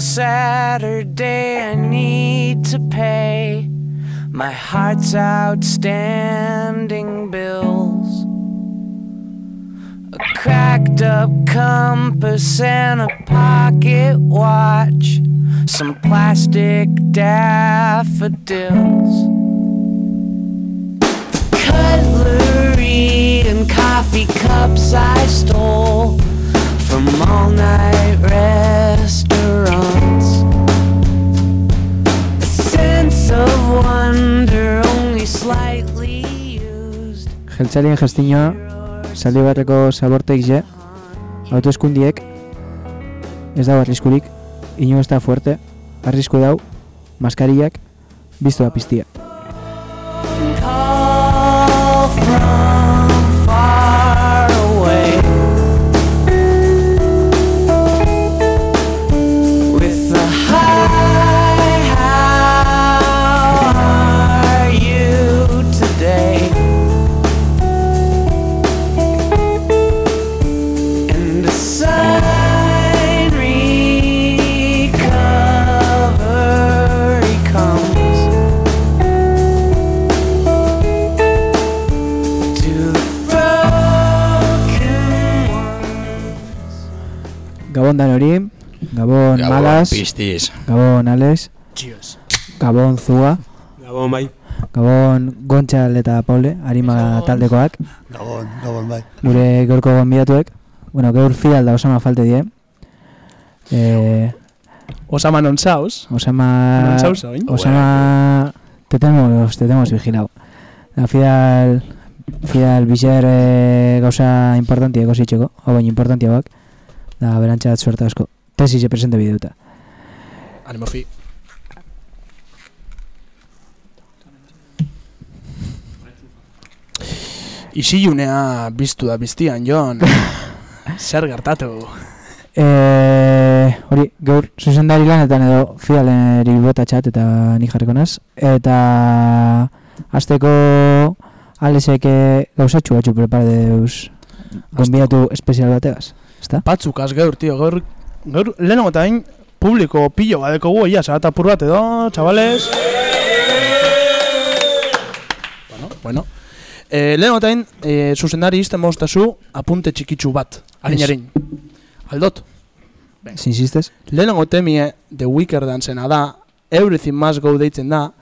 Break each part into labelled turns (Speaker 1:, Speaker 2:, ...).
Speaker 1: sale Saturday. I need to pay my heart's outstanding bills. A cracked up compass and a pocket watch, some plastic daffodils. Cutlery and coffee cups I stole from night restaurants. A sense of wonder only slightly used.
Speaker 2: Jeltzarien gestinoa, saldi bateko zaborteik je, autoeskundiek, ez dago arriskurik, ino ez da fuerte, arrisku dau, maskariak, biztu da piztia. Gabon dan hori, Gabon, Malas,
Speaker 3: Pistiz.
Speaker 2: Gabon Alex,
Speaker 4: Cheers.
Speaker 2: Gabon Zua,
Speaker 4: Gabon bai.
Speaker 2: Gabon Gontxal eta Paule, harima taldekoak,
Speaker 5: Gabon, gabon bai.
Speaker 2: gure gaurko gonbidatuek. Bueno, gaur Fidal da Osama falte die. Eh,
Speaker 4: Osama non zauz.
Speaker 2: Osama...
Speaker 4: Non zauz oin.
Speaker 2: Osama... Te tenemos, te tenemos vigilado. Da Fidal... Fidal bizer eh, gauza importantia egositzeko, hau baina importantia bak. Da, berantxat suerte asko. Tesis se presente bideuta.
Speaker 4: Animo fi. Isilunea biztu da biztian, Jon. Zer gertatu?
Speaker 2: Eh, hori, gaur zuzendari lanetan edo Fidaleri bota txat eta ni jarriko naz. Eta azteko Alesek eh, gauzatxu batxu prepare deus gonbidatu espezial bategaz. Ezta?
Speaker 4: Batzukaz gaur, tio, gaur, gaur lehenengo eta hain publiko pillo badeko gu, ia, zarat apur bat edo, chavales. Bueno, bueno. Eh, lehenengo eta hain, eh, zuzendari izten moztazu apunte txikitsu bat, harin Aldot,
Speaker 2: Si insistes?
Speaker 4: lehenengo temie The Wicker Dancena da, Everything Must Go deitzen da,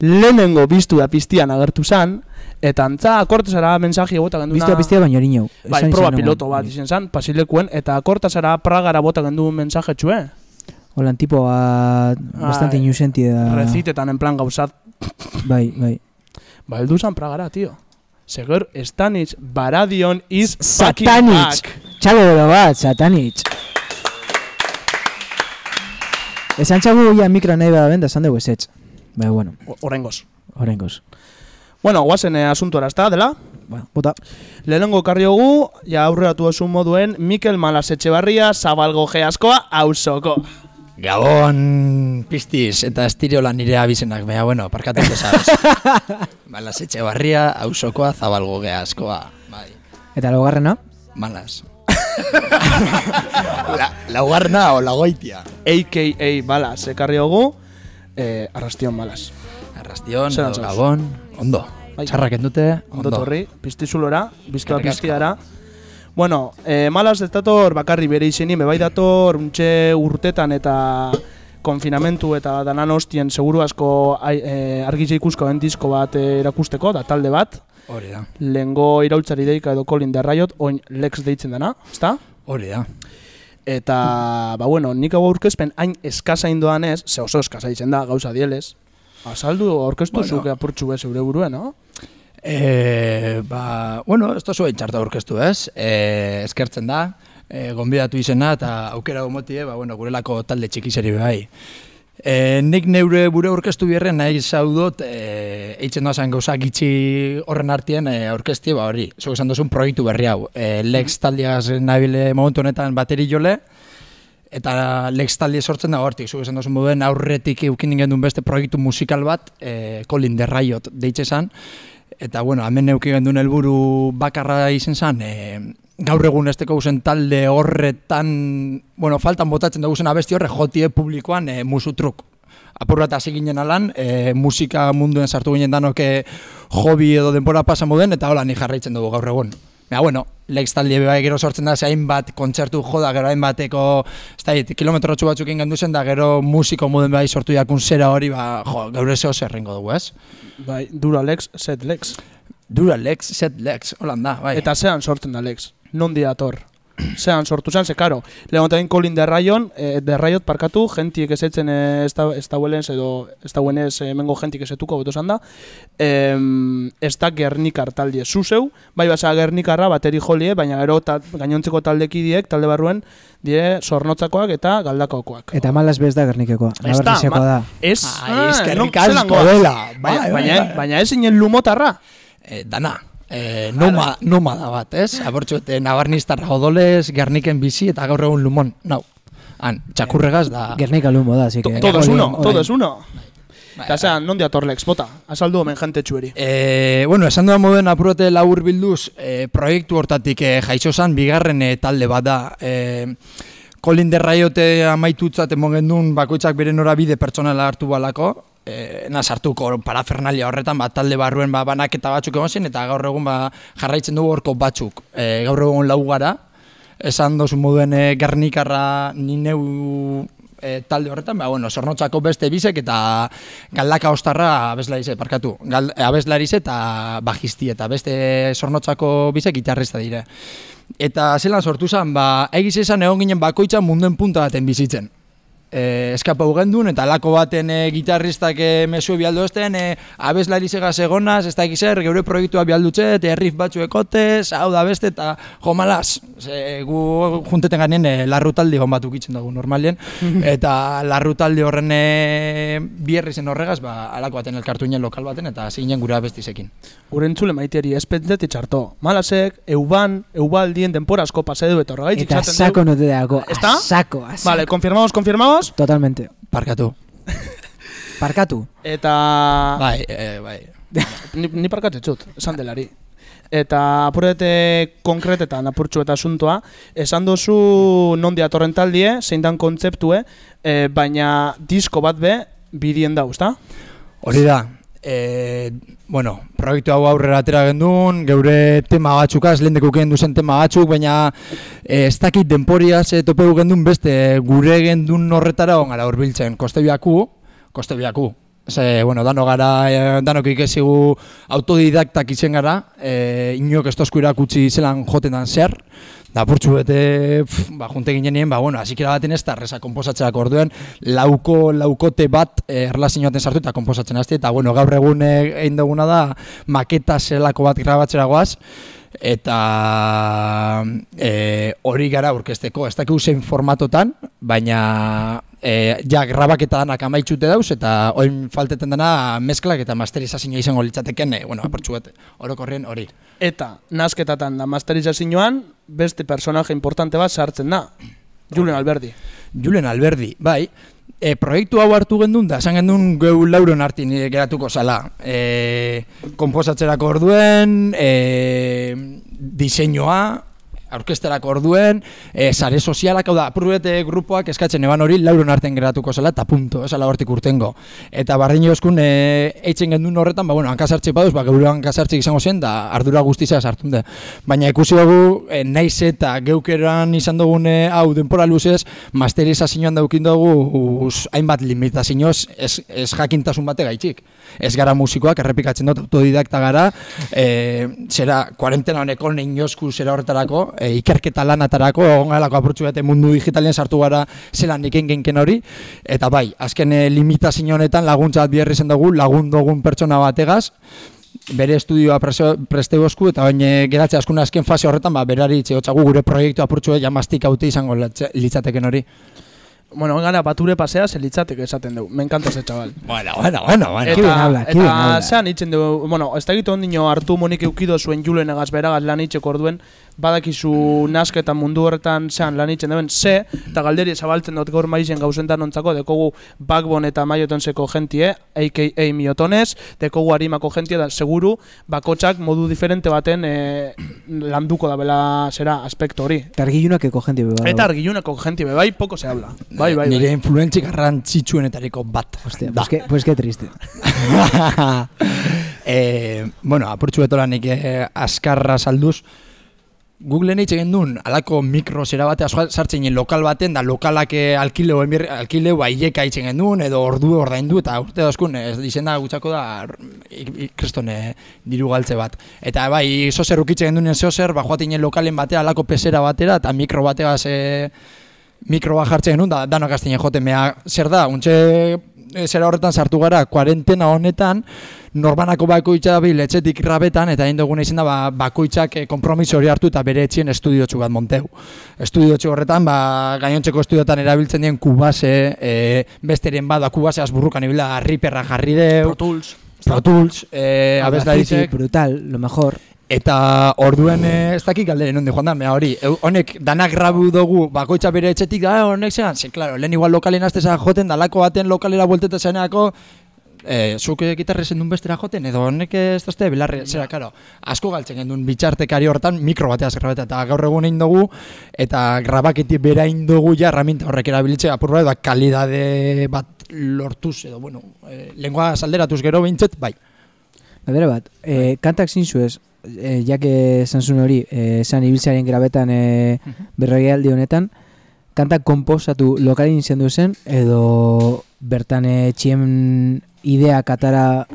Speaker 4: lehenengo biztu da piztian agertu zan, eta antza akortazara mensaje bota genduna...
Speaker 2: Biztua piztia baino hori.
Speaker 4: Bai, proba piloto bat izen zan, pasilekuen, eta akortazara Pragara bota gendu mensaje txue.
Speaker 2: Holan tipo bat bastante
Speaker 4: Ai,
Speaker 2: inusenti da.
Speaker 4: Recitetan en plan gauzat.
Speaker 2: Bai, bai.
Speaker 4: Ba, heldu zan Pragara, tio. Segur, Stanich Baradion is
Speaker 2: Satanich! Txalo gero bat, satanich! Esan txagu ya mikro nahi bada benda, esan dugu esetz. Baina, bueno,
Speaker 4: Oraingoz.
Speaker 2: horrengoz.
Speaker 4: Bueno, guazen eh, asuntuara, ezta, dela?
Speaker 2: Bueno, bota.
Speaker 4: Lehenengo karriogu, ja aurreratu esun moduen, Mikel Malas Etxebarria, Zabalgo Geaskoa, hausoko.
Speaker 3: Gabon pistiz eta estiriola nire abizenak, baina bueno, parkatuko sabes. Malas etxe barria, ausokoa, zabalgo geaskoa. Bai,
Speaker 2: Eta laugarrena?
Speaker 3: malas. La, laugarna o lagoitia.
Speaker 4: A.K.A. Balas, ekarriogu, eh, Arrastion Balas.
Speaker 3: Arrastion, edo
Speaker 4: zauz?
Speaker 3: gabon, ondo.
Speaker 4: Bai.
Speaker 3: Txarrak endute,
Speaker 4: Ondo
Speaker 3: ondo.
Speaker 4: torri, piztizulora, biztua piztiara. Bueno, eh, malaz ez dator bakarri bere izenin, bebai dator untxe urtetan eta konfinamentu eta danan hostien seguru asko eh, argitze ikusko den disko bat eh, erakusteko, da talde bat.
Speaker 3: Hori da,
Speaker 4: Lengo iraultzari deika edo Colin de Riot, oin Lex deitzen dena, ezta?
Speaker 3: hori da.
Speaker 4: Eta, ba bueno, nik hau aurkezpen hain eskasa indoan ez, ze oso eskasa izen da, gauza dielez. Azaldu, aurkeztu
Speaker 3: Bueno.
Speaker 4: zuke apurtxu bez eure buruen, no?
Speaker 3: E, ba, bueno, ez da zuen txarta aurkeztu ez, e, eskertzen da, e, gonbidatu izena eta aukera gomotie, ba, bueno, gurelako talde txikizeri bai. E, nik neure bure aurkeztu bierren nahi zaudot, e, eitzen doazan gauza gitxi horren artien e, aurkezti, ba hori, zuk esan duzun proiektu berri hau. E, Lex taldiaz nabile momentu honetan bateri jole, eta Lex taldi sortzen da hortik, zuk esan duzun moduen aurretik eukin genuen beste proiektu musikal bat, e, Colin de Riot deitze zan, eta bueno, hemen neuki gendun helburu bakarra izen zen, e, gaur egun esteko guzen talde horretan, bueno, faltan botatzen dugu zen abesti horre jotie publikoan e, musutruk. Apur bat hasi ginen alan, e, musika munduen sartu ginen danoke hobi edo denpora pasa moden, eta hola ni jarraitzen dugu gaur egun. Baina, bueno, Lex talde bai gero sortzen da, ze hainbat kontzertu joda, gero hainbateko, ez da, kilometrotxu batzuk ingendu zen, da gero musiko moden bai sortu jakun zera hori, ba, jo, gaur ez zerrengo dugu, ez?
Speaker 4: Bai, dura Lex, set Lex.
Speaker 3: Dura Lex, set Lex, holan da, bai.
Speaker 4: Eta zean sortzen da Lex. Non diator. Zean sortu zen, ze karo. Lehenkotain Colin Derraion, eh, Derraiot parkatu, gentiek esetzen eh, ez da, ez edo ez da huenez eh, mengo gentik esetuko beto da. Eh, ez da Gernikar taldie zuzeu, bai basa Gernikarra bateri jolie, baina gero ta, gainontzeko taldekidiek, talde barruen, die zornotzakoak eta galdakoakoak.
Speaker 2: Eta malas bez da gernikekoa.
Speaker 4: Ez da. Ez, non- zelango
Speaker 3: asko
Speaker 4: da?
Speaker 3: dela. Bai,
Speaker 4: Baina,
Speaker 3: bai,
Speaker 4: baina,
Speaker 3: bai.
Speaker 4: baina ez inen lumotarra.
Speaker 3: Eh, dana, eh, noma, noma da bat, ez? Abortxuet, eh, nabarnistarra odolez, gerniken bizi eta gaur egun lumon, nau. Han, txakurregaz da...
Speaker 2: Gernika lumo da, así que...
Speaker 4: To- Todo es uno, todo es uno. Eta zean, non diator bota, azaldu omen jente txueri.
Speaker 3: E, bueno, esan duan moden apurate labur bilduz, e, proiektu hortatik e, jaixo zan, bigarren e, talde bat da. E, Colin Derraiote amaitutzat emon gendun bakoitzak bere norabide pertsonala hartu balako, e, na sartuko parafernalia horretan, bat talde barruen ba, banaketa batzuk egon zen, eta gaur egun ba, jarraitzen dugu horko batzuk. E, gaur egun lau gara, esan dozu moduen e, Gernikarra ni neu e, talde horretan, ba, bueno, zornotzako beste bizek eta galdaka ostarra abeslarize, parkatu, Gal, abeslarize eta bajisti eta beste zornotzako bizek gitarrista dire. Eta zelan sortu zen, ba, egiz esan egon ginen bakoitza munduen punta baten bizitzen. E, eskapa ugendun, eta lako baten e, gitarristak e, mesu bialdo esten, e, abeslari segaz egonaz, ez da egizer, geure proiektua bialdutze, eta riff batzu ekotez, hau da beste, eta jo malaz, ze, gu junteten ganen e, larru talde hon bat ukitzen dugu normalien, eta larru talde horren e, bierri zen horregaz, ba, alako baten elkartu ginen lokal baten, eta zinen gure abestizekin.
Speaker 4: Gure entzule maiteri espetzetik txarto. Malasek, euban, eubaldien denporazko pasedu eta horregaitik
Speaker 2: Eta sako note dago.
Speaker 4: ¿Está?
Speaker 2: Sako, a
Speaker 4: Vale, confirmamos, confirmamos.
Speaker 2: Totalmente.
Speaker 3: Parkatu.
Speaker 2: Parkatu.
Speaker 4: Eta...
Speaker 3: Bai, e, bai.
Speaker 4: Ni, ni parkatzetsut, esan delari. Eta apurete konkretetan apurtxu eta asuntoa, esan duzu non diatorren taldie, zein dan kontzeptue, e, baina disko bat be, bidien da, usta?
Speaker 3: Hori da, e, bueno, proiektu hau aurrera atera gendun, geure tema batzukaz, lehen deko zen tema batzuk, baina e, ez dakit denporiaz e, topeu gendun beste gure gendun horretara ongara horbiltzen, koste biaku, koste biaku. Ze, bueno, dano gara, danok ikesigu autodidaktak izen gara, e, inok ez irakutsi zelan jotetan zer, da purtsu bete, pf, ba, junte ginenien, ba, bueno, azikera baten ez da, reza komposatzeak orduen, lauko, laukote bat e, erlazio baten sartu eta komposatzen hasti, eta bueno, gaur egun e, egin duguna da, maketa zelako bat grabatzera goaz, eta e, hori gara aurkezteko, ez dakigu zein formatotan, baina e, ja grabaketa danak amaitxute dauz, eta oin falteten dena mezklak eta masterizazioa izango litzateken, e, bueno, apertxu bat, orokorrien hori.
Speaker 4: Eta, nazketatan da masterizazioan, beste personaje importante bat sartzen da. Julen Alberdi.
Speaker 3: Julen Alberdi, bai, e, proiektu hau hartu gendun da, esan gendun geu lauron hartin e, geratuko zala. E, komposatzerako orduen, e, diseinua, aurkesterako orduen, e, sare sozialak, hau da, apurbete grupoak eskatzen eban hori lauron arten geratuko zela, eta punto, esala hortik urtengo. Eta bardin jozkun, e, eitzen gendun horretan, ba, bueno, hankasartxe baduz, ba, geure hankasartxe izango zen, da ardura guztizea sartun da. Baina ikusi dugu, e, naiz eta geukeran izan dugun hau denpora luzez, masterizazioan daukin dugu us, hainbat limitazioz, ez, ez jakintasun bate gaitxik. Ez gara musikoak, errepikatzen dut, autodidakta gara, e, zera, kuarentena honeko neinozku zera horretarako, e, ikerketa lanatarako, ongalako apurtxu bete mundu digitalien sartu gara zelan iken genken hori, eta bai, azken e, limitazio honetan laguntza bat biherri zen dugu, lagun dugun pertsona bategaz, bere estudioa presteu esku, eta baina geratzea askuna azken fase horretan, ba, berari itxeotzagu gure proiektu apurtxu ja mastik haute izango litzateken hori.
Speaker 4: Bueno, gara bature pasea zelitzateke esaten dugu. Me encanta ese chaval.
Speaker 3: Bueno, bueno, bueno, bueno.
Speaker 2: Bien habla,
Speaker 4: eta zean itzen dugu, bueno, ez da egiten ondino hartu monik eukido zuen julen egaz beragaz lan itxeko orduen, badakizu nasketa mundu horretan zean lan itzen duen ze, eta galderi zabaltzen dut gaur maizen gauzentan ontzako, dekogu backbone eta maiotonseko jentie, a.k.a. miotones, dekogu harimako jentie, da seguru, bakotxak modu diferente baten eh, landuko da bela zera aspektu hori.
Speaker 2: Eta argilunakeko jenti beba.
Speaker 4: Eta argiluneko jentie be, bai, poko se habla. Bai, bai,
Speaker 3: Nire
Speaker 4: bai.
Speaker 3: influentzi garrantzitsuenetariko bat.
Speaker 2: Hostia,
Speaker 3: da.
Speaker 2: pues que, pues que triste.
Speaker 3: eh, bueno, apurtxu betola nik eh, askarra salduz, Google egin egin duen, alako mikro zera batea sartzen lokal baten, da lokalak eh, alkileu, enbir, alkileu aileka egin genuen, edo ordu ordaindu, eta urte dauzkun, ez izena gutxako da, eh, diru galtze bat. Eta bai, zozer ukitzen genuen zozer, ba, joaten ginen lokalen batea, alako pesera batera, eta mikro batea ze mikroa jartzen genuen, da danok aztinen joten mea, zer da, untxe zera horretan sartu gara, kuarentena honetan, norbanako bakoitza dabil etxetik rabetan, eta egin duguna izan da, ba, bakoitzak eh, konpromiso hori hartu eta bere etxien estudiotxu bat monteu. Estudiotxu horretan, ba, gainontzeko estudiotan erabiltzen dien kubase, e, besteren bada kubase azburrukan ibila, riperra jarri deu,
Speaker 4: Pro Tools.
Speaker 3: Pro Tools, e, abeslaritxek,
Speaker 2: brutal, lo mejor.
Speaker 3: Eta orduen eh, ez dakik galderen ondi joan da, mea hori, honek danak grabu dugu bakoitza bere etxetik da, "Ah, honek zean, ze, klaro, lehen igual lokalen azteza joten, dalako baten lokalera buelteta zeneako, eh, zuk gitarre zendun bestera joten, edo honek ez dazte, belarri, zera, karo, asko galtzen gendun bitxartekari hortan mikro bateaz grabeta, eta gaur egun egin dugu, eta grabaketi bera egin dugu ja, herramienta horrek erabilitzea, apur bat, ba, kalidade bat lortuz, edo, bueno, eh, lengua salderatuz gero behintzet, bai.
Speaker 2: Galdera bat, eh, kantak zinzu ez, eh, jake esan zuen hori, eh, esan ibiltzearen grabetan eh, berrogei aldi honetan, kantak komposatu lokalin izan zen, edo bertan txien ideak atara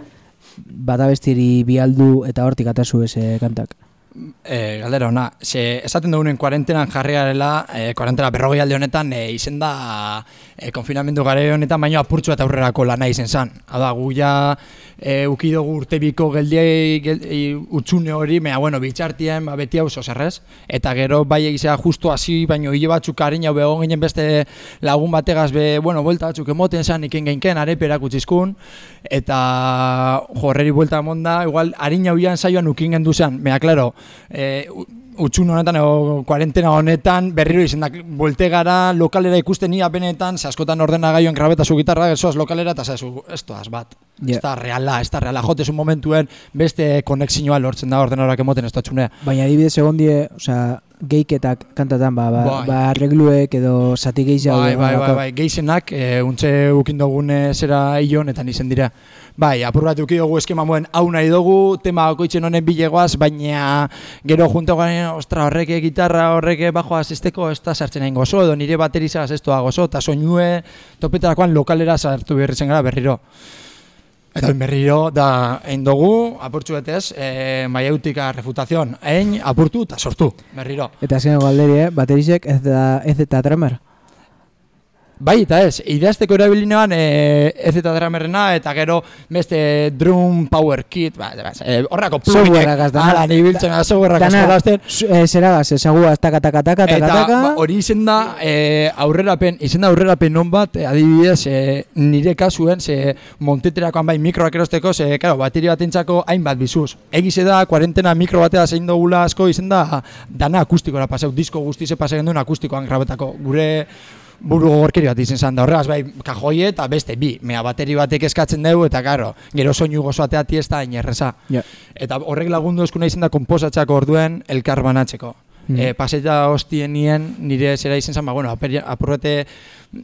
Speaker 2: batabestiri bialdu eta hortik atazu ez kantak.
Speaker 3: E, galdera ona, ze esaten dugunen kuarentenan jarri garela, e, kuarentena berrogei alde honetan e, izen da e, konfinamendu gare honetan baino apurtxu eta aurrerako lana izen zan. Hau da, gu ja e, uki dugu urtebiko geldiei gel, e, utxune hori, mea, bueno, bitxartien, ba, beti hau zozerrez, eta gero bai egizea justu hasi, baino hile batzuk harin hau begon ginen beste lagun bategaz be, bueno, buelta batzuk emoten zan, iken geinken, areperak utziskun, eta jorreri buelta emonda, igual harin hau saioan ukin gendu zen, mea, klaro, e, u- utxun honetan, o, kuarentena honetan, berriro izendak, buelte gara, lokalera ikusten ia benetan, ze askotan ordenagaioen grabeta zu gitarra, zoaz lokalera, eta zazu, ez toaz bat.
Speaker 2: Ja.
Speaker 3: Ez da reala, ez da reala, jotezun momentuen beste konexioa lortzen da ordenadorak emoten ez da txunea.
Speaker 2: Baina adibidez egon die, osea, geiketak kantatan, ba, ba,
Speaker 3: Bai.
Speaker 2: ba arregluek edo zati gehiago.
Speaker 3: Bai, bai, bai, bai, geizenak, e, untxe ukin dugun e, zera honetan izen dira. Bai, apur bat uki dugu eskema moen hau nahi dugu, tema bakoitzen honen bilegoaz, baina gero junto garen, ostra, horreke gitarra, horreke bajoa asisteko, ez da sartzen nahi gozo, edo nire bateriza ez doa gozo, eta soinue topetarakoan lokalera sartu berri zen gara berriro. Eta berriro da egin dugu, apurtxu betez, e, maieutika refutazion, egin apurtu eta sortu, berriro.
Speaker 2: Eta azkeneko galderi, eh? baterizek ez, da, ez eta drummer.
Speaker 3: Bai, eta ez, ideazteko erabilinean e, ez eta dramerrena, eta gero beste drum power kit, ba, ba, e, horrako
Speaker 2: Softwareak az da.
Speaker 3: ala, nibiltzen da, softwareak
Speaker 2: Dana, su- eh, zeragaz, ezagua, taka, taka, taka, taka,
Speaker 3: Eta
Speaker 2: taka.
Speaker 3: ba, hori izen da e, aurrerapen, izen da aurrerapen non bat, e, adibidez, e, nire kasuen, ze monteterakoan bai mikroak erosteko, ze, karo, bateri bat entzako hainbat bizuz. Egize da, kuarentena mikro batea zein dugula asko, izen da, dana akustikora pasau, disko guztize pasa genduen akustikoan grabetako. Gure buru gogorkeri bat izen zan da, horregaz bai, kajoie eta beste bi, mea bateri batek eskatzen dugu, eta karo, gero soinu gozoatea da inerreza.
Speaker 2: Ja.
Speaker 3: Eta horrek lagundu eskuna izan da komposatzako orduen elkar banatzeko.
Speaker 2: Mm.
Speaker 3: E, paseta hostien nien nire zera izen zen, ba, bueno, apurrete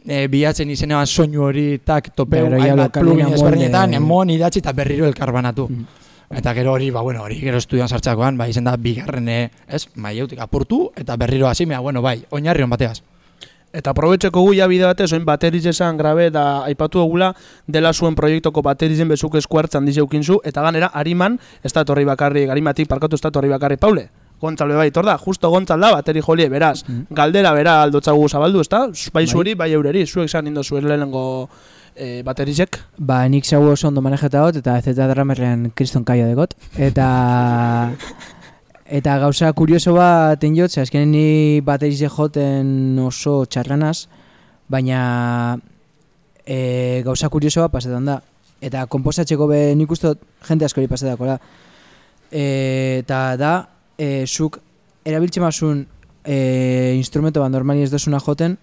Speaker 3: e, bilatzen izenean soinu hori tak topeu, hainbat plugin ezberdinetan, emon idatzi eta berriro elkarbanatu.
Speaker 2: Mm.
Speaker 3: Eta gero hori, ba, bueno, hori gero estudian sartzakoan, ba, izen da bigarren, ez, maieutik apurtu, eta berriro hasi, mea, bueno, bai, oinarri hon bateaz.
Speaker 4: Eta probetxeko gu ja bide batez, oin bateriz esan grabe eta aipatu egula dela zuen proiektoko baterizen bezuk eskuartzan dizeukin zu, eta ganera, hariman, ez da torri bakarri, garimatik parkatu ez da torri bakarri, Paule. Gontzalo bai, tor da, justo gontzal da, bateri jolie, beraz, galdera bera aldotzagu zabaldu, ez da? Bai zuri, bai eureri, zuek zan indo zuen lehenengo e, baterizek.
Speaker 2: Ba, nik zau oso ondo manejeta hot, eta ez eta drummerren kriston kaio degot. Eta... Eta gauza kurioso bat enjot, azkenen ni baterize joten oso txarranaz, baina e, gauza kuriosoa pasetan da. Eta komposatzeko be nik uste jente askori pasetakola. E, eta da, e, zuk erabiltzen mazun e, instrumento bat normali ez dozuna joten,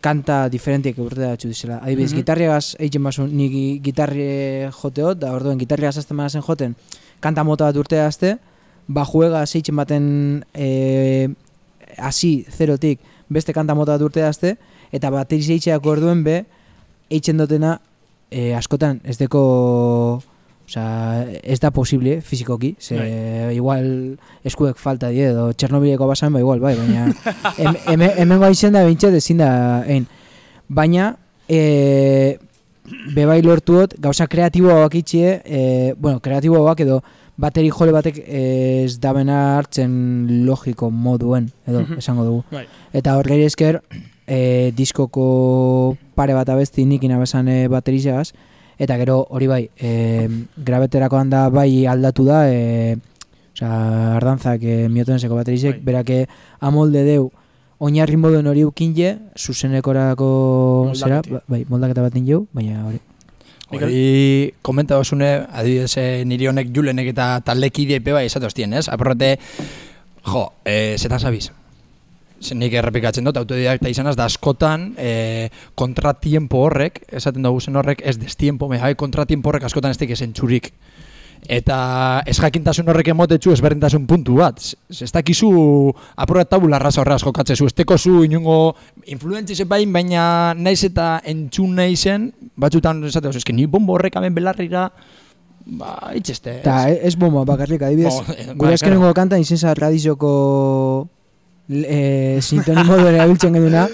Speaker 2: kanta diferentiek urte da dizela. Adibidez,
Speaker 4: Mhm.
Speaker 2: gitarriagaz egiten bazun, ni gi- gitarri joteot, da orduen gitarriagaz azten banazen joten, kanta mota bat urte azte, ba juega zeitzen baten e, hasi zerotik beste kanta mota urte azte, eta bateri zeitzeak orduen be, eitzen dutena e, askotan ez deko Osea, ez da posible fizikoki, ze igual eskuek falta die edo Txernobileko basan ba igual, bai, baina hem, hem, hemengo aizen da bintxet ezin da ein. Baina, e, bebai lortuot, gauza kreatiboa bak itxie, e, bueno, kreatiboa bak edo bateri jole batek ez dabena hartzen logiko moduen, edo,
Speaker 4: Mhm.
Speaker 2: esango dugu.
Speaker 4: Bai.
Speaker 2: Eta horreri esker, e, diskoko pare bat abesti nik inabesan e, baterizagaz, eta gero hori bai, e, grabeterakoan da bai aldatu da, e, osea, ardantzak e, miotonezeko baterizek,
Speaker 4: Bai.
Speaker 2: berake amolde deu, oinarri moduen hori ukinje, zuzenekorako zera, ba- bai, moldaketa bat jau, baina hori.
Speaker 3: Hori komenta osune, adibidez eh, niri honek julenek eta taldekide pe bai esatoztien, ez? Aporrate, jo, eh, zetan sabiz? Ze nik errepikatzen dut, autodidakta izanaz, da askotan eh, kontratiempo horrek, esaten dugu zen horrek, ez destiempo, me bai, kontratiempo horrek askotan ez dik txurik. Eta ez jakintasun horrek emotetzu ezberdintasun puntu bat. Ez ez dakizu apurra tabula raza horreaz jokatzezu. Ez zu inungo influentzize bain, baina naiz eta entzun naizen, batzutan esateko, eske ni bombo horrek hemen belarrira, ba, itxeste.
Speaker 2: Eta ez bomba bakarrik, adibidez,
Speaker 3: Bo, eh,
Speaker 2: gure
Speaker 3: bai,
Speaker 2: eskenengo kanta izen za radizioko e, sintoni moduen erabiltzen geduna,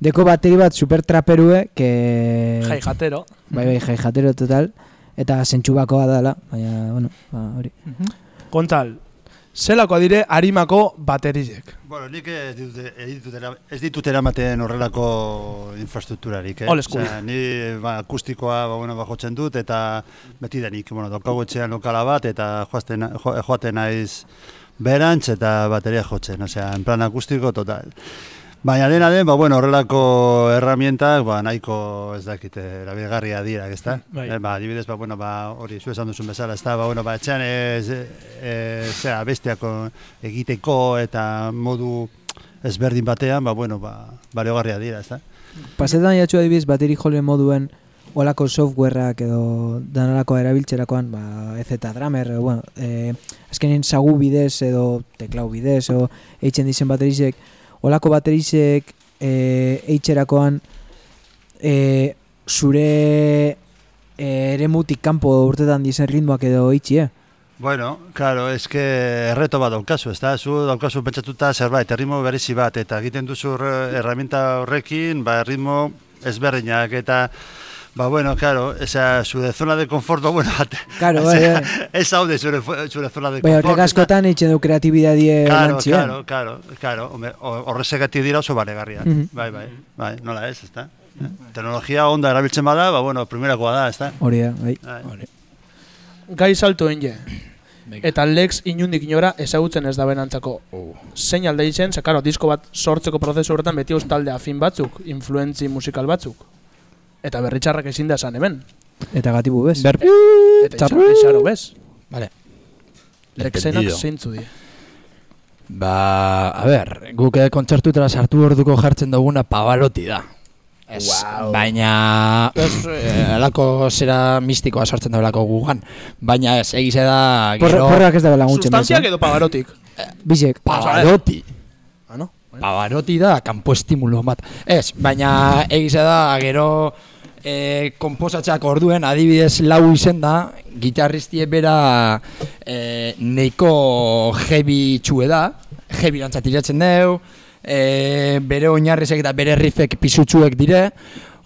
Speaker 2: deko bateri bat super traperue, que...
Speaker 4: Jai jatero.
Speaker 2: Bai, bai, jai jatero total, eta zentxubakoa dala, baina, bueno, ba, hori.
Speaker 4: Kontal, zelako dire harimako baterizek.
Speaker 5: Bueno, nik ez ditut, ez ditut, era- ez ditut eramaten horrelako infrastrukturarik, eh?
Speaker 4: School.
Speaker 5: Osea, ni ba, akustikoa ba, bueno, ba, jotzen dut, eta beti denik, bueno, daukagu etxean lokala bat, eta joaten, jo, joaten naiz berantz eta bateria jotzen, osea, en plan akustiko total. Baina dena den, ba, bueno, horrelako herramientak, ba, nahiko ez dakit, eh, erabilgarria dira, ez da?
Speaker 4: Bai.
Speaker 5: Eh, ba, adibidez, ba, bueno, ba, hori, zu esan duzun bezala, ez da, ba, bueno, ba, etxean ez, e, zera, bestiako egiteko eta modu ezberdin batean, ba, bueno, ba, baliogarria dira, ez da?
Speaker 2: Pasetan jatxu adibidez bateri jole moduen olako softwareak edo danolako erabiltzerakoan, ba, EZ Drummer, edo, bueno, e, azkenen sagu bidez edo teklau bidez, edo eitzen dizen baterizek, olako baterizek e, eitzerakoan e, zure e, eremutik kanpo urtetan dizen ritmoak edo eitzi, eh?
Speaker 5: Bueno, claro, es que erreto bat daukazu, ez da? Zu daukazu pentsatuta zerbait, erritmo berezi bat, eta egiten duzu erraminta horrekin, ba, erritmo ezberdinak, eta, ba, bueno, claro, esa, zure zona de confort, ba, bueno, ate,
Speaker 2: Claro, bai, bai.
Speaker 5: ez haude zure, zure zona de
Speaker 2: Bai,
Speaker 5: confort.
Speaker 2: horrek askotan eitzen du kreatibidadie
Speaker 5: Claro,
Speaker 2: lantzien.
Speaker 5: claro, claro, claro, hombre, ho- horrezegatik dira oso baregarriak,
Speaker 2: Mhm.
Speaker 5: bai, bai, bai, nola ez, ez da? Teknologia onda erabiltzen bada, ba, bueno, primerakoa da, ez da?
Speaker 2: Hori da, bai.
Speaker 5: Bai.
Speaker 4: Gai salto enge. Eta Lex inundik inora ezagutzen ez da benantzako. Zein alde izen, ze, disko bat sortzeko prozesu horretan beti uz talde afin batzuk, influentzi musikal batzuk. Eta berritxarrak ezin da esan hemen.
Speaker 2: Eta gatibu bez.
Speaker 3: Ber,
Speaker 4: Eta izaro, izaro bez.
Speaker 3: vale.
Speaker 4: Lexenak zeintzu die.
Speaker 3: Ba, a ber, guk eh, kontzertutara sartu orduko jartzen duguna Pavarotti da. Ez,
Speaker 4: Wow.
Speaker 3: baina ez, eh, alako zera mistikoa sortzen daulako gugan. Baina ez, egize da, gero,
Speaker 2: porrak ez da laguntzen. Eh?
Speaker 4: edo pagarotik.
Speaker 2: Bizek.
Speaker 3: Pavarotti.
Speaker 4: Ah, no?
Speaker 3: Pavarotti da, kanpo estimulo bat. Ez, baina egize da, gero e, komposatzeak orduen, adibidez lau izen da, gitarristie bera e, neiko heavy txue da, heavy rantzatiratzen deu, e, bere oinarrizek eta bere riffek pisutsuek dire,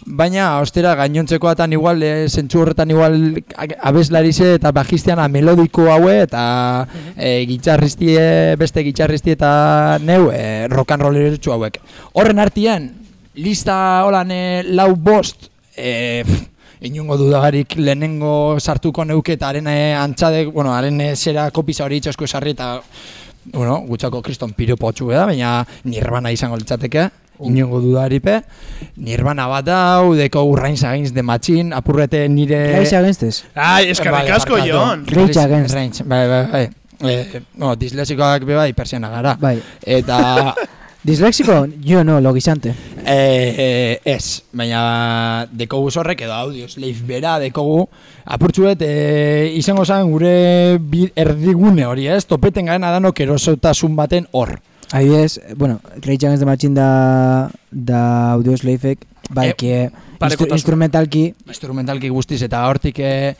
Speaker 3: Baina, ostera, gainontzeko igual, e, zentzu horretan igual abeslarize eta bajistean melodiko haue eta e, gitarristie, beste gitarristie eta neu e, rock and hauek. Horren artean, lista holan e, lau bost, e, pff, inungo dudagarik lehenengo sartuko neuke eta haren e, antxadek, bueno, haren e, zera kopisa hori itxosko esarri eta bueno, gutxako kriston piropotxu da, baina nirvana izango litzateke. inongo dudaripe. Nirvana bat hau, deko urrain zagainz de matxin, apurrete nire...
Speaker 2: Rage Against ez.
Speaker 4: Ai, eskerrik
Speaker 3: Vale,
Speaker 4: asko. Jon.
Speaker 2: Rage Against.
Speaker 3: Range, bai, bai, bai. Eh, no, dislexikoak be bai, persiana gara.
Speaker 2: Bai.
Speaker 3: Eta
Speaker 2: Disléxico, yo no, lo guisante.
Speaker 3: eh, ez, baina dekogu zorrek edo audio slave bera dekogu apurtxuet eh, izango zen gure erdigune hori ez, topeten garen adanok erosotasun baten hor.
Speaker 2: Adibidez, bueno, Rage Against the Machine da, da audio slavek, bai,
Speaker 3: Eh,
Speaker 2: instru, instrumentalki,
Speaker 3: Instrumentalki guztiz eta hortik eh,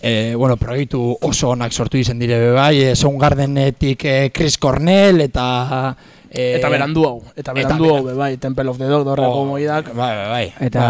Speaker 3: eh, bueno, proiektu oso onak sortu izen dire bai, eh, Soundgardenetik eh, Chris Cornell eta... Eh,
Speaker 4: Eta berandu hau, eta berandu hau, be, bai, Temple of the Dog, dorreko
Speaker 3: oh,
Speaker 4: moidak.
Speaker 3: Bai, bai, bai.
Speaker 2: eta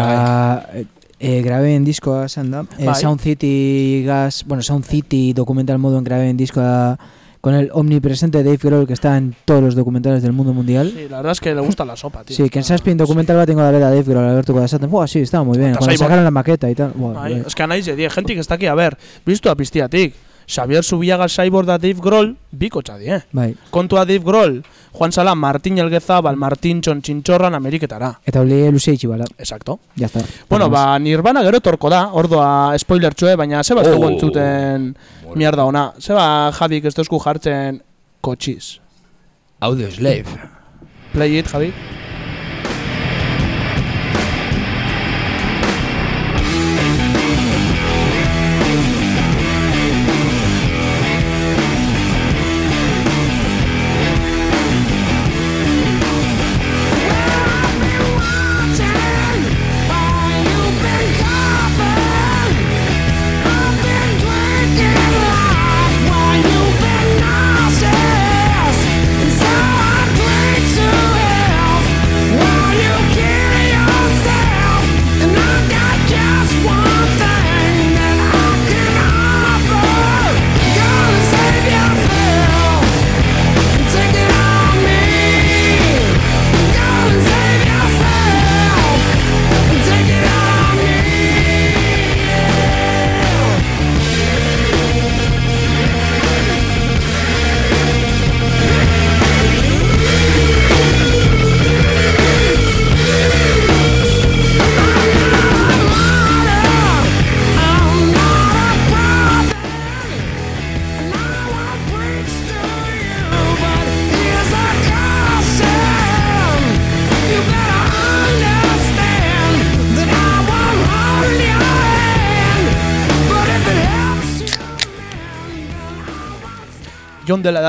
Speaker 3: Bai,
Speaker 2: e, grabeen diskoa esan da. E,
Speaker 4: Bai.
Speaker 2: Sound City gas, bueno, Sound City documental modo en grabeen diskoa con el omnipresente Dave Grohl que está en todos los documentales del mundo mundial.
Speaker 4: Sí, la verdad es que le gusta la sopa, tío.
Speaker 2: Sí, que en Saspin documental va tengo la de Dave Grohl, Alberto Codasaten. Buah, sí, estaba muy bien. Cuando sacaron la maqueta y tal. Buah,
Speaker 4: bai. es que anaiz die, jentik ez daki, a ber, biztu apiztiatik. Xavier Zubiaga Cyborg da Dave Grohl, biko txadie.
Speaker 2: bai.
Speaker 4: Kontua Dave Grohl, Juan Sala, Martin Elgezabal, Martin Txontxintxorran Ameriketara.
Speaker 2: Eta oli luze itxi bala.
Speaker 4: Exacto.
Speaker 2: Ya está.
Speaker 4: Bueno,
Speaker 2: Nada más.
Speaker 4: ba, Nirvana gero torko da, ordoa spoiler txue, baina zeba ez dugu
Speaker 3: Oh.
Speaker 4: entzuten mierda ona. Zeba Javik ez dozku jartzen kotxiz.
Speaker 3: Audio Slave.
Speaker 4: Play it, Javi.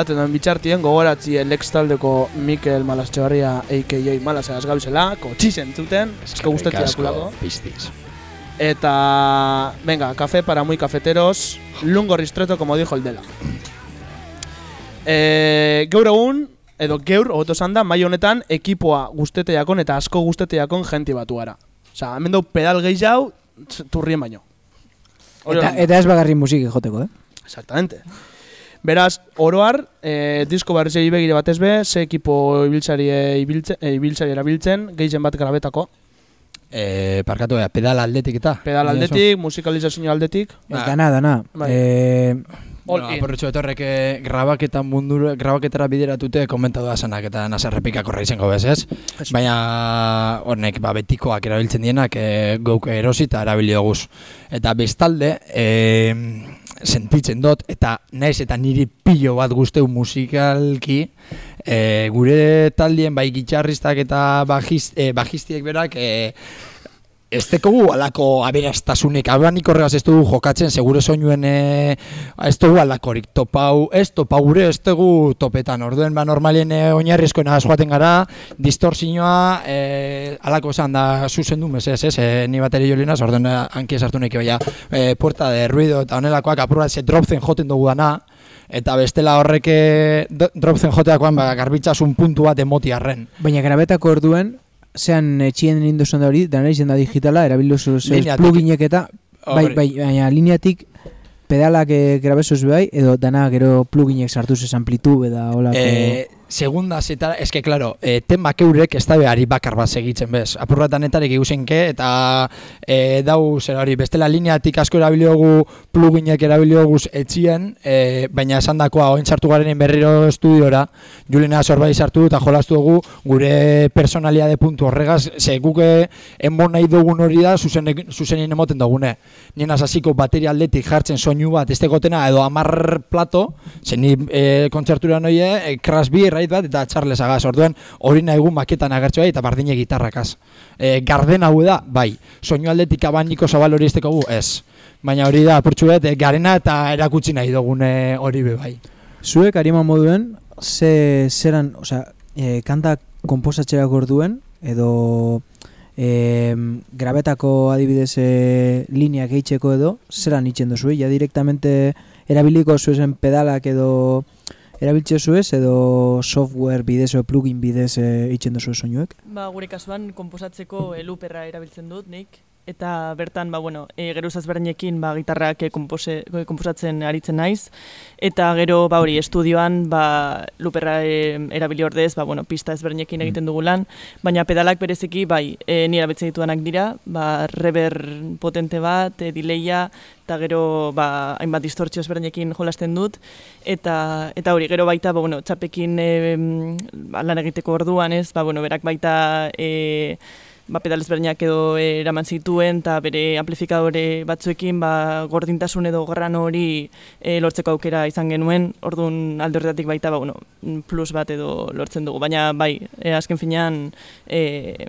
Speaker 4: Daten den bitxartien gogoratzi Lex taldeko Mikel Malastxebarria a.k.a. Malasa asgabizela, kotxiz entzuten, esko gustatzen dakulako.
Speaker 3: Piztiz.
Speaker 4: Eta, venga, café para muy cafeteros, lungo ristreto, como dijo el Dela. E, gaur egun, edo gaur, hobeto esan da, mai honetan, ekipoa guzteteakon eta asko guzteteakon jenti batu gara. Osa, hemen dau pedal gehiago, turrien baino. Hori
Speaker 2: Eta, eta ez bagarri musiki joteko, eh?
Speaker 4: Exactamente. Beraz, oroar, e, disko barrizei begire batez be, ze ekipo ibiltzari, e, ibiltze, e, ibiltzari erabiltzen, gehien bat grabetako.
Speaker 3: Eh, parkatu ea, pedal aldetik eta.
Speaker 4: Pedal aldetik, musikalizazio aldetik.
Speaker 2: Ez
Speaker 3: Ba.
Speaker 2: dana, dana.
Speaker 4: Bai.
Speaker 2: Eh,
Speaker 4: All
Speaker 3: No,
Speaker 4: in.
Speaker 3: aporretxo etorrek eh, grabaketa mundura, grabaketara bideratute komentatu da zanak eta nazarrepikako izango bez, ez? Baina hornek ba, betikoak erabiltzen dienak e, gouk erosi eta erabili doguz. Eta bestalde, e, sentitzen dut, eta naiz eta niri pilo bat guzteu musikalki, e, gure taldien bai gitxarristak eta bajist, e, bajistiek berak, e, Ez tekogu alako aberastasunik, abanik horregaz ez dugu jokatzen, segure soinuen e, ez dugu alakorik topau, ez topau gure, ez dugu topetan, orduen ba normalien e, oinarrizkoena joaten gara, distorsioa, e, alako esan da zuzendu mesez, ez, e, ni bateri jolinaz, orduen hanki esartu neki baina, e, puerta de ruido eta honelakoak apurra ze dropzen joten dugu dana, eta bestela horrek dropzen joteakoan ba, garbitzasun puntu bat emoti arren.
Speaker 2: baina grabetako orduen, zean etxien induzon da hori, dana izan da digitala, erabildu zuz
Speaker 3: Lineatik.
Speaker 2: pluginek eta, bai, bai, baina lineatik pedalak e, grabezuz bai, edo dana gero pluginek sartu zez amplitu eta holako...
Speaker 3: E, segundas eta, eske, claro, e, temak eurek ez da behari bakar bat segitzen bez. Apurratan etarek iguzenke, eta e, dau, zer hori, bestela lineatik asko erabiliogu pluginek erabiliogu etxien, e, baina esan dakoa, oin sartu garenen berriro estudiora, Julina Sorbai sartu eta jolastu dugu gure personaliade puntu horregaz, ze guke enbon nahi dugun hori da, zuzen, zuzenin emoten dugune. Nien hasiko bateria aldetik jartzen soinu bat, ez tegotena, edo amar plato, zen ni e, kontzertura noie, e, Crash Raid bat, eta Charles agaz, orduen hori nahi gu maketan agertzu bai, eta bardine gitarrakaz. E, garden hau da, bai, soinu aldetik abaniko zabal hori esteko gu, ez. Baina hori da, apurtxu bet, e, garena eta erakutsi nahi dugune hori be bai.
Speaker 2: Zuek harima moduen, ze, zeran, osea, e, kanta komposatxeak orduen, edo e, grabetako adibidez e, lineak eitzeko edo, zeran itxen duzu, ja direktamente erabiliko zuezen pedalak edo erabiltze zuez, edo software bidez edo plugin bidez e, itxen duzu soinuek?
Speaker 6: Ba, gure kasuan, komposatzeko e, looperra erabiltzen dut, nik. Eta bertan, ba, bueno, e, gero ezberdinekin ba, gitarrak e, kompose, e, komposatzen aritzen naiz. Eta gero, ba, hori, estudioan, ba, looperra e, erabili ordez, ba, bueno, pista ezberdinekin egiten dugu lan. Baina pedalak bereziki, bai, e, ni erabiltzen dituanak dira, ba, rever potente bat, e, delaya, eta gero ba, hainbat distortzio ezberdinekin jolasten dut eta eta hori gero baita ba, bueno, txapekin e, ba, lan egiteko orduan ez ba, bueno, berak baita e, ba, pedal ezberdinak edo eraman zituen eta bere amplifikadore batzuekin ba, gordintasun edo gran hori e, lortzeko aukera izan genuen orduan alde horretatik baita ba, bueno, plus bat edo lortzen dugu baina bai e, azken finean e,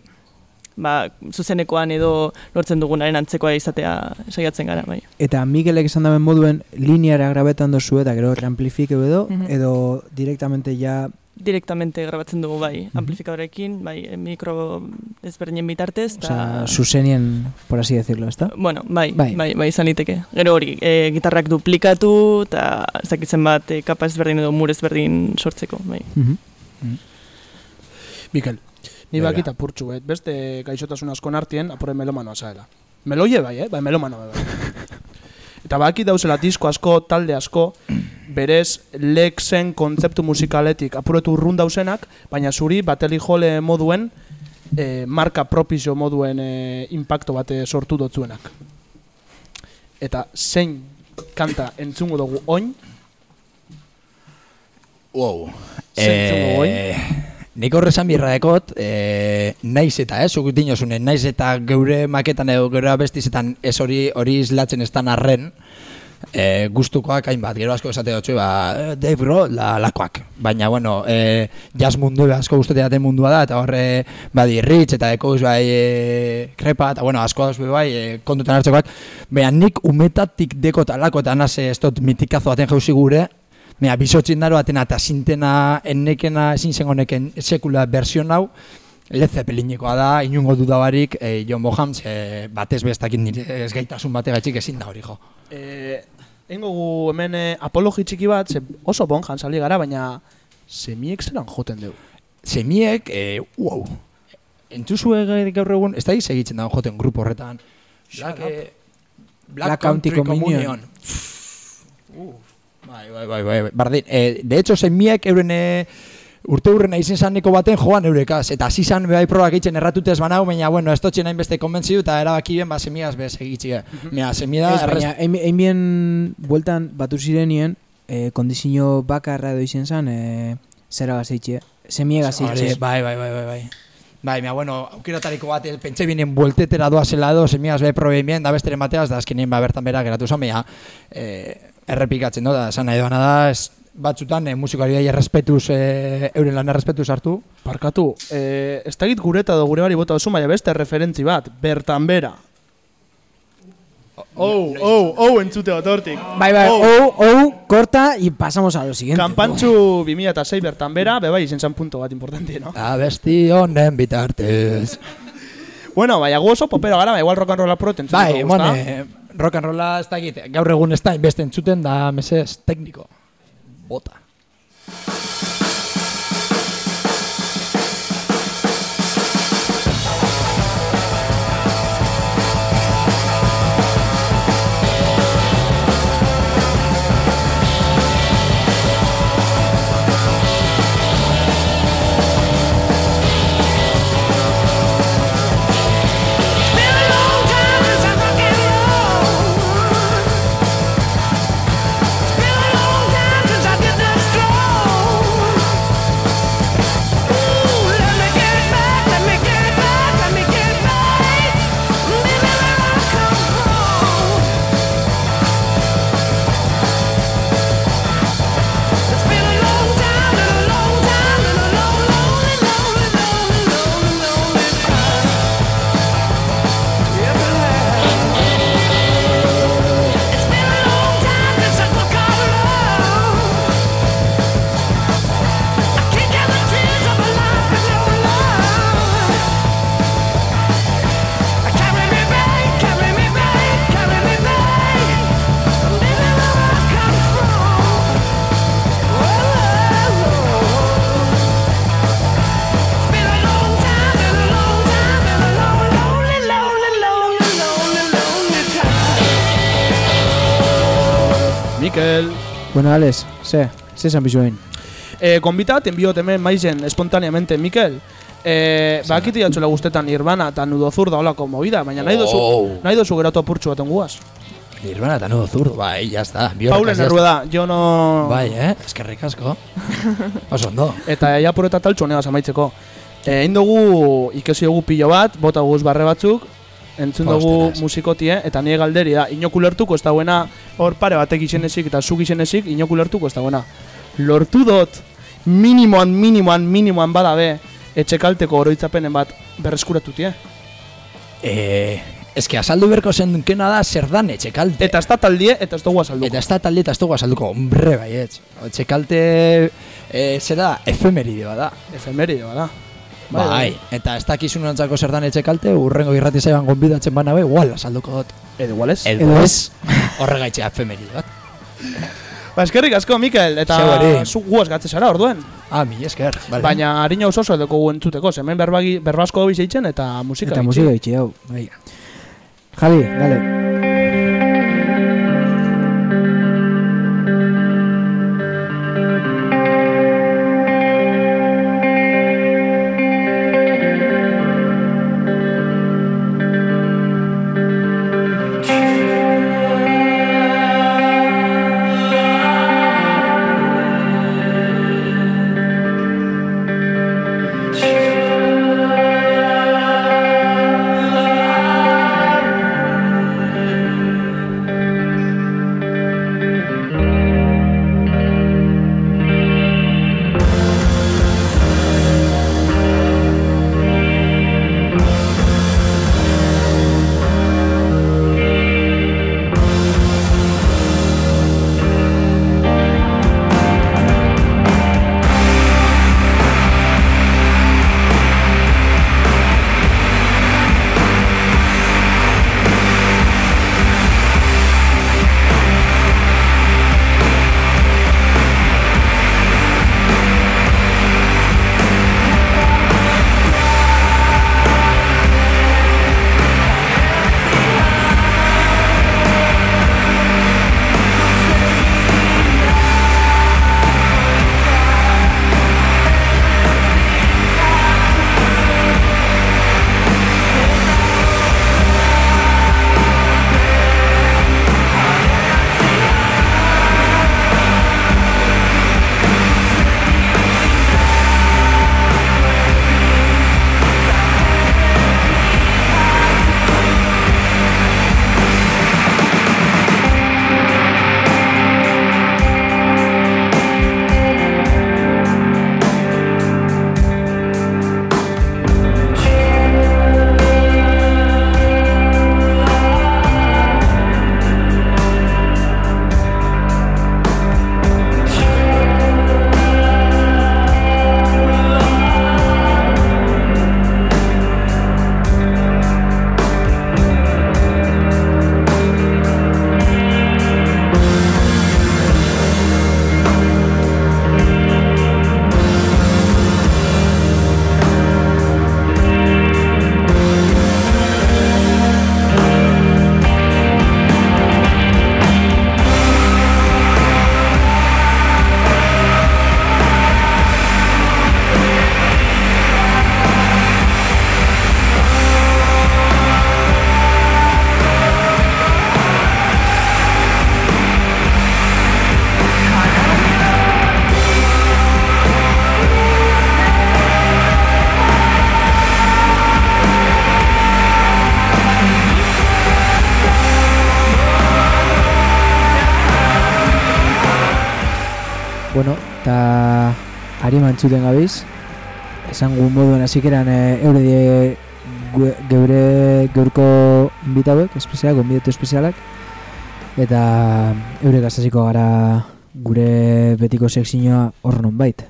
Speaker 6: ba, zuzenekoan edo lortzen dugunaren antzekoa izatea saiatzen gara, bai.
Speaker 2: Eta Mikelek esan daben moduen lineara grabetan dozu eta gero reamplifikeu edo,
Speaker 6: Mhm.
Speaker 2: edo directamente ja
Speaker 6: Direktamente grabatzen dugu bai, amplifikadorekin, bai, mikro ezberdinen bitartez.
Speaker 2: Osea, zuzenien, por así decirlo, ezta?
Speaker 6: Bueno, bai,
Speaker 2: Bai.
Speaker 6: bai, bai, izan liteke. Gero hori, e, gitarrak duplikatu, eta ez dakitzen bat, e, kapa ezberdin edo mur ezberdin sortzeko, bai.
Speaker 2: Mhm.
Speaker 4: Mikel, ni bakita purtsu, eh? beste gaixotasun askon artien, apure melomanoa zaela. Meloie bai, eh? bai melomanoa bai. Eta baki dauzela disko asko, talde asko, berez lexen kontzeptu musikaletik apuretu urrun dausenak, baina zuri bateli jole moduen, eh, marka propizio moduen eh, impacto bate sortu dotzuenak. Eta zein kanta entzungo dugu oin,
Speaker 3: Wow.
Speaker 4: Zentzu gogoi?
Speaker 3: Nik horre esan birra dekot, e, naiz eta, eh, zuk dinosunen, naiz eta geure maketan edo geure abestizetan ez hori hori islatzen ez dan arren, e, gustukoak hainbat, gero asko esate dutxu, ba, eh, Dave Grohl, la, lakoak. Baina, bueno, e, jazz mundu asko gustete daten mundua da, eta horre, badi, Rich eta Echoes bai, e, Krepa, eta bueno, asko dauz bai, e, kontutan hartzekoak. Baina nik umetatik dekot alako eta nase ez dut mitikazo baten jauzi gure, Mea, bizotzin daro atena eta sintena ennekena ezin zengo neken sekula version hau, Led Zeppelinikoa da, inungo dudabarik, e, John Boham, ze batez bestakin nire ez gaitasun bategatxik ezin da hori jo.
Speaker 4: Eh, Eingo gu hemen eh, apologi txiki bat, ze oso bon jansali gara, baina semiek zelan joten dugu.
Speaker 3: Semiek, e, wow, entuzue gaur egun, ez da segitzen dago joten grupo horretan. Black, eh,
Speaker 2: Black County Communion.
Speaker 3: Uh, bai, bai, bai, bai, bai. Bardin, eh, de hecho, semiek euren eh, urte hurren aizen zaneko baten joan eurekaz. Eta hasi zan bai probak egiten erratutez banau, baina, bueno, ez totxen hainbeste konbentzidu eta erabaki ben, ba, semiaz bez egitxe. Mira, semia
Speaker 2: Ez, baina, egin bien bueltan batu zirenien, eh, kondizio bakarra edo izen zan, eh, zera gazeitxe, semiega
Speaker 3: Hori,
Speaker 2: zeitxe.
Speaker 3: Bai, bai, bai, bai, bai. Bai, mea, bueno, aukeratariko bat, el pentsa binen bueltetera doa zela edo, semiaz be probein bien, da besteren bateaz, da azkenien ba bertan bera geratu zan, baina eh, errepikatzen do, da, esan nahi doana da, ez, batzutan, eh, musikari bai errespetuz, eh, euren lan errespetuz hartu,
Speaker 4: Parkatu, eh, ez dakit gureta edo gure bari bota oso, baina beste referentzi bat, bertan bera. Oh, oh, oh, entzute bat hortik.
Speaker 2: Bai, bai,
Speaker 4: Oh.
Speaker 2: ou, ou, corta y pasamos a lo siguiente.
Speaker 4: Kanpantxu 2006 bertan bera, bebai izen zan punto bat importante, no?
Speaker 3: abesti honen bitartez.
Speaker 4: Bueno, baina gu oso popero gara, baina igual rock and roll apuro entzuteko,
Speaker 3: Bai,
Speaker 4: ezta?
Speaker 3: bueno, eh, rock and rolla ez da egite, gaur egun ez da, inbeste entzuten da, mesez, tekniko. Bota.
Speaker 2: Bueno, Alex, ze, ze esan bizuen.
Speaker 4: Eh, konbita, tenbiot hemen maizen espontaneamente, Mikel. Eh, bakiti jatxola guztetan Nirvana eta Nudo Zurda holako movida, baina nahi dozu,
Speaker 3: Oh.
Speaker 4: nahi dozu geratu apurtxu baten guaz.
Speaker 3: Nirvana eta nudo zurdo, bai, ya está.
Speaker 4: Paulen
Speaker 3: horrekaz, ya
Speaker 4: errueda, jo no...
Speaker 3: Bai, eh? Eskerrik asko. Oso ondo.
Speaker 4: Eta eia eta taltxo honegaz amaitzeko. Eh, egin dugu ikesi dugu pilo bat, bota guz barre batzuk, entzun dugu musikotie, eta nire galderi da, inoku lertuko ez dagoena, hor pare batek izenezik eta zuk izenezik, inoku lertuko ez dagoena. Lortu dot, minimoan, minimoan, minimoan badabe, etxekalteko oroitzapenen bat berreskuratutie.
Speaker 3: Eh, eske azaldu berko zenkena da zer dan etxekalte.
Speaker 4: Eta ez da taldie, eta ez dugu azalduko.
Speaker 3: Eta ez da talde eta ez dugu azalduko, hombre, baietz. Etxekalte, eh, zera, efemeride bada.
Speaker 4: Efemeride bada.
Speaker 3: Bai, eta ez dakizun ontzako zer dan etxekalte, urrengo irrati zaiban gonbidatzen bana be, igual azalduko dut.
Speaker 4: Edo igual ez.
Speaker 3: Edo ez, horregaitxe efemeride bat.
Speaker 4: Ba, eskerrik asko, Mikel, eta zu guaz gatze zara, orduen.
Speaker 3: Ah, mi esker, vale.
Speaker 4: Baina harina oso oso edoko gu entzuteko, ze hemen berbagi, berbasko gabiz eitzen eta musika
Speaker 2: Eta musika itxi, hau.
Speaker 3: Bai.
Speaker 2: Javi, dale. Ari mantzuten gabiz, esan gu moduen hasikeran e, eure die geure geurko inbitauek, espezialak, gonbidatu espezialak, eta eure gaztasiko gara gure betiko sekzioa hor non bait.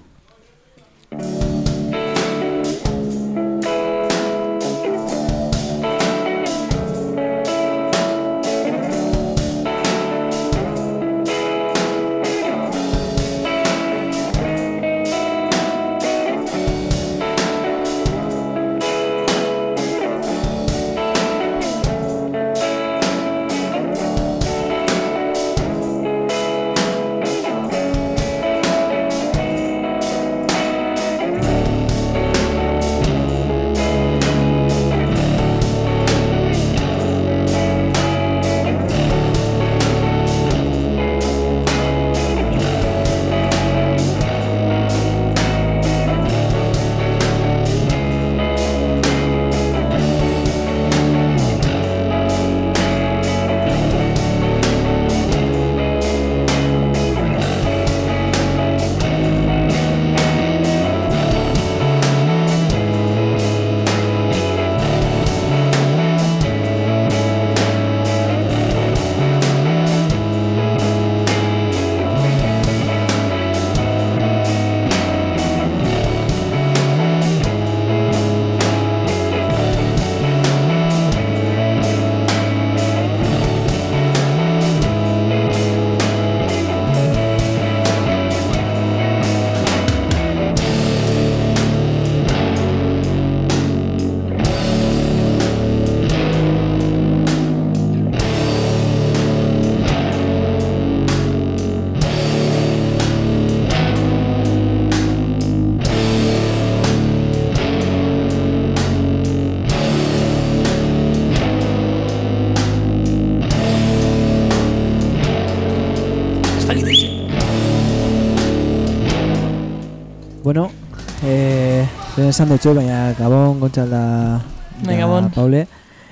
Speaker 1: Eh, lehen esan dutxo, baina Gabon, Gontzal da,
Speaker 6: Bai,
Speaker 1: da
Speaker 6: Gabon.
Speaker 1: Paule.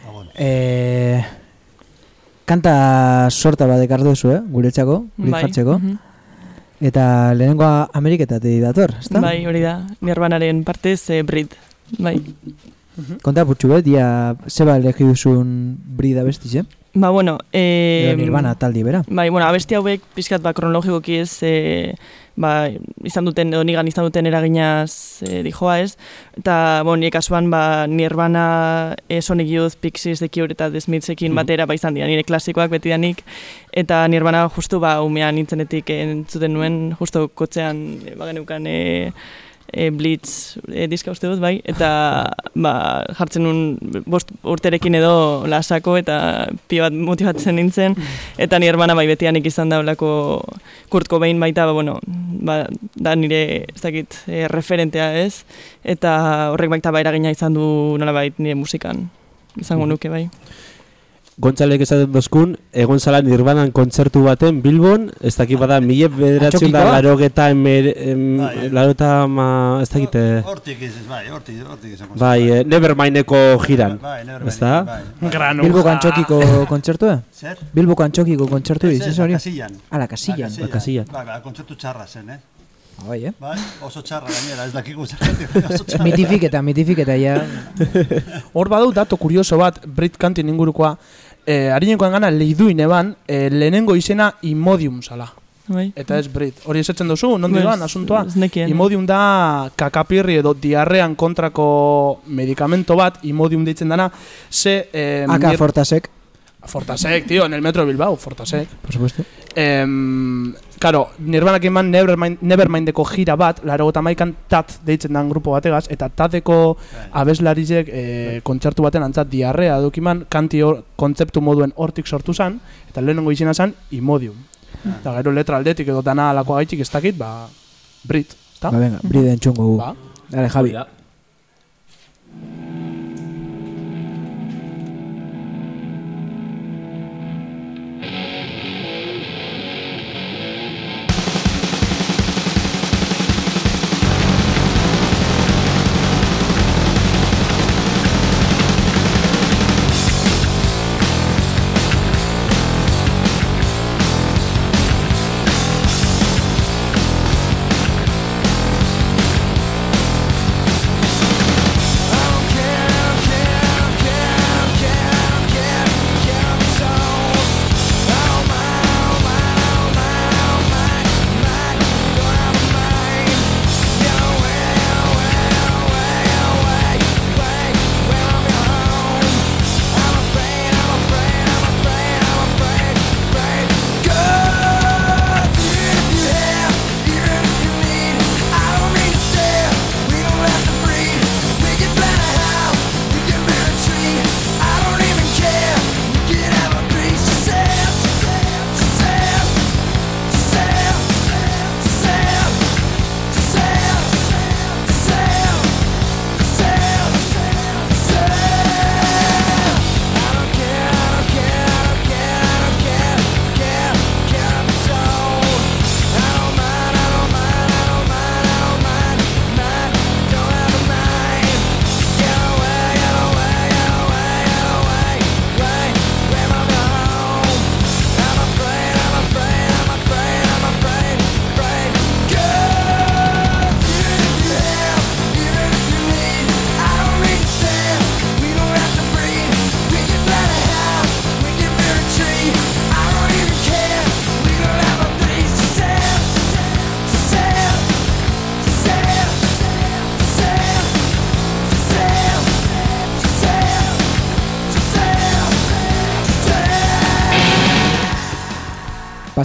Speaker 5: Gabon.
Speaker 1: Eh, kanta sorta bat ekartu duzu, eh? Guretzako, gure
Speaker 6: Bai,
Speaker 1: jartzeko.
Speaker 6: mhm.
Speaker 1: Eta lehenengoa Ameriketatik dator, ezta?
Speaker 6: Bai, hori da. Nirvanaren partez, e, Brit. Bai.
Speaker 1: Konta putxu bet, dia, zeba elegi duzun brida bestiz, eh?
Speaker 6: Ba, bueno, e,
Speaker 1: Nirvana taldi bera.
Speaker 6: Bai, bueno, abesti hauek pixkat ba, kronologikoki ez, e, ba, izan duten, edo nigan izan duten eraginaz e, dijoa ez. Eta, bon, nire kasuan, ba, Nirvana, e, Sonic Youth, Pixies, The Cure eta The Smithsekin batera, ba, izan dira, nire klasikoak betidanik. Eta Nirvana justu, ba, umean nintzenetik entzuten nuen, justu kotzean, e, ba, geneukan, e, e, Blitz e, diska uste dut, bai, eta ba, jartzen nun bost urterekin edo lasako eta pi bat motibatzen nintzen, eta nire hermana bai betianik izan da olako Kurt Cobain baita, ba, bueno, ba, da nire, ez dakit, e, referentea ez, eta horrek baita ba eragina izan du nolabait nire musikan, izango nuke bai.
Speaker 7: Gontzalek esaten dozkun, egon zala Nirvanan kontzertu baten Bilbon, ez dakit bada, mila bederatzen da laro geta emer, em,
Speaker 5: Bai.
Speaker 7: laro eta ma, ez dakit, eh,
Speaker 5: Hortik iz, bai, hortik, hortik izango.
Speaker 7: bai, eh, Nevermindeko jiran.
Speaker 5: Bai, never
Speaker 7: Ez da?
Speaker 5: Bai, bai.
Speaker 1: Bilbo kantxokiko kontzertu, eh?
Speaker 5: Zer?
Speaker 1: Bilbo kantxokiko kontzertu
Speaker 5: Ez,
Speaker 1: diz,
Speaker 5: ez,
Speaker 1: ez hori?
Speaker 5: Kasillan.
Speaker 1: Ah, la Casillan.
Speaker 7: La Casillan.
Speaker 5: Bai, bai, kontzertu txarra zen, eh?
Speaker 1: Ah, Bai, eh?
Speaker 5: Bai, oso txarra gainera, ez dakigu zergatik.
Speaker 1: Mitifiketa, mitifiketa, ja.
Speaker 4: Hor badu dato kurioso bat, Brit kantin ingurukoa, eh, harinekoan gana leiduin eban, eh, lehenengo izena Imodium zala.
Speaker 6: Bai.
Speaker 4: Eta ez Brit. Hori esatzen duzu, nondi doan, asuntoa?
Speaker 6: Ez nekien.
Speaker 4: Imodium da kakapirri edo diarrean kontrako medicamento bat, Imodium deitzen dana, ze... Eh,
Speaker 1: Aka
Speaker 4: nir-
Speaker 1: Fortasek,
Speaker 4: Fortasek, tío, en el metro de Bilbao, Fortasek.
Speaker 1: por supuesto.
Speaker 4: Em, Karo, Nirvanak eman Nevermind, Nevermindeko gira bat, laro eta maikan tat deitzen dan grupo bategaz, eta tateko abeslarizek e, kontzertu baten antzat diarrea dukiman, kanti hor, kontzeptu moduen hortik sortu zan, eta lehenengo izena zan, Imodium. Eta gero letra aldetik edo dana alako gaitik ez dakit, ba, Brit, ezta?
Speaker 1: Ba, venga, bride entzungo gu.
Speaker 4: Ba.
Speaker 1: Dale, Javi.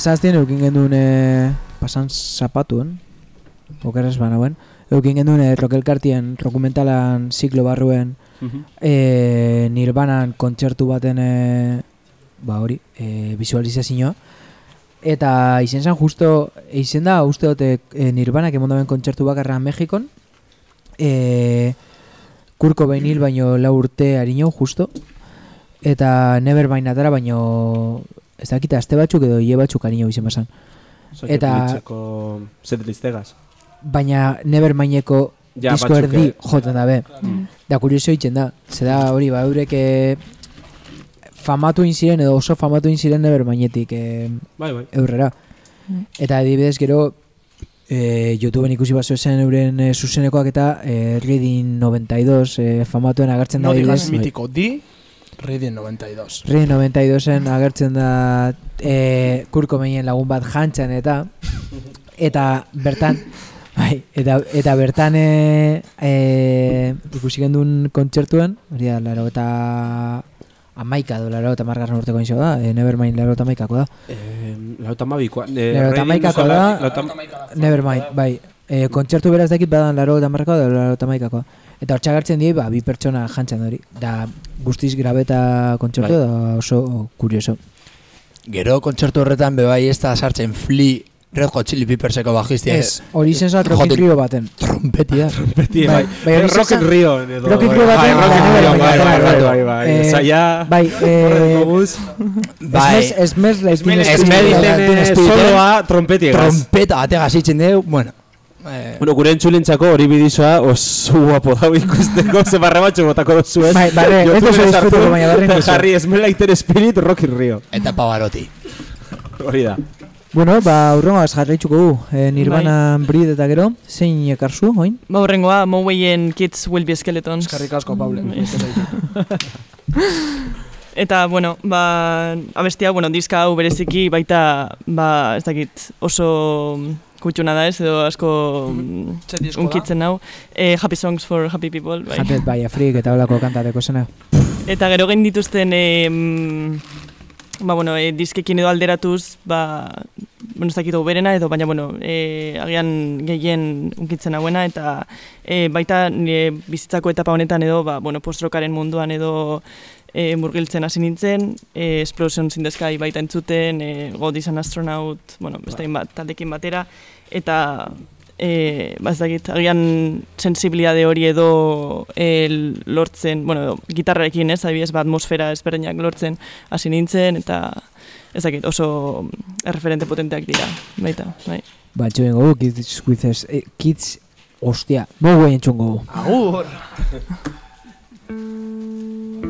Speaker 1: Pasaztien eukin genduen, e, pasan zapatuen, okeraz banauen, eukin genduen e, rokelkartien dokumentalan ziklo barruen e, Nirvanan kontzertu baten e, ba hori, e, visualizazioa. Eta izen zen justo, izen da, uste dute e, Nirvanak emondaben kontzertu bakarra Mexikon, e, kurko behin hil baino lau urte harino justo, eta Nevermind atara baino ez dakite aste batzuk edo hile batzuk harino izen basan. Eta-
Speaker 7: Eta... Set listegaz.
Speaker 2: baina Nevermindeko
Speaker 7: Ja,
Speaker 2: disko erdi
Speaker 7: eh.
Speaker 2: jotan dabe. Da kurioso egiten da. Ze da hori ba eurek eh, famatu egin ziren edo oso famatu egin ziren Nevermindetik eh,
Speaker 7: Bai, bai.
Speaker 2: eurrera.
Speaker 6: Mm.
Speaker 2: Eta adibidez gero e, YouTubeen ikusi bazo zen euren e, zuzenekoak eta e, Reading 92 e, famatuen agertzen da
Speaker 4: No digas
Speaker 2: adibidez.
Speaker 4: mitiko, di Reading 92.
Speaker 2: Reading 92en agertzen da e, kurko meinen lagun bat jantzan eta eta bertan bai, eta, eta bertan e, e, ikusi gendun kontzertuen, hori da, laro eta amaika do, laro eta margarren urteko inxo da, e, Nevermind laro eta amaikako da.
Speaker 7: Eh, lauta mabikoa. Eh,
Speaker 2: Laro eta hamaikako da, Nevermind, bai. E, kontzertu beraz dakit badan laro eta marrako da, laro eta maikako. Eta hor txagartzen die, ba, bi pertsona jantzan hori. Da, guztiz grabeta kontzertu
Speaker 7: Bai.
Speaker 2: da oso kurioso.
Speaker 3: Gero kontzertu horretan bebai ez da sartzen Flea Red Hot Chili Pepperseko bajistia.
Speaker 2: Ez, hori zen zat Rock. Rio baten.
Speaker 3: Trompetia.
Speaker 7: Beti,
Speaker 2: Bai,
Speaker 7: bai.
Speaker 2: bai,
Speaker 7: Rock in Rio. edo-
Speaker 2: Rock in Rio
Speaker 7: bai,
Speaker 2: baten,
Speaker 7: Rock in Rio, bai,
Speaker 2: baten,
Speaker 7: bai,
Speaker 2: bai.
Speaker 7: bai, bai.
Speaker 2: Eh,
Speaker 7: Zaila,
Speaker 2: Bai, eh.
Speaker 3: Bai.
Speaker 2: Esmez, Esmez- Spirit,
Speaker 3: esmez-
Speaker 2: bai,
Speaker 7: Eh, Soloa trompetiegaz.
Speaker 3: Trompeta batega zitzen dugu, bueno. Eh,
Speaker 7: Bueno, gure entzulentzako hori bidizoa oso guapo dago ikusteko, ze barre batxo botako dozuen.
Speaker 2: Bai, barre, ez duzu disfruteko, baina barre duzu.
Speaker 7: Jarri, Smell Spirit, Rock in Rio.
Speaker 3: eta Pavarotti.
Speaker 7: Hori da.
Speaker 2: Bueno, ba, urrengo jarraituko du. E, Nirvana Breed eta gero, zein ekarzu, oin?
Speaker 6: Ba, horrengoa, Moweyen Kids Will Be Skeletons.
Speaker 4: Eskerrik asko, Paule.
Speaker 6: Mm, Eta, bueno, ba, abestia, bueno, diska hau bereziki baita, ba, ez dakit, oso kutxuna da ez, edo asko mm,
Speaker 4: disko da?
Speaker 6: unkitzen hau. Eh, happy Songs for Happy People, bai.
Speaker 2: Jatet bai, afrik eta holako kantateko zena.
Speaker 6: Eta gero gain dituzten, e, ba, bueno, e, diskekin edo alderatuz, ba, bueno, ez dakit berena edo, baina, bueno, e, agian gehien unkitzen hauena, eta e, baita nire bizitzako etapa honetan edo, ba, bueno, postrokaren munduan edo e, murgiltzen hasi nintzen, e, the Sky baita entzuten, e, God is an Astronaut, bueno, beste bat taldekin batera, eta e, ba, ez dakit, agian sensibilitate hori edo e, lortzen, bueno, edo, gitarrarekin ez, adibidez, ba, atmosfera ezberdinak lortzen hasi nintzen, eta ez dakit, oso erreferente potenteak dira, baita, bai.
Speaker 2: Ba, entzuen gogu, Kids us, eh, Kids, ostia, mo guen entzun gogu.
Speaker 4: Agur!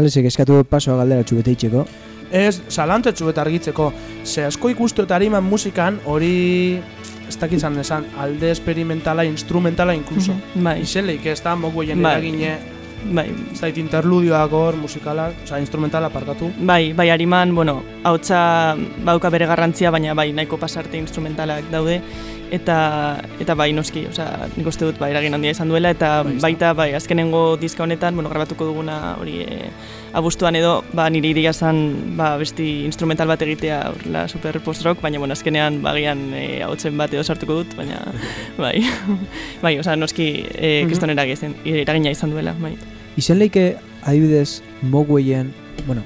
Speaker 2: Alesek eskatu dut pasoa galdera txubete itxeko.
Speaker 4: Ez, salantetxu eta argitzeko. Ze asko ikustu eta hariman musikan hori ez dakitzan esan alde experimentala, instrumentala inkluso.
Speaker 6: Bai.
Speaker 4: Izenleik ez da, moku egin
Speaker 6: Bai.
Speaker 4: eragine
Speaker 6: bai.
Speaker 4: Ez dait interludioak hor, musikalak, oza, instrumentala parkatu.
Speaker 6: Bai, bai, hariman, bueno, hautsa bauka bere garrantzia, baina bai, nahiko pasarte instrumentalak daude, eta eta bai noski, osea, nik uste dut bai eragin handia izan duela eta baita bai azkenengo diska honetan, bueno, grabatuko duguna hori e, abuztuan edo, ba nire ideia zen ba besti instrumental bat egitea horrela super post rock, baina bueno, azkenean bagian e, ahotsen bat edo sartuko dut, baina bai. bai, osea, noski e, kriston eragin, eragina izan duela, bai.
Speaker 2: Izen leike, adibidez, mogueien, bueno,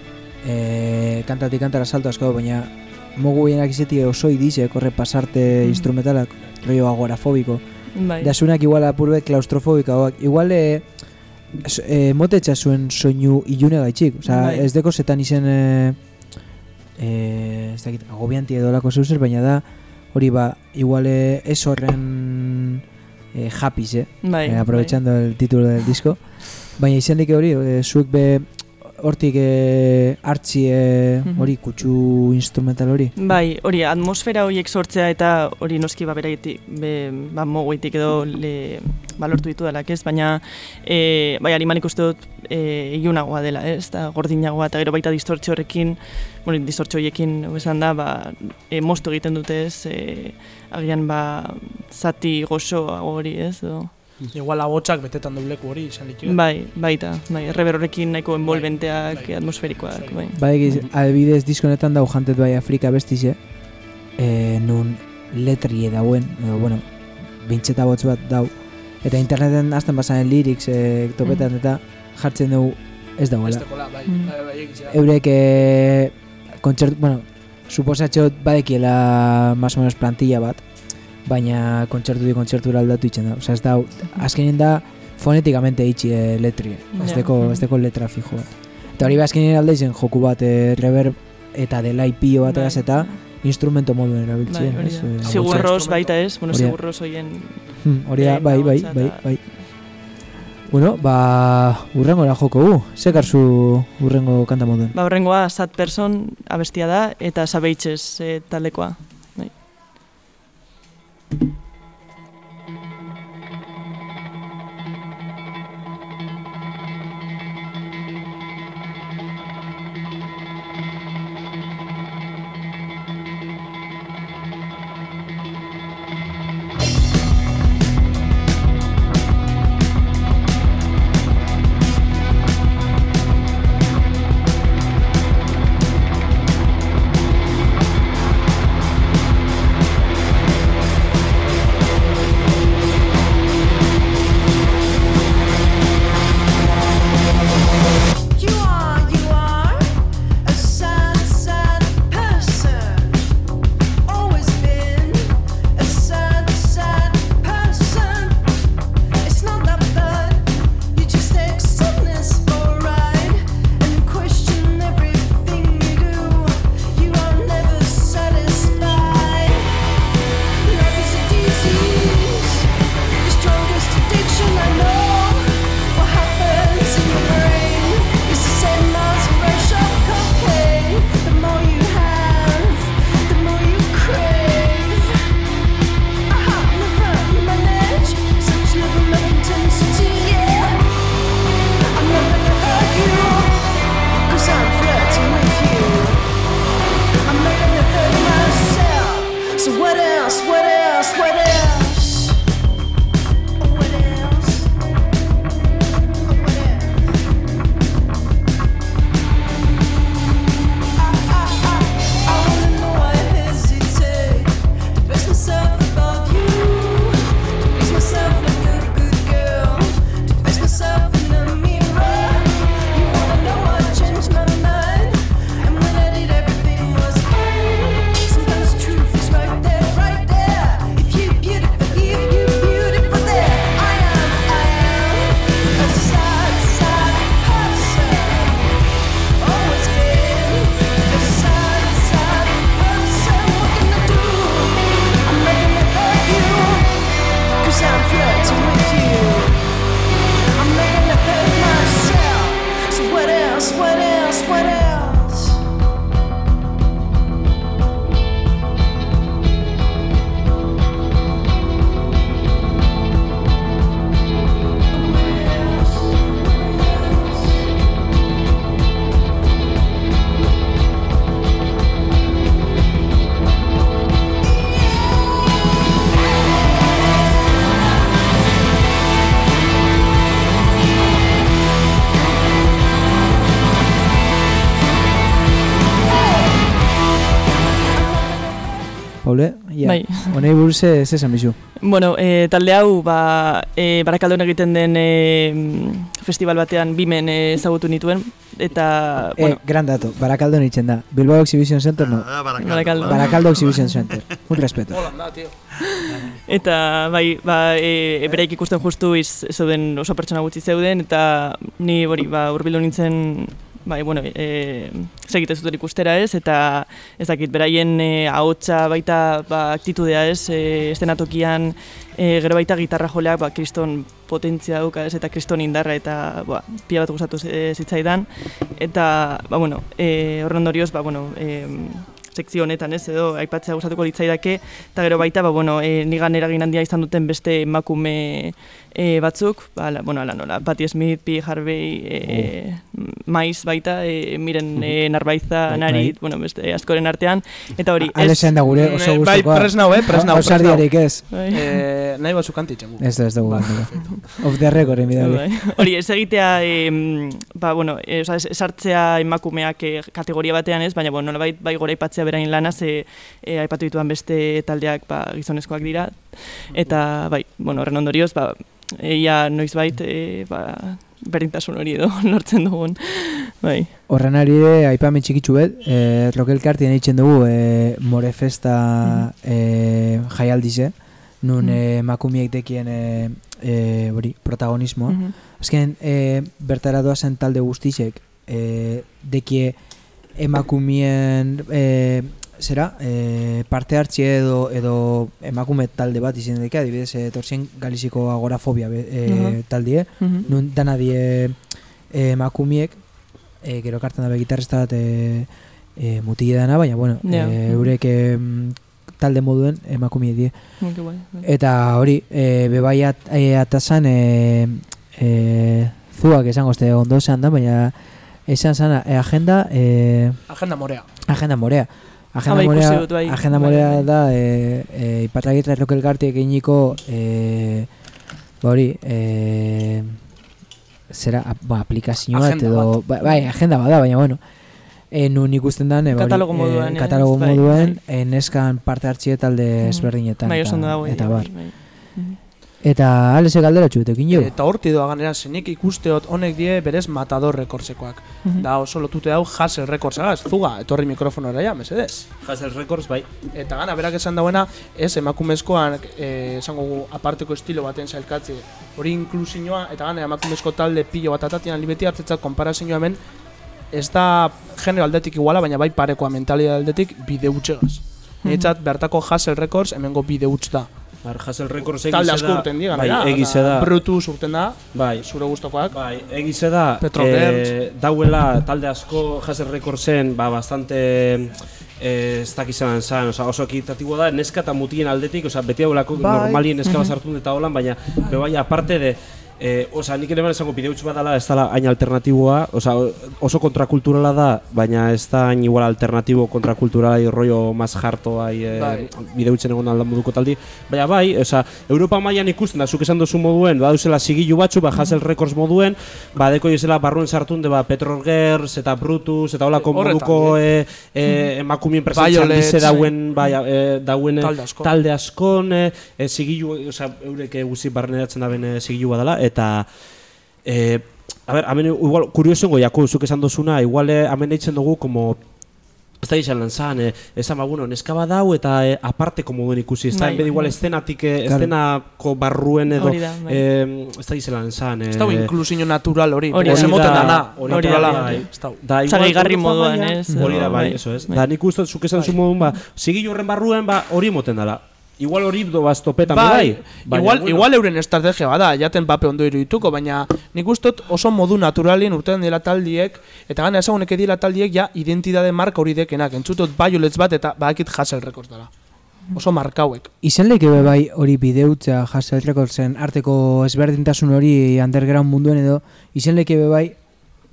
Speaker 2: e, kantatik kantara salto asko, baina mogueienak izetik oso idize, korre pasarte instrumentalak, rollo agorafobiko.
Speaker 6: Bai.
Speaker 2: Da zuenak igual apurbet klaustrofobikoak. Igual e, e, motetxa zuen soinu ilune gaitxik. Osa,
Speaker 6: Bai.
Speaker 2: ez deko zetan izen e, e, ez dakit, agobianti edo lako zeuzer, baina da hori ba, igual e, ez horren e, japiz, eh?
Speaker 6: Bai,
Speaker 2: Eh, aprovechando el título del disco. Baina izendik hori, e, zuek be hortik e, hartzi e,
Speaker 6: Mhm.
Speaker 2: hori kutsu instrumental hori.
Speaker 6: Bai, hori atmosfera horiek sortzea eta hori noski ba beraitik, be, ba mogoitik edo le balortu ditu dalak ez, baina e, bai ariman ikuste dut e, ilunagoa dela, ez, eta gordinagoa eta gero baita distortzio horrekin, bueno, distortzio horiekin esan da, ba, e, moztu egiten dute ez, e, agian ba zati gozoa hori ez, edo.
Speaker 4: Igual abotsak betetan dubleku hori izan litu.
Speaker 6: Bai, baita, bai, erreber horrekin nahiko envolventeak, atmosferikoak, bai.
Speaker 2: Ba egiz, adibidez diskonetan dau jantet bai Afrika bestize, e, nun letrie dauen, edo, bueno, bintxeta botz bat dau, eta interneten azten basaren lyrics e, topetan eta jartzen dugu ez dagoela.
Speaker 4: Estekola, bai,
Speaker 6: Mm.
Speaker 4: bai, bai.
Speaker 2: Eurek e, kontzert, bueno, suposatxot badekiela más o menos plantilla bat, baina kontzertu di kontzertura aldatu itzen da. Osea, ez da, azkenean da fonetikamente itxi e, letri, deko, ez deko letra fijo bat. Eta hori ba azkenean alde izen joku bat, e, reverb eta delay pio bat
Speaker 6: Bai.
Speaker 2: egaz eta instrumento moduen
Speaker 6: Bai,
Speaker 2: erabiltzen. ez?
Speaker 6: da.
Speaker 2: E,
Speaker 6: Sigurros baita ez, bueno, sigurros hoien
Speaker 2: Hmm, Hori da, bai, bai, bai, bai. Bueno, ba, urrengora joko gu. Zekarzu urrengo kanta moduen.
Speaker 6: Ba, horrengoa, Sad Person abestia da, eta Sabeitxez e, taldekoa.
Speaker 1: Thank
Speaker 6: you.
Speaker 2: Honei buruz ez esan bizu.
Speaker 6: Bueno, e, talde hau, ba, e, barakaldon egiten den e, festival batean bimen e, ezagutu nituen, eta,
Speaker 2: Eh,
Speaker 6: bueno,
Speaker 2: gran dato, Barakaldo nintzen da. Bilbao Exhibition Center, no.
Speaker 5: Ah, Barakaldo.
Speaker 6: Barakaldo.
Speaker 2: Barakaldo Exhibition Center. Un respeto.
Speaker 4: Hola, da, tío.
Speaker 6: eta bai, ba, e, bereik ikusten justu iz, zeuden oso pertsona gutxi zeuden, eta ni hori, ba, urbildu nintzen, bai, bueno, e, segite zuten ikustera ez, eta ez dakit, beraien e, ahotsa baita ba, aktitudea ez, e, estenatokian, e, gero baita gitarra joleak, ba, kriston potentzia dauka ez, eta kriston indarra, eta ba, pia bat gustatu zitzaidan, eta, ba, bueno, e, horren ba, bueno, e, sekzio honetan ez edo aipatzea gustatuko litzaidake eta gero baita ba bueno e, nigan eragin handia izan duten beste emakume e, batzuk ba la, bueno ala nola Patti Smith, P Harvey, e, Mais baita e, miren e, Narbaiza,
Speaker 2: Bai,
Speaker 6: Narit,
Speaker 2: bai.
Speaker 6: bueno beste askoren artean eta hori
Speaker 2: Alesen da gure oso
Speaker 4: Eh, bai, presnau, eh, presnau,
Speaker 2: Ausardiarik ez.
Speaker 6: Bai.
Speaker 4: Eh, nahi batzuk kantitzen gu.
Speaker 2: Ez da, ez dugu. Of the record, emidali.
Speaker 6: Bai. Hori, ez egitea, em, ba, bueno, e, oza, esartzea emakumeak e, kategoria batean ez, baina, bueno, nolabait bai gora aipatzea berain lana, ze e, aipatu dituan beste taldeak ba, gizonezkoak dira, eta, bai, bueno, horren ondorioz, ba, ia noizbait, e, ba, berdintasun hori edo lortzen dugun, bai.
Speaker 2: Horren ari ere, aipamen txikitsu bet, eh, rokelkartien eitzen dugu eh, Morefesta eh, jaialdize, nun eh, emakumiek dekien eh, eh, hori, protagonismoa.
Speaker 6: Mhm.
Speaker 2: Azken, eh, bertara doazen talde guztizek, eh, dekie emakumien, eh, zera, eh, parte hartzie edo, edo emakume talde bat izan deke, adibidez, eh, torzien galiziko agorafobia be- eh,
Speaker 6: Mhm.
Speaker 2: taldie,
Speaker 6: Mhm.
Speaker 2: nun dana die eh, emakumiek, eh, gero kartan dabe gitarrista bat eh, eh, mutile dana, baina, bueno,
Speaker 6: Ja.
Speaker 2: eh, eurek em, talde moduen emakumie die.
Speaker 6: Bai, bai, bai.
Speaker 2: Eta hori, e, bebai at, e, atazan e, e, zuak esango ondo esan da, baina esan zana, e, agenda, e,
Speaker 4: Agenda morea.
Speaker 2: agenda morea. Agenda
Speaker 6: Ah, bai, ikusi
Speaker 2: morea,
Speaker 6: dut, bai.
Speaker 2: agenda
Speaker 6: Bai,
Speaker 2: morea
Speaker 6: bai.
Speaker 2: da, e, e, ipatragitra errokelkarte eginiko, e, ba hori, e, zera, a- ba, aplikazio bat
Speaker 4: Agenda
Speaker 2: edo, ba, bai, agenda bada, baina bueno, e, nun ikusten dan, e, ba,
Speaker 6: Katalogo
Speaker 2: e,
Speaker 6: moduan, ez?
Speaker 2: katalogo
Speaker 6: Bai,
Speaker 2: moduen, e, neskan parte hartzie talde
Speaker 6: Mhm.
Speaker 2: ezberdinetan,
Speaker 6: Bai,
Speaker 2: eta, eta bar.
Speaker 6: bai. Mhm.
Speaker 2: Eta alese galdera txuetekin jo.
Speaker 4: Eta horti doa ganera, zenik ikusteot honek die berez matador rekordzekoak.
Speaker 6: Mhm.
Speaker 4: Da oso lotute hau Hassel Recordsagaz, zuga, etorri mikrofonora ja, mesedez.
Speaker 7: Hazel Records, bai.
Speaker 4: Eta gana, berak esan dauena, ez emakumezkoan, eh, esango gu, aparteko estilo baten zailkatze, hori inklusioa, eta gana, emakumezko talde pilo bat atatian libeti hartzetzat konparazioa hemen, ez da genero aldetik iguala, baina bai parekoa mentalidad aldetik bide utxegaz. Niretzat, bertako Hassel Records hemengo bide utz da.
Speaker 7: Bar, Hazel Records
Speaker 4: Talde
Speaker 7: egize
Speaker 4: asko
Speaker 7: da.
Speaker 4: urten digan,
Speaker 7: Bai, egize da.
Speaker 4: Brutus urten da,
Speaker 7: Bai,
Speaker 4: zure gustokoak.
Speaker 7: Bai, egize da,
Speaker 4: Petro
Speaker 7: eh, dauela talde asko Hazel Recordsen, ba, bastante eh, ez dakizan zan, oza, oso ekitatibo da, neska eta mutien aldetik, oza, beti haulako
Speaker 4: Bai.
Speaker 7: normalien neska bat sartu eta holan, baina, be bai, aparte de, eh, oza, nik ere ban esango bide huts bat dela, ez dela hain alternatiboa, oza, oso kontrakulturala da, baina ez da hain igual alternatibo kontrakulturala, y rollo más harto, ai, eh,
Speaker 4: Bai.
Speaker 7: bide hutsen egon aldan moduko taldi, baina bai, oza, Europa mailan ikusten da, zuk esan duzu moduen, baduzela sigilu batzu, ba, Hazel Records moduen, ba, deko izela barruen sartunde, ba, Petrol Girls, eta Brutus, eta holako moduko e, e, emakumien presentzian bize dauen, bai, e, dauen e,
Speaker 4: Talde asko.
Speaker 7: talde askon, e, e, sigilu, oza, eurek e, guzi barneratzen daben e, sigilu badala, eta e, a ber, hemen igual kurioso jako zuk esan dozuna, igual e, hemen eitzen dugu como Ez da izan lan zan, eh, esan ba, bueno, neska bat dau eta eh, aparteko moduen ikusi, ez da,
Speaker 6: Bai,
Speaker 7: igual
Speaker 6: bai.
Speaker 7: eszenatik, eh,
Speaker 2: Claro.
Speaker 7: eszenako barruen edo,
Speaker 6: da, bai.
Speaker 7: eh, ez da izan lan zan, eh,
Speaker 4: Ez dago inklusio natural hori,
Speaker 6: Hori
Speaker 4: hori
Speaker 6: da.
Speaker 4: emoten
Speaker 7: Hori da,
Speaker 4: dana,
Speaker 7: hori
Speaker 6: da,
Speaker 7: bai. Da,
Speaker 6: gehigarri
Speaker 7: Europa
Speaker 6: moduan, ez,
Speaker 7: Hori da, bai,
Speaker 6: bai,
Speaker 7: eso ez.
Speaker 6: bai.
Speaker 7: Da, nik uste, zuk esan zu modun, ba, sigillo horren barruen, ba, hori emoten dala. Igual hori do baztopetan, bai.
Speaker 4: Bai,
Speaker 7: Baina,
Speaker 4: igual,
Speaker 7: bueno,
Speaker 4: igual euren estrategia bada, jaten pape ondo irudituko, baina nik ustot oso modu naturalien urtean dela taldiek, eta gana ezagunek dira taldiek ja identidade marka hori dekenak, entzutot Violets bat eta badakit Hassel Records dela. Oso markauek.
Speaker 2: Izen leke be bai hori bideutza Hassel Recordsen arteko ezberdintasun hori underground munduen edo izen leke be bai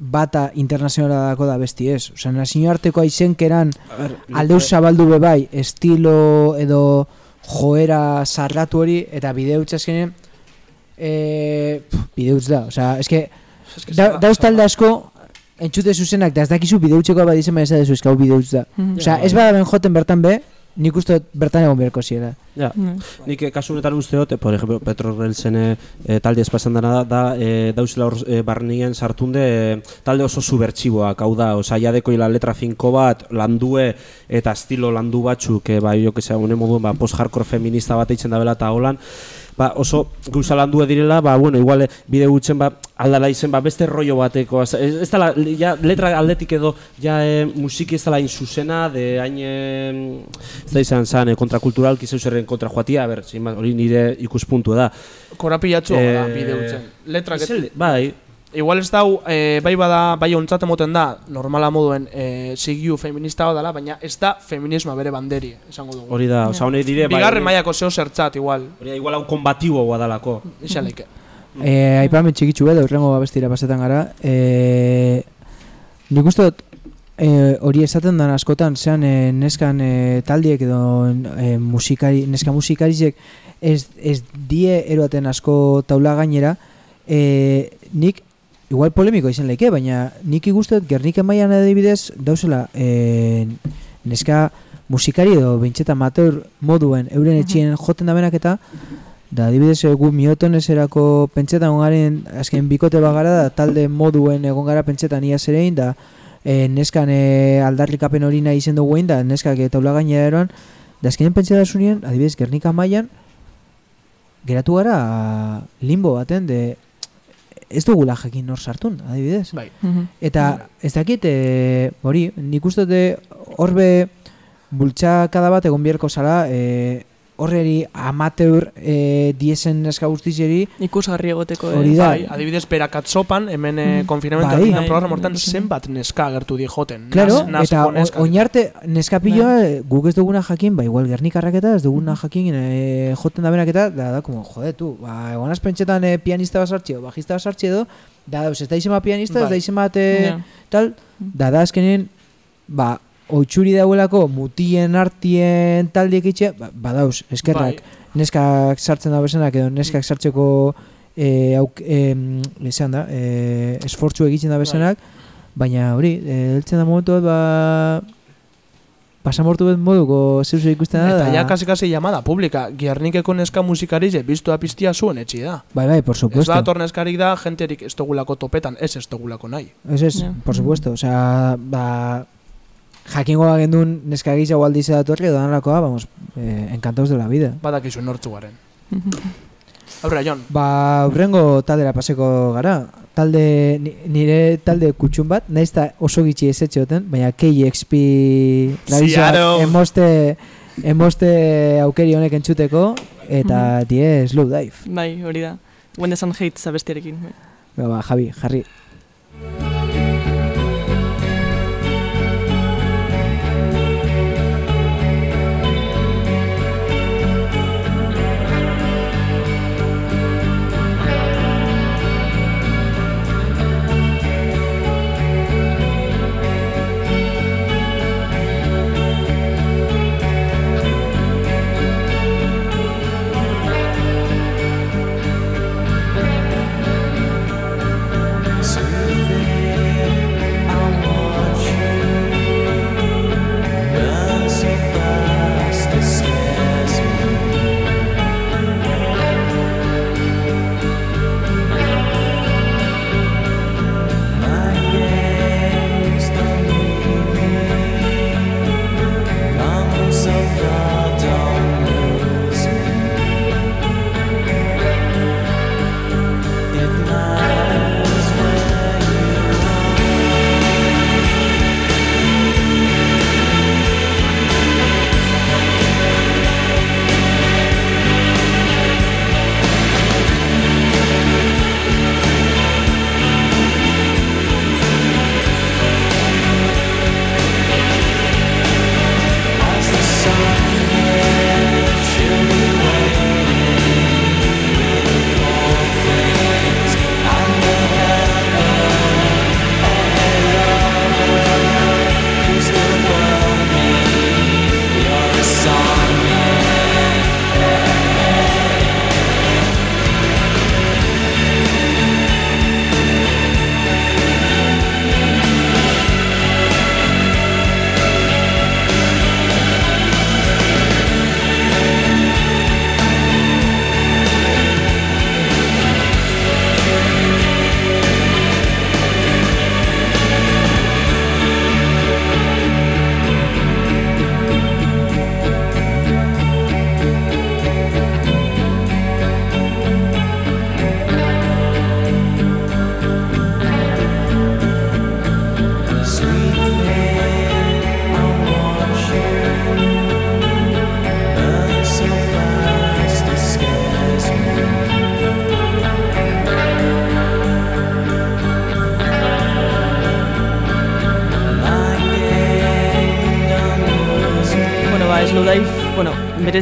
Speaker 2: bata internazionaladako da besti ez. Osa, nazio arteko aizenkeran aldeu zabaldu be bai estilo edo joera sarratu hori eta bideutza azkenen e, pff, bideutz da. Osa, eske da, dauz talde asko entzute zuzenak da ez dakizu bideutzeko bat izen baina ez da dezu eskau bideutz da.
Speaker 6: Mhm.
Speaker 2: Osea, ez bada ben joten bertan be, nik uste dut bertan egon beharko ziela.
Speaker 7: Ja.
Speaker 6: Mm.
Speaker 7: Nik eh, kasu honetan uste dut, eh, por ejemplo, Petro Relsen eh, talde espazan dana da, da eh, dauzela hor eh, barnien sartunde eh, talde oso subertsiboak, hau da, osa, jadeko ila letra finko bat, landue eta estilo landu batzuk, eh, ba, jo une moduen, ba, post-hardcore feminista bat eitzen dabela eta holan, ba, oso gauza landue direla, ba, bueno, igual eh, bide gutzen, ba, aldala izen, ba, beste rollo bateko, ez, ez dela, ja, letra aldetik edo, ja, e, musiki ez dela hain zuzena, de hain, e, ez da izan zan, e, kontrakulturalki zeuzerren kontra joatia, ber, zin, bat, hori nire ikuspuntua da.
Speaker 4: Korapilatxu
Speaker 7: Eh,
Speaker 4: da bide utzen. Letrak
Speaker 7: Ez el- bai,
Speaker 4: Igual ez dau, e, bai bada, bai ontzat emoten da, normala moduen e, sigiu feminista dela, baina ez da feminismoa bere banderi, esango dugu.
Speaker 7: hori da, oza, honek dire, bai,
Speaker 4: Bigarren
Speaker 7: hori-
Speaker 4: mailako zeo zertzat, igual,
Speaker 7: hori da, igual hau konbatibo guadalako.
Speaker 4: isaleike.
Speaker 2: E, aipamen txikitsu bat, aurrengo abestira pasetan gara. E, nik uste dut, e, hori esaten dan askotan, zean e, neskan e, taldiek edo e, musikari, neska musikarizek ez, ez die eroaten asko taula gainera, e, nik igual polemiko izan leike, baina nik ikustet Gernika mailan adibidez dauzela e, neska musikari edo bintxeta amateur moduen euren etxien joten da benak eta da adibidez eh, gu miotoneserako pentsetan egon garen azken bikote bagara da talde moduen egon gara pentsetan ia zerein da e, neskan e, aldarrikapen hori nahi izen dugu egin da neskak e, taula gainera eroan da azkenen pentseta zunien adibidez Gernika mailan geratu gara limbo baten de ez dugula jakin nor sartun, adibidez.
Speaker 4: Bai.
Speaker 6: Mhm.
Speaker 2: Eta ez dakit, e, hori, nik uste dute horbe bultxakada bat egon biherko zara, e, horreri amateur e, diesen neska guztizeri,
Speaker 6: Ikusgarri egoteko,
Speaker 2: Hori
Speaker 6: eh?
Speaker 2: da.
Speaker 4: Bai, adibidez, berakatzopan, hemen mm.
Speaker 6: Mm.
Speaker 4: konfinamentu
Speaker 2: Bai.
Speaker 4: bai, programa
Speaker 6: Bai,
Speaker 4: hortan
Speaker 6: bai.
Speaker 4: zenbat neska agertu di joten.
Speaker 2: Claro,
Speaker 4: Nas-
Speaker 2: eta o-
Speaker 4: neska.
Speaker 2: oinarte neskapilloa e, guk ez duguna jakin, ba igual gernikarrak eta ez duguna jakin e, joten da benak eta da, da, como, jode, tu, ba, egonaz pentsetan e, pianista bat sartxe edo, bajista bat sartxe edo, da, dauz, ez da izen bat pianista, ez da
Speaker 4: Bai.
Speaker 2: izen bat, e,
Speaker 6: Ja.
Speaker 2: tal, da, da azkenen, ba, oitxuri dauelako mutien artien taldiek itxe, ba, badauz, eskerrak,
Speaker 4: Bai.
Speaker 2: neskak sartzen da bezenak edo neskak sartzeko e, auk, e, esan da, e, esfortzu egiten da bezenak, baina hori, e, heltzen da momentu bat, ba, pasamortu bet moduko zeuzu ikusten da,
Speaker 4: Eta ja kasi-kasi llamada publika, Gernikeko neska musikarize biztua piztia zuen etxi da.
Speaker 2: bai, bai, por
Speaker 4: Ez
Speaker 2: supuesto.
Speaker 4: da torneskarik da, jenterik ez dugulako topetan, ez ez dugulako nahi.
Speaker 2: Ez ez,
Speaker 6: Ja.
Speaker 2: por supuesto, osea, ba, jakingo bagendun neska gisa gualdize datorri edo danarakoa, vamos, eh, encantados de la vida.
Speaker 4: Badakizu nortzu garen. Aurra, Jon.
Speaker 2: Ba, urrengo taldera paseko gara. Talde, ni- nire talde kutxun bat, eta oso gitxi ez etxeoten, baina KXP
Speaker 4: Seattle.
Speaker 2: emoste, emoste aukeri honek entzuteko, eta die slow dive.
Speaker 6: Bai, hori da. When the sun hates abestiarekin.
Speaker 2: Ba, ba, Javi, jarri.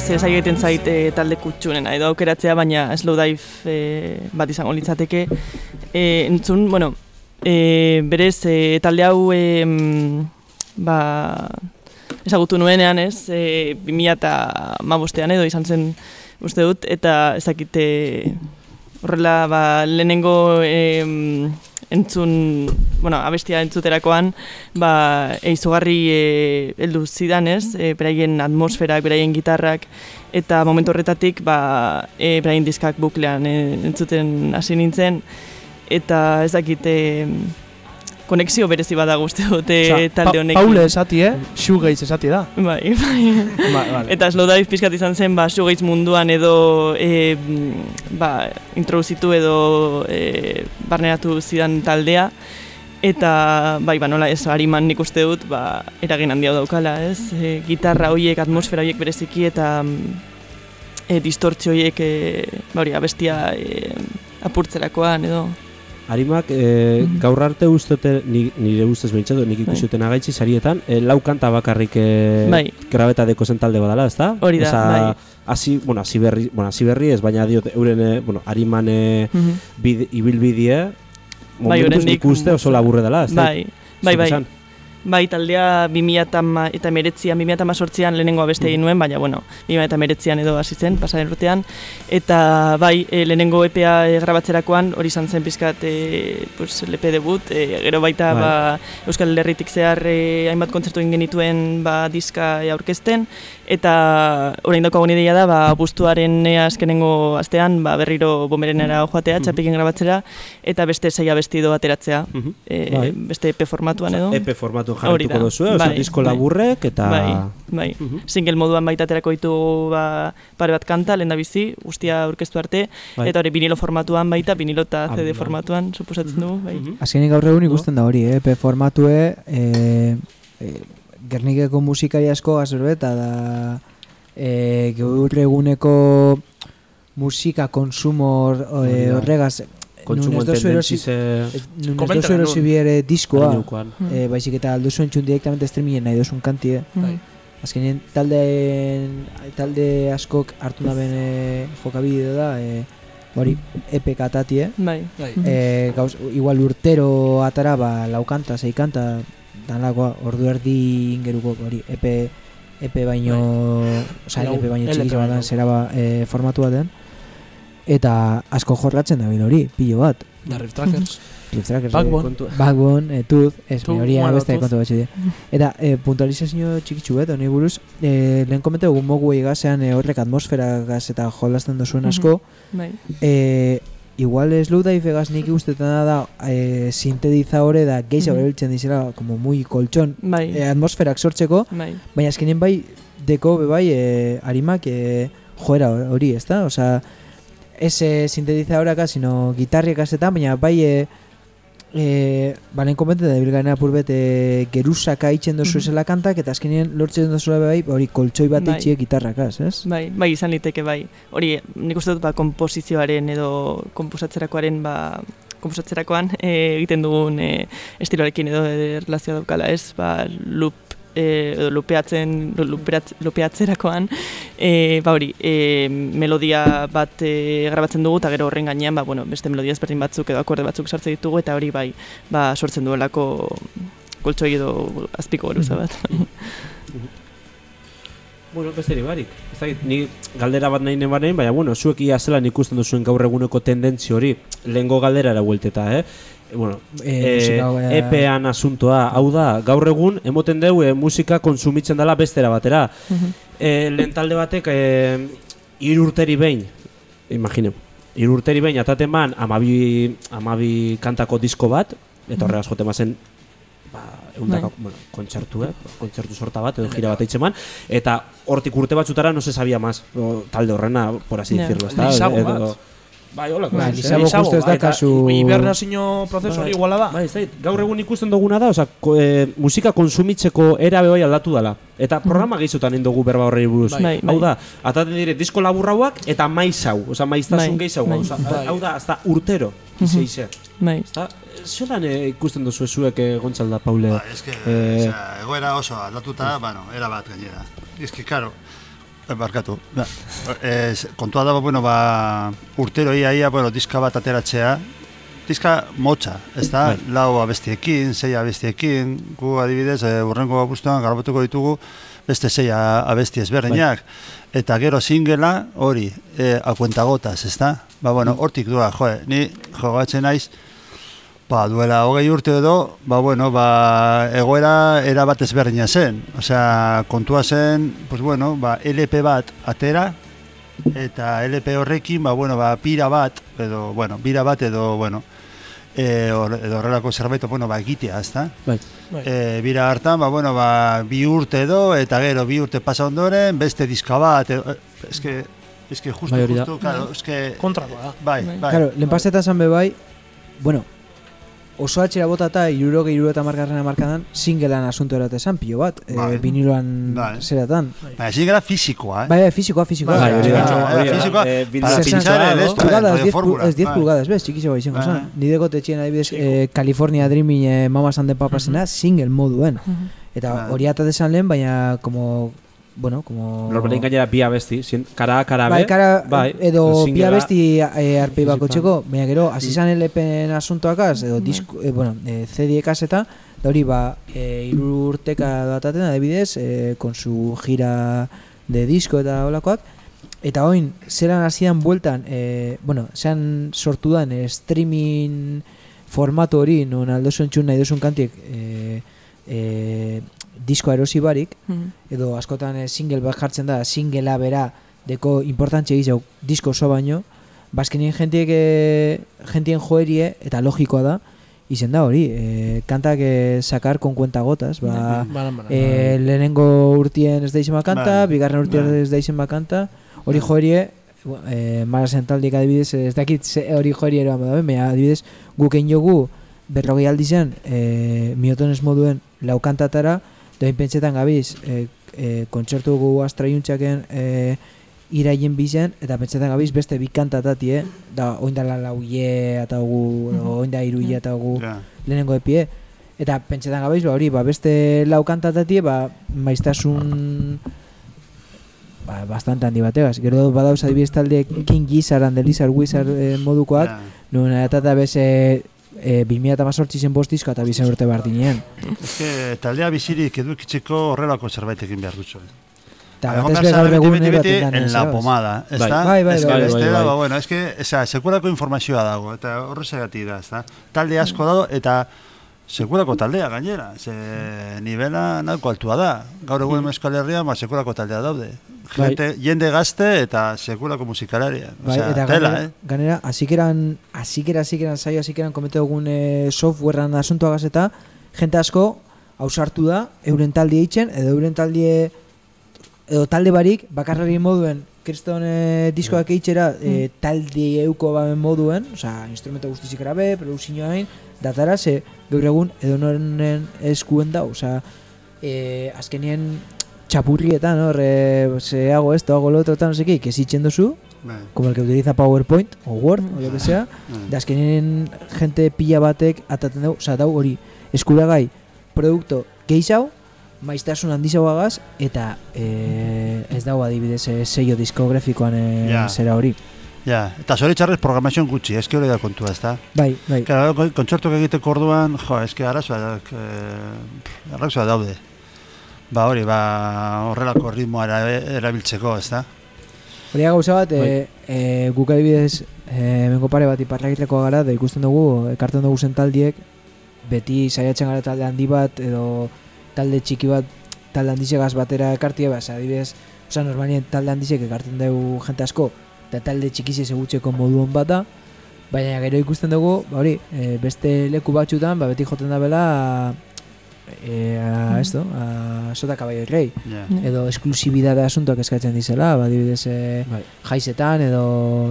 Speaker 6: Berez ez egiten zait e, talde kutxunena edo aukeratzea, baina slow dive e, bat izango litzateke. E, entzun, bueno, e, berez e, talde hau e, ba, ezagutu nuenean ez, e, 2000 eta mabostean edo izan zen uste dut, eta ezakite horrela ba, lehenengo e, entzun, bueno, abestia entzuterakoan, ba, eizugarri e, heldu zidan ez, e, beraien atmosferak, beraien gitarrak, eta momentu horretatik, ba, e, beraien diskak buklean e, entzuten hasi nintzen, eta ez dakit, e, konexio berezi bada guzti dute talde honekin.
Speaker 4: Paule esati, eh? Shoegaze esati da.
Speaker 6: Bai, bai.
Speaker 4: Ba, vale.
Speaker 6: Eta Slowdive pixkat izan zen, ba, shoegaze munduan edo e, ba, introduzitu edo e, barneratu zidan taldea. Eta, bai, ba, nola ez, hariman nik uste dut, ba, eragin handia daukala, ez? E, gitarra horiek, atmosfera horiek bereziki, eta e, distortzio horiek, e, ba, hori, abestia e, apurtzerakoan, edo.
Speaker 7: Harimak, e, gaur arte ustote, ni, nire ustez behintzatu, nik ikusi duten agaitzi sarietan, e, lau kanta bakarrik e,
Speaker 6: Bai.
Speaker 7: grabeta deko zen talde badala, ezta?
Speaker 6: Hori da,
Speaker 7: Osea,
Speaker 6: bai.
Speaker 7: Hasi, bueno, hasi berri, bueno, hasi berri ez, baina diot, euren, bueno, hariman e,
Speaker 6: Mhm.
Speaker 7: bid, ibilbidie,
Speaker 6: Bai,
Speaker 7: momentuz nik uste oso laburre dela, ezta?
Speaker 6: Bai, bai,
Speaker 7: Zuk
Speaker 6: bai. Bai, taldea 2000 eta meretzian, 2000 eta mazortzian lehenengo abeste egin nuen, baina, bueno, 2000 eta meretzian edo hasi zen, pasaren urtean. Eta, bai, e, lehenengo EPA e, grabatzerakoan, hori izan zen pizkat, e, pues, LP debut, e, gero baita,
Speaker 7: Bai.
Speaker 6: ba, Euskal Herritik zehar e, hainbat kontzertu egin genituen, ba, diska aurkezten, eta orain daukagun ideia da, ba, bustuaren azkenengo astean, ba, berriro bomerenera joatea, txapiken grabatzera, eta beste sei abestido ateratzea,
Speaker 7: Mhm.
Speaker 6: e,
Speaker 7: Bai.
Speaker 6: beste EP formatuan edo.
Speaker 7: EP formatu
Speaker 6: Hori
Speaker 7: jarrituko duzu, oso
Speaker 6: Bai,
Speaker 7: disko
Speaker 6: bai.
Speaker 7: laburrek, eta...
Speaker 6: Bai, bai.
Speaker 7: Mhm.
Speaker 6: Single moduan baita aterako ditu ba, pare bat kanta, lehen da bizi, guztia aurkeztu arte,
Speaker 7: Bai.
Speaker 6: eta hori vinilo formatuan baita, vinilo eta
Speaker 7: Ah,
Speaker 6: CD
Speaker 7: bai.
Speaker 6: formatuan, suposatzen du, bai.
Speaker 7: Mhm.
Speaker 2: Azkenik gaur egun ikusten da hori, eh? EP formatue, e, e, Gernikeko musikari asko gazerbeta da e, gaur eguneko musika konsumo e, horregaz
Speaker 7: Kontsumo
Speaker 2: nun ez dozu erosi,
Speaker 7: tendentzize...
Speaker 2: ez- nun ez
Speaker 4: Komentara
Speaker 2: dozu erosi
Speaker 4: nun.
Speaker 2: bi ere diskoa.
Speaker 6: Mm.
Speaker 2: e, baizik eta alduzu entzun direktamente streamingen nahi dozun kantie.
Speaker 6: Mhm.
Speaker 2: Azkenean talde, talde askok hartu daben e, jokabideo da, e, hori, EP katatie.
Speaker 6: Bai.
Speaker 3: Bai.
Speaker 2: E, gauz, igual urtero atara ba, lau kanta, dalakoa, ordu erdi ingeruko hori, epe, epe baino, oza,
Speaker 4: Lau-
Speaker 2: epe baino badan
Speaker 4: baino.
Speaker 2: zera ba, e, formatu baten, eta asko jorratzen da hori, pilo bat.
Speaker 3: Da Rift Trackers.
Speaker 2: Cliff Trackers,
Speaker 4: Backbone.
Speaker 7: Kontu-
Speaker 2: Backbone, e, Tooth, ez,
Speaker 4: Tooth,
Speaker 2: hori
Speaker 4: bueno,
Speaker 2: beste kontu batxe dira. Eta e, puntualizazio txikitsu bet, honi buruz, e, lehen komente dugu mogu egazean e, horrek atmosfera gaz eta jolazten duzuen asko,
Speaker 6: Bai.
Speaker 2: e, igual Slowdive egaz nik ustetan da e, sintetizadore da gehiago
Speaker 6: Mhm.
Speaker 2: erabiltzen dizela como muy colchón
Speaker 6: Bai.
Speaker 2: e, atmosferak sortzeko,
Speaker 6: Bai.
Speaker 2: baina azkenien bai deko be bai e, harimak e, joera hori, ezta? Osea, ez e, sintetizadoreaka, sino gitarriak eta baina bai e, e, balen komente da bilgane apur bet e, gerusaka itxen dozu
Speaker 6: Mhm.
Speaker 2: esela kantak eta azkenien lortzen dozu bai hori koltsoi bat
Speaker 6: Bai.
Speaker 2: itxiek gitarrakaz, ez?
Speaker 6: Bai, bai, izan liteke bai. Hori, nik uste dut ba, komposizioaren edo komposatzerakoaren ba, komposatzerakoan e, egiten dugun e, estiloarekin edo e, daukala, ez? Ba, loop e, edo lupeatzen, lu- luperatz, lupeatzerakoan, e, ba hori, e, melodia bat e, grabatzen dugu, eta gero horren gainean, ba, bueno, beste melodia ezberdin batzuk edo akorde batzuk sartzen ditugu, eta hori bai, ba, sortzen duelako koltsoi edo azpiko geruza bat.
Speaker 7: Bueno, besterik barik. Ez dakit, ni galdera bat nahi nebanein, baina bueno, zuek ia zelan ikusten duzuen gaur eguneko tendentzio hori, lehengo galdera era eh? Bueno,
Speaker 2: E,
Speaker 7: e,
Speaker 2: musika, e,
Speaker 7: EPEan asuntoa, hau da, gaur egun, emoten dugu e, musika konsumitzen dela bestera batera. e, lehen talde batek, e, irurteri behin, imaginem, irurteri behin, ataten man, amabi, amabi kantako disko bat, eta horregaz joten bazen, ba, eundaka,
Speaker 6: Bai.
Speaker 7: bueno, kontzertu, eh? kontzertu sorta bat, edo gira bat eitzen man, eta hortik urte batzutara no se sabia más, o, talde horrena, por así
Speaker 6: Ja.
Speaker 7: decirlo, ezta? Bai, hola,
Speaker 2: Bai,
Speaker 7: eh?
Speaker 2: Lizago justo ez da kasu-
Speaker 4: Hibernazio prozesu hori iguala da.
Speaker 7: Bai, ez dakit, gaur egun ikusten duguna da, osea, ko, e, musika konsumitzeko era bai aldatu dela. Eta programa gehiotan egin dugu berba horrei buruz.
Speaker 6: Bai, bai.
Speaker 7: Hau da, ataten dire disko laburrauak eta maiz hau, osea, maiztasun
Speaker 6: Bai,
Speaker 7: gehiago.
Speaker 6: bai.
Speaker 3: Bai.
Speaker 7: hau da, hasta urtero, ize ize.
Speaker 6: Bai.
Speaker 7: Ezta, zelan e, ikusten duzu zuek e, gontzalda, Paule?
Speaker 5: Ba, eske,
Speaker 7: Eh,
Speaker 5: egoera oso aldatuta, bueno, era bat gainera. Eske, karo, Eh, Barkatu. Da. Ez, kontua da, bueno, ba, urtero ia, ia, bueno, diska bat ateratzea, diska motza, ez da,
Speaker 7: Bai.
Speaker 5: lau abestiekin, sei abestiekin, gu adibidez, e, urrengo abuztuan grabatuko ditugu, beste sei a- abesti ezberdinak, eta gero singela hori, e, akuentagotas, ez da? Ba, bueno, hortik doa, joe, ni jogatzen naiz, Ba, duela hogei urte edo, ba, bueno, ba, egoera era bat ezberdina zen. Osea, kontua zen, pues bueno, ba, LP bat atera, eta LP horrekin, ba, bueno, ba, bira bat, edo, bueno, bira bat edo, bueno, e, hor, edo horrelako zerbait, bueno, ba, egitea, ezta?
Speaker 7: Bai.
Speaker 5: E, bira hartan, ba, bueno, ba, bi urte edo, eta gero bi urte pasa ondoren, beste diska bat, edo, eske, eske justu,
Speaker 7: Bai, da.
Speaker 5: justu, claro, eske,
Speaker 4: Kontrakoa da.
Speaker 5: bai,
Speaker 6: Bai.
Speaker 5: bai.
Speaker 2: Claro, lehen pasetan zan be bai, bueno, oso atxera bota eta irurogei irureta markarrena markadan singelan asunto erate esan pilo bat,
Speaker 5: Bai.
Speaker 2: e, viniloan
Speaker 5: Bai.
Speaker 2: zeratan.
Speaker 5: Baina ezin gara fisikoa, eh?
Speaker 2: Bai, bai, fisikoa, fisikoa.
Speaker 5: Bai,
Speaker 7: hori da,
Speaker 5: Bai,
Speaker 7: da.
Speaker 5: fisikoa,
Speaker 7: Eh,
Speaker 5: para pinchar
Speaker 2: esan,
Speaker 5: el
Speaker 2: no?
Speaker 5: esto,
Speaker 2: Pulgadas,
Speaker 5: radio
Speaker 2: 10
Speaker 5: fórmula.
Speaker 2: ez 10
Speaker 5: Bai.
Speaker 2: pulgadas, bez, txikixo bai izango
Speaker 5: Bai.
Speaker 2: zen. Nideko tetxien adibidez, eh, California Dreaming eh, Mama San de Papasena single moduen. Eta
Speaker 5: Bai.
Speaker 2: hori ata desan lehen, baina como, bueno, como...
Speaker 7: Normalen gainera bi abesti, zien, kara kara
Speaker 2: Bai, kara,
Speaker 7: bai,
Speaker 2: edo pia besti e, arpei bako txeko, baina gero, hasi zan LPen asuntoakaz, edo disko, e, bueno, e, CD-ekaz eta, da hori, ba, e, iru urteka dataten, adibidez, e, con su gira de disco eta holakoak, eta oin, zelan hasian bueltan, e, bueno, zelan sortu dan e, streaming formatu hori, non aldo txun nahi duzun kantiek, e, e, disko erosi barik,
Speaker 6: Mhm.
Speaker 2: edo askotan eh, single bat jartzen da, singlea bera deko importantxe egizau disko oso baino, bazkenien jentiek, eh, jentien joerie, eta logikoa da, izen da hori, eh, kantak eh, sakar kon cuenta gotas, ba, eh, lehenengo urtien ez da izen bakanta, bigarren urtien ez da izen bakanta, hori joerie, bu- eh, marasen taldik adibidez, ez dakit hori joerie ere da, baina adibidez, guk egin jogu, berrogei aldi zen, eh, miotones moduen lau kantatara, doin pentsetan gabiz, eh, eh, kontzertu gu astraiuntxaken eh, iraien bizen, eta pentsetan gabiz beste bi kantatati, eh? da oindala lauie eta gu, edo oinda iruie eta gu
Speaker 5: Ja.
Speaker 2: lehenengo epie. Eta pentsetan gabiz, ba, hori, ba, beste lau kantatati, ba, maiztasun ba, bastante handi bategaz. Gero badauz adibidez talde King Gizzard and the Lizard Wizard eh, modukoak,
Speaker 5: Ja.
Speaker 2: nun eta beze e, 2018 zen bost disko eta bizen urte bardinean.
Speaker 5: Eske, taldea bizirik edukitzeko horrelako zerbait egin behar dutxo.
Speaker 2: Eta batez
Speaker 5: behar
Speaker 2: be gaur egun
Speaker 5: beti, beti,
Speaker 2: dan,
Speaker 5: en
Speaker 2: ez,
Speaker 5: la pomada, ez
Speaker 7: Bai.
Speaker 5: da?
Speaker 2: Bai, bai,
Speaker 5: Ez
Speaker 2: bai,
Speaker 5: que
Speaker 7: bai,
Speaker 5: bestela,
Speaker 7: bai.
Speaker 5: ba, bueno, ez que, eza, sekurako informazioa dago, eta horrezagatik da, ez da? Talde asko dago, eta sekurako taldea gainera, ze nivela nahiko altua da. Gaur egun Euskal Herrian, ba, sekurako taldea daude.
Speaker 7: Bai.
Speaker 5: Gente, jende gazte eta sekurako musikalaria.
Speaker 2: Bai,
Speaker 5: Osea,
Speaker 2: eta
Speaker 5: tela,
Speaker 2: ganera,
Speaker 5: eh?
Speaker 2: ganera hasikeran hasikera hasikeran saio hasikeran komete dugun e, softwarean asuntoagaz eta jente asko ausartu da euren taldi eitzen edo euren taldi edo talde barik bakarrari moduen kriston e, diskoak eitzera e, talde euko baben moduen, osea, instrumento guztizik erabe, produzioa hain, datara ze gaur egun edo noren eskuen da, osea, e, azkenien txapurrietan, hor, e, se hago esto, hago lo otro, tal, no sé que si duzu,
Speaker 5: Bai,
Speaker 2: como el que utiliza PowerPoint o Word o lo que sea,
Speaker 5: bai.
Speaker 2: de azkenen gente pila batek ataten dugu, osea, dau hori eskuragai produkto gehiago, maiztasun handizauagaz, eta e, ez dago adibidez e, sello diskografikoan e,
Speaker 5: Ja.
Speaker 2: zera hori.
Speaker 5: Ja, eta zoritxarrez programazioan gutxi, eski hori da kontua, ez da?
Speaker 2: Bai, bai.
Speaker 5: Claro, ko- kontzertuak egiteko orduan, jo, eski arazoak, eh, arazoak daude. Ba hori, ba horrelako ritmoa era- erabiltzeko, ez da?
Speaker 2: Hori gauza bat, e,
Speaker 7: Bai.
Speaker 2: e, guk adibidez, e, mengo pare bat iparragiteko gara, da ikusten dugu, ekartzen dugu zen taldiek, beti saiatzen gara talde handi bat, edo talde txiki bat, talde handizegaz batera ekartie, ba, ze adibidez, oza, normalien talde handizek ekartzen dugu jente asko, eta talde txikize segutxeko moduan bat da, baina gero ikusten dugu, ba hori, e, beste leku batxutan, ba, beti joten da bela, e, a, esto, a Sota Caballo Rey
Speaker 5: Ja.
Speaker 2: edo esklusibidade asuntoak eskatzen dizela, ba, adibidez e,
Speaker 7: Bai.
Speaker 2: jaizetan edo,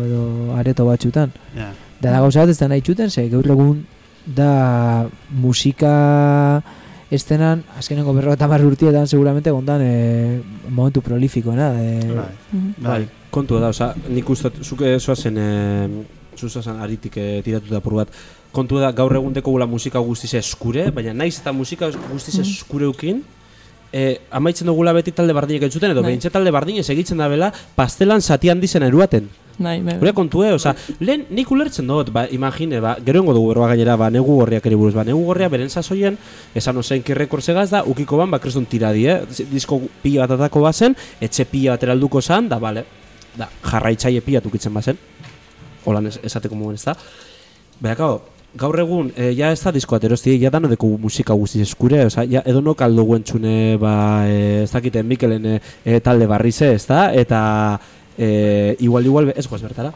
Speaker 2: edo areto batzutan.
Speaker 5: Ja.
Speaker 2: Da da gauza bat ez da nahi txuten, ze gaur egun da musika estenan, azkenengo berro eta marru urtietan seguramente gondan e, momentu prolifikoena. E,
Speaker 5: Bai.
Speaker 6: Mhm.
Speaker 7: Bai, kontua da, oza, nik uste, zuke zoazen, e, zuzazen aritik e, tiratu da bat. Kontua da, gaur egun deko gula musika guztiz eskure, baina naiz eta musika guztiz eskureukin, e, amaitzen dugula beti talde bardinek entzuten, edo
Speaker 6: Bai.
Speaker 7: behintze talde bardinez egitzen da bela, pastelan zati handizen eruaten.
Speaker 6: Bai, bai.
Speaker 7: Gure kontu, eh? Osa, lehen nik ulertzen dut, ba, imagine, ba, gero engo dugu berba gainera, ba, negu gorriak ere buruz, ba, negu gorria beren sasoien, esan ozen kirrekor segaz da, ukiko ban, ba, kriston tiradi, eh? Disko pila bat atako bazen, etxe pila bat eralduko zan, da, bale, da, jarraitzaile pila tukitzen bazen, holan es, esateko mogen ez da. Baina, kao, gaur egun, e, ja ez da disko bat erosti, ja dano deko musika guzti eskure, oza, ja edonok aldo guentzune, ba, e, ez dakite Mikelen e, e, talde barrize, ez da, eta e, igual, igual, ez goaz bertara.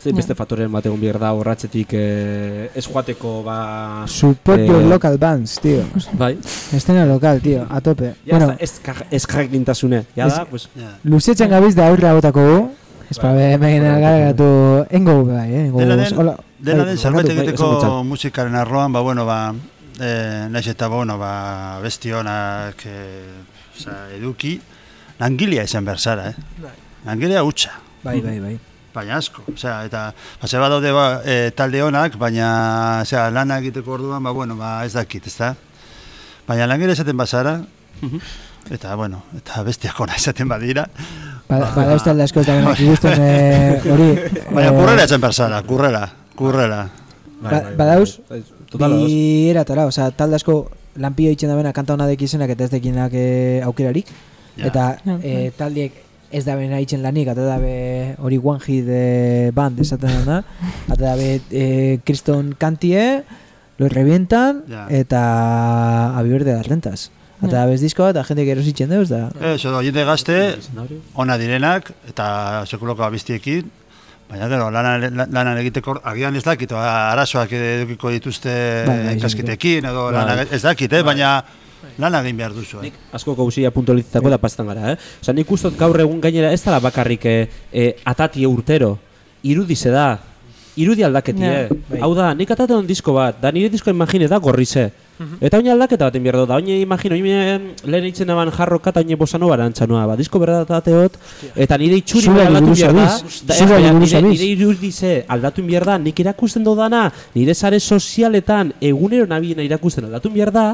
Speaker 7: Zein beste faktoren bat egon behar da horratzetik e, ez joateko, ba...
Speaker 2: Support
Speaker 7: Eh,
Speaker 2: your local bands, tío.
Speaker 7: Bai,
Speaker 2: Estena local, tío, a tope.
Speaker 7: ja
Speaker 2: bueno,
Speaker 7: ez, jakintasune, ja
Speaker 2: Ez-
Speaker 7: da, pues,
Speaker 5: Ja.
Speaker 2: luzetzen gabiz da aurra botako gu. Ez pa,
Speaker 7: Bai.
Speaker 2: hemen gatu, engo bai, eh? Engo
Speaker 5: Dena den-
Speaker 2: hola.
Speaker 5: Dena
Speaker 2: bai,
Speaker 5: den
Speaker 7: bai,
Speaker 5: egiteko musikaren arloan, ba, bueno, ba, e, naiz eta, bueno, ba, besti honak, e, oza, eduki, langilea izan behar zara, eh? Langilea hutsa,
Speaker 2: Bai, bai, bai.
Speaker 5: baina asko, osea, eta, ba, zeba daude, ba, e, talde honak, baina, osea, lana egiteko orduan, ba, bueno, ba, ez dakit, ez da? Baina langilea esaten bazara, eta, bueno, eta bestiak ona esaten badira,
Speaker 2: Ba- Bada uste alde asko ez da benak ikusten eh, hori.
Speaker 5: baina
Speaker 2: eh,
Speaker 5: kurrera behar zara, kurrera, kurrera.
Speaker 2: Ba- badauz,
Speaker 7: bai, total, ados.
Speaker 2: Bi eratara, osea, talde asko lanpio itxen da bena kanta hona dekizenak eta ez dekinak eh, aukerarik. Eta eh, taldiek ez da bena itxen lanik, eta da be hori one hit eh, band esaten da, eta da be eh, kriston kantie, lo revientan,
Speaker 5: Ja.
Speaker 2: eta abiberde das rentas. Eta bez diskoa eta jende gero zitzen deuz da.
Speaker 5: Eso, da, jende gazte, ona direnak eta sekuloko abistiekin baina gero lanan, lanan egiteko agian ez dakit arazoak edukiko dituzte
Speaker 2: Bai, bai,
Speaker 5: ikaskitekin edo
Speaker 7: Bai.
Speaker 5: lana, ez dakit, eh, baina lan egin behar duzu. Eh.
Speaker 7: Nik asko gauzia puntualitzako da pastan gara, eh? Osa, nik ustot gaur egun gainera ez dala bakarrik eh, eh, atatie urtero, irudize da, irudi aldaketi,
Speaker 6: Ja.
Speaker 7: eh? Hau da, nik atate on disko bat, da nire disko imagine da gorrize. Eta oin aldaketa baten behar da, oin imagino, oin lehen eitzen eban jarroka eta oin bosano barantzanoa, ba, disko berda dateot, eta nire itxuri aldatu behar da, da, nire, nire irudize aldatu behar da, nik erakusten dodana, nire sare sozialetan egunero nabiena irakusten aldatu behar da,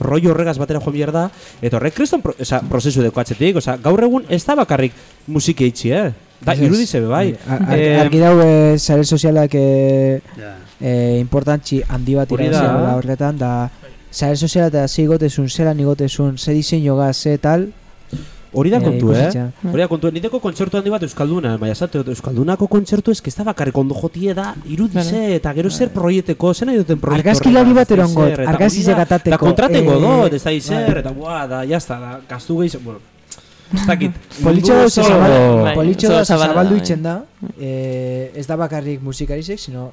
Speaker 7: rollo horregaz batera joan behar da, eta horrek kriston pro, esa, prozesu deko atzetik, oza, gaur egun ez da bakarrik musiki eitzi, eh? Da, irudize be, bai.
Speaker 2: Ar-
Speaker 7: Eh,
Speaker 2: Argi dau eh, sare sozialak eh,
Speaker 5: Ja.
Speaker 2: eh, importantzi handi bat duela horretan, da sare soziala eta ze igotezun, zelan igotezun, ze diseinu gaz, ze tal,
Speaker 7: Hori da
Speaker 2: eh,
Speaker 7: kontu, eh?
Speaker 2: ikusitza.
Speaker 7: Hori da kontu, nideko kontzertu handi bat Euskalduna, baina esate, Euskaldunako kontzertu ez, da bakarrik ondo jotie da, irudize, eta gero zer proieteko, zen nahi duten proiektu
Speaker 2: Argazkilari
Speaker 7: horregaz,
Speaker 2: bat erongot, argazki zegatateko,
Speaker 7: Da kontratengo
Speaker 2: eh,
Speaker 7: dut, ez da izer,
Speaker 2: bai.
Speaker 7: eta buah, da, jazta, da, gaztu gehiz, bueno, ez dakit.
Speaker 2: Politxo da zabaldu,
Speaker 6: Bai,
Speaker 2: politxo
Speaker 6: oso
Speaker 2: da
Speaker 6: zabala da,
Speaker 2: zabaldu
Speaker 6: bai.
Speaker 2: itzen da, eh, ez da bakarrik musikarizek, sino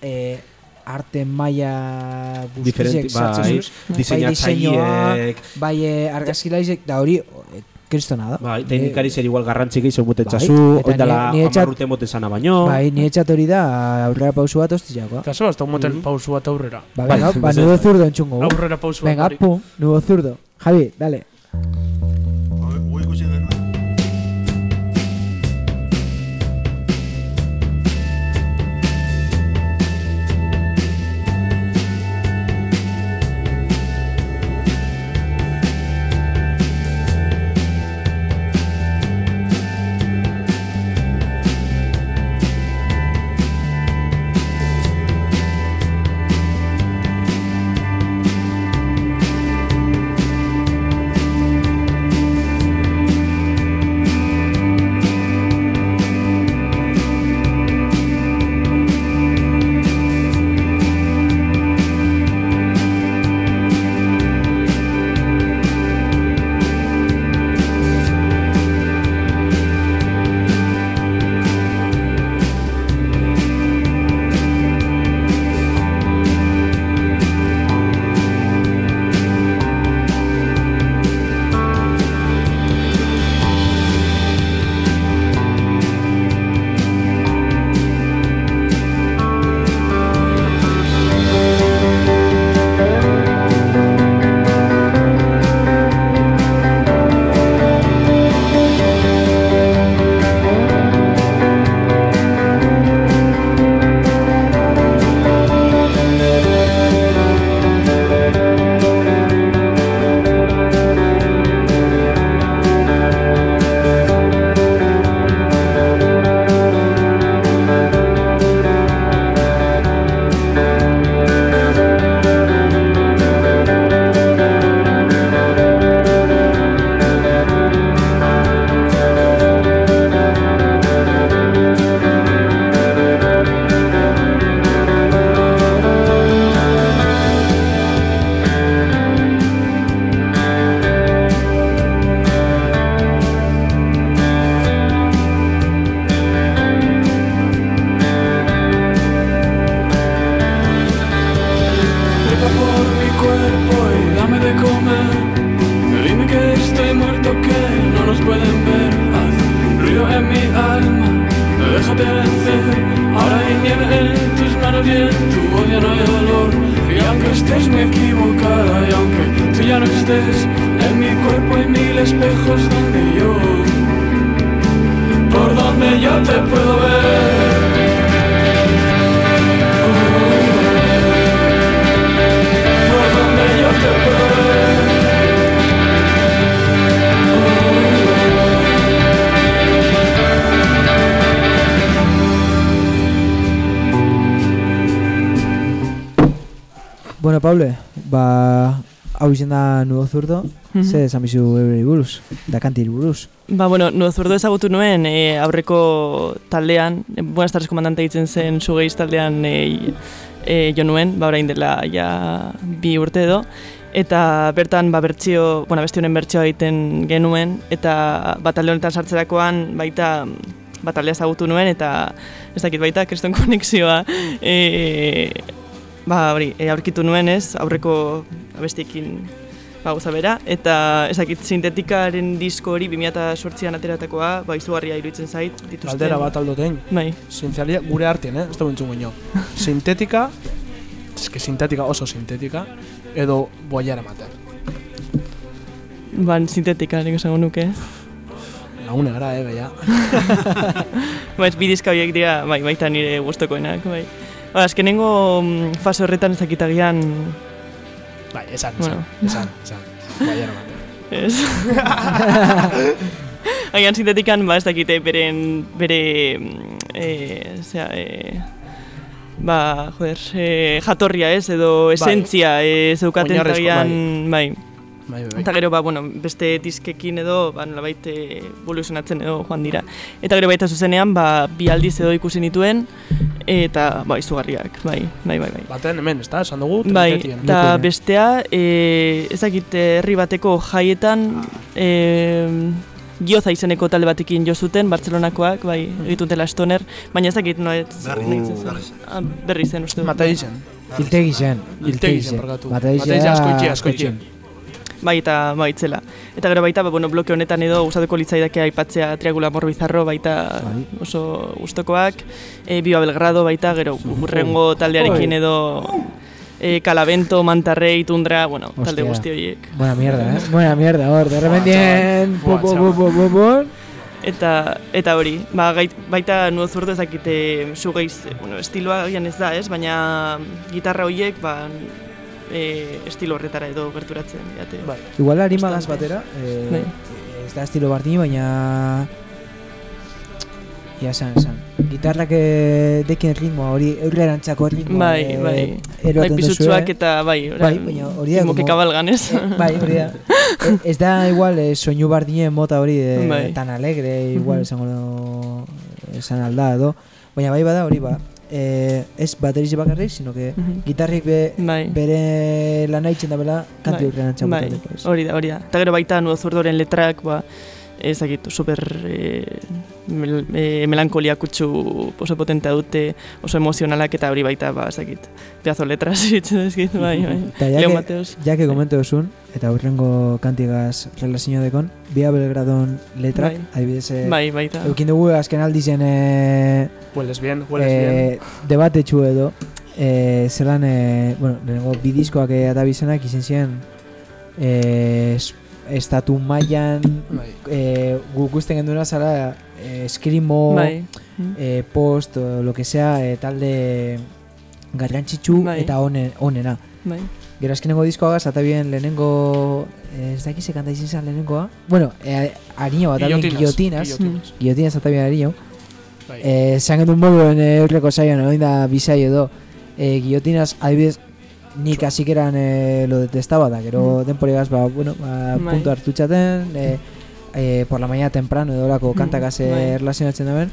Speaker 2: eh, arte maila
Speaker 7: Diferente,
Speaker 2: guztiek sartzen
Speaker 7: bai,
Speaker 2: zuz. bai
Speaker 7: diseinatzaileek,
Speaker 2: bai eh, argazkilarizek, da hori eh, kristona da.
Speaker 7: bai, teknikari zer igual garrantzi gehiago moten
Speaker 2: Bai,
Speaker 7: txasu,
Speaker 2: eta
Speaker 7: oindala amarrute moten zana baino.
Speaker 2: Bai, ni etxat hori da aurrera pausu bat ostiakoa.
Speaker 8: Eta zo, hasta un motel
Speaker 7: Mhm.
Speaker 8: pausu bat aurrera.
Speaker 2: Ba, venga, ba, nudo zurdo entzungo. gu.
Speaker 8: Aurrera pausu bat.
Speaker 2: Venga, pum, nudo zurdo. Javi, dale. Hau izen da nudo zurdo,
Speaker 6: Mhm.
Speaker 2: ze esan bizu eurei buruz, da kantil buruz.
Speaker 6: Ba, bueno, nudo zurdo ezagutu nuen e, aurreko taldean, Buenas tardes komandante ditzen zen zugeiz taldean e, e, jo nuen, ba, orain dela ja bi urte edo, eta bertan ba, bertsio, bueno, beste honen bertsioa egiten genuen, eta ba, talde honetan sartzerakoan baita ba, taldea ezagutu nuen, eta ez dakit baita, kriston konexioa, e, ba, hori, e, aurkitu nuen ez, aurreko abestiekin ba, gauza bera, eta ezakit sintetikaren disko hori 2008an ateratakoa, ba, izugarria iruditzen zait, dituzten.
Speaker 4: Galdera bat aldoten.
Speaker 6: Bai,
Speaker 4: Zintzalia gure artean, eh? Ez dugu entzungo ino. Sintetika, eske sintetika oso sintetika, edo boiara mater.
Speaker 6: ban sintetika nik esango nuke.
Speaker 4: Lagune gara, eh, beha.
Speaker 6: Ba, ez bi diska horiek dira, bai, baita nire gustokoenak, bai. Ba, azkenengo mm, fase horretan ezakitagian,
Speaker 4: Bai, esan, esan,
Speaker 6: Bueno.
Speaker 4: esan, esan. Mater.
Speaker 6: ez? Agian sintetikan, ba, ez dakite, beren, bere, mm, e, zera, e, ba, joder, e, jatorria ez, edo esentzia e, zeukaten
Speaker 4: Oinarrizko,
Speaker 6: agian, bai.
Speaker 4: Bai, bai,
Speaker 6: Eta
Speaker 4: bai.
Speaker 6: gero, ba, bueno, beste diskekin edo, ba, nolabait evoluzionatzen edo joan dira. Eta gero baita zuzenean, ba, bi aldiz edo ikusi nituen, eta, ba, izugarriak, bai, bai, bai, bai.
Speaker 4: Baten hemen, ezta? Esan dugu,
Speaker 6: Bai, eta bestea, e, ezakit herri bateko jaietan, e, Gioza izeneko talde batekin jo zuten, Bartzelonakoak, bai, egitun dela stoner, baina ezakit no ez...
Speaker 5: Berri,
Speaker 6: zen.
Speaker 5: zen.
Speaker 6: Ah, berri zen, uste.
Speaker 4: Matei zen.
Speaker 2: Hiltegi zen,
Speaker 4: Hiltegi zen.
Speaker 2: Matei
Speaker 4: Matei zen, askoitzi, askoitzi.
Speaker 6: Bai, eta bai, itzela. Eta gero baita, ba, bueno, bloke honetan edo gustatuko litzaidake aipatzea Triangula Amor Bizarro baita
Speaker 2: Bai.
Speaker 6: oso gustokoak. E, Biba Belgrado baita, gero urrengo taldearekin edo e, Calavento, Mantarrei, Tundra, bueno, talde
Speaker 2: Hostia.
Speaker 6: guzti horiek.
Speaker 2: Buena mierda, eh? Buena mierda, hor, de repente...
Speaker 4: Buah,
Speaker 2: Bu, bu,
Speaker 4: chaval.
Speaker 2: bu, bu, bu, bu.
Speaker 6: Eta, eta hori, ba, gait, baita nuo zurdo ezakite sugeiz, bueno, estiloa agian ez da, ez? Baina gitarra horiek, ba, e, estilo horretara edo gerturatzen, jate.
Speaker 4: Bai.
Speaker 2: Igual arimagaz batera,
Speaker 6: Bai.
Speaker 2: ez da estilo bardini, baina... Ja, esan, esan. Gitarrak eh, dekin ritmoa, hori eurrerantzako ritmoa.
Speaker 6: Bai,
Speaker 2: eh,
Speaker 6: bai. Bai, pisutsuak
Speaker 2: duzue.
Speaker 6: eta bai,
Speaker 2: Bai, baina hori da
Speaker 6: Moke
Speaker 2: como-
Speaker 6: kabalgan, ez?
Speaker 2: Bai, hori da. Ez da igual eh, soinu bardinen mota hori de,
Speaker 6: Bai.
Speaker 2: tan alegre, igual esango esan alda edo. Baina bai bada hori ba. Eh, ez bateriz bakarrik, sino que
Speaker 6: Mhm.
Speaker 2: gitarrik be,
Speaker 6: Bai.
Speaker 2: bere lan haitzen da bela kanti
Speaker 6: Bai,
Speaker 2: urrean antxago
Speaker 6: bai, hori da, hori da. Eta gero baita nuo zurdoren letrak, ba, ezagitu, super eh, mel, eh, melankolia kutsu oso potentea dute, oso emozionalak eta hori baita, ba, ezagit, pedazo letras itzen dizkit, bai, bai.
Speaker 2: Ja
Speaker 6: Leo
Speaker 2: que-
Speaker 6: Mateos.
Speaker 2: Ja que komento duzun, eta hurrengo kantigaz relazio dekon, Bia Belgradon letrak,
Speaker 6: Bai.
Speaker 2: adibidez, eh,
Speaker 6: Bai, baita.
Speaker 2: eukin dugu azken aldizen eh,
Speaker 4: Hueles bien, hueles bien.
Speaker 2: eh, debate txu edo, eh, zelan, eh, bueno, lehenengo bi diskoak eh, atabizenak izen ziren, es- estatu mailan
Speaker 4: Bai.
Speaker 2: usten genduna zara eh, skrimo,
Speaker 6: Bai.
Speaker 2: eh, post, o lo que sea, eh, talde garrantzitsu
Speaker 6: Bai.
Speaker 2: eta onen, onena.
Speaker 6: Bai.
Speaker 2: Gero azkenengo diskoagaz, eta bien lehenengo, eh, ez dakize kanta izan zen lehenengoa, bueno, eh, harino bat, guillotinas,
Speaker 4: guillotinas.
Speaker 2: guillotinas eta bien harino,
Speaker 4: Bai.
Speaker 2: eh, genuen moduen eurreko saioan, oin da bizai edo, eh, guillotinas, adibidez, nik hasikeran eh, lo detestaba, da, gero denporegaz, ba, bueno, ba,
Speaker 6: Bai.
Speaker 2: punto hartu txaten, eh, eh, por la mañana temprano edo lako kantakaz
Speaker 6: bai.
Speaker 2: eh, relazionatzen daben,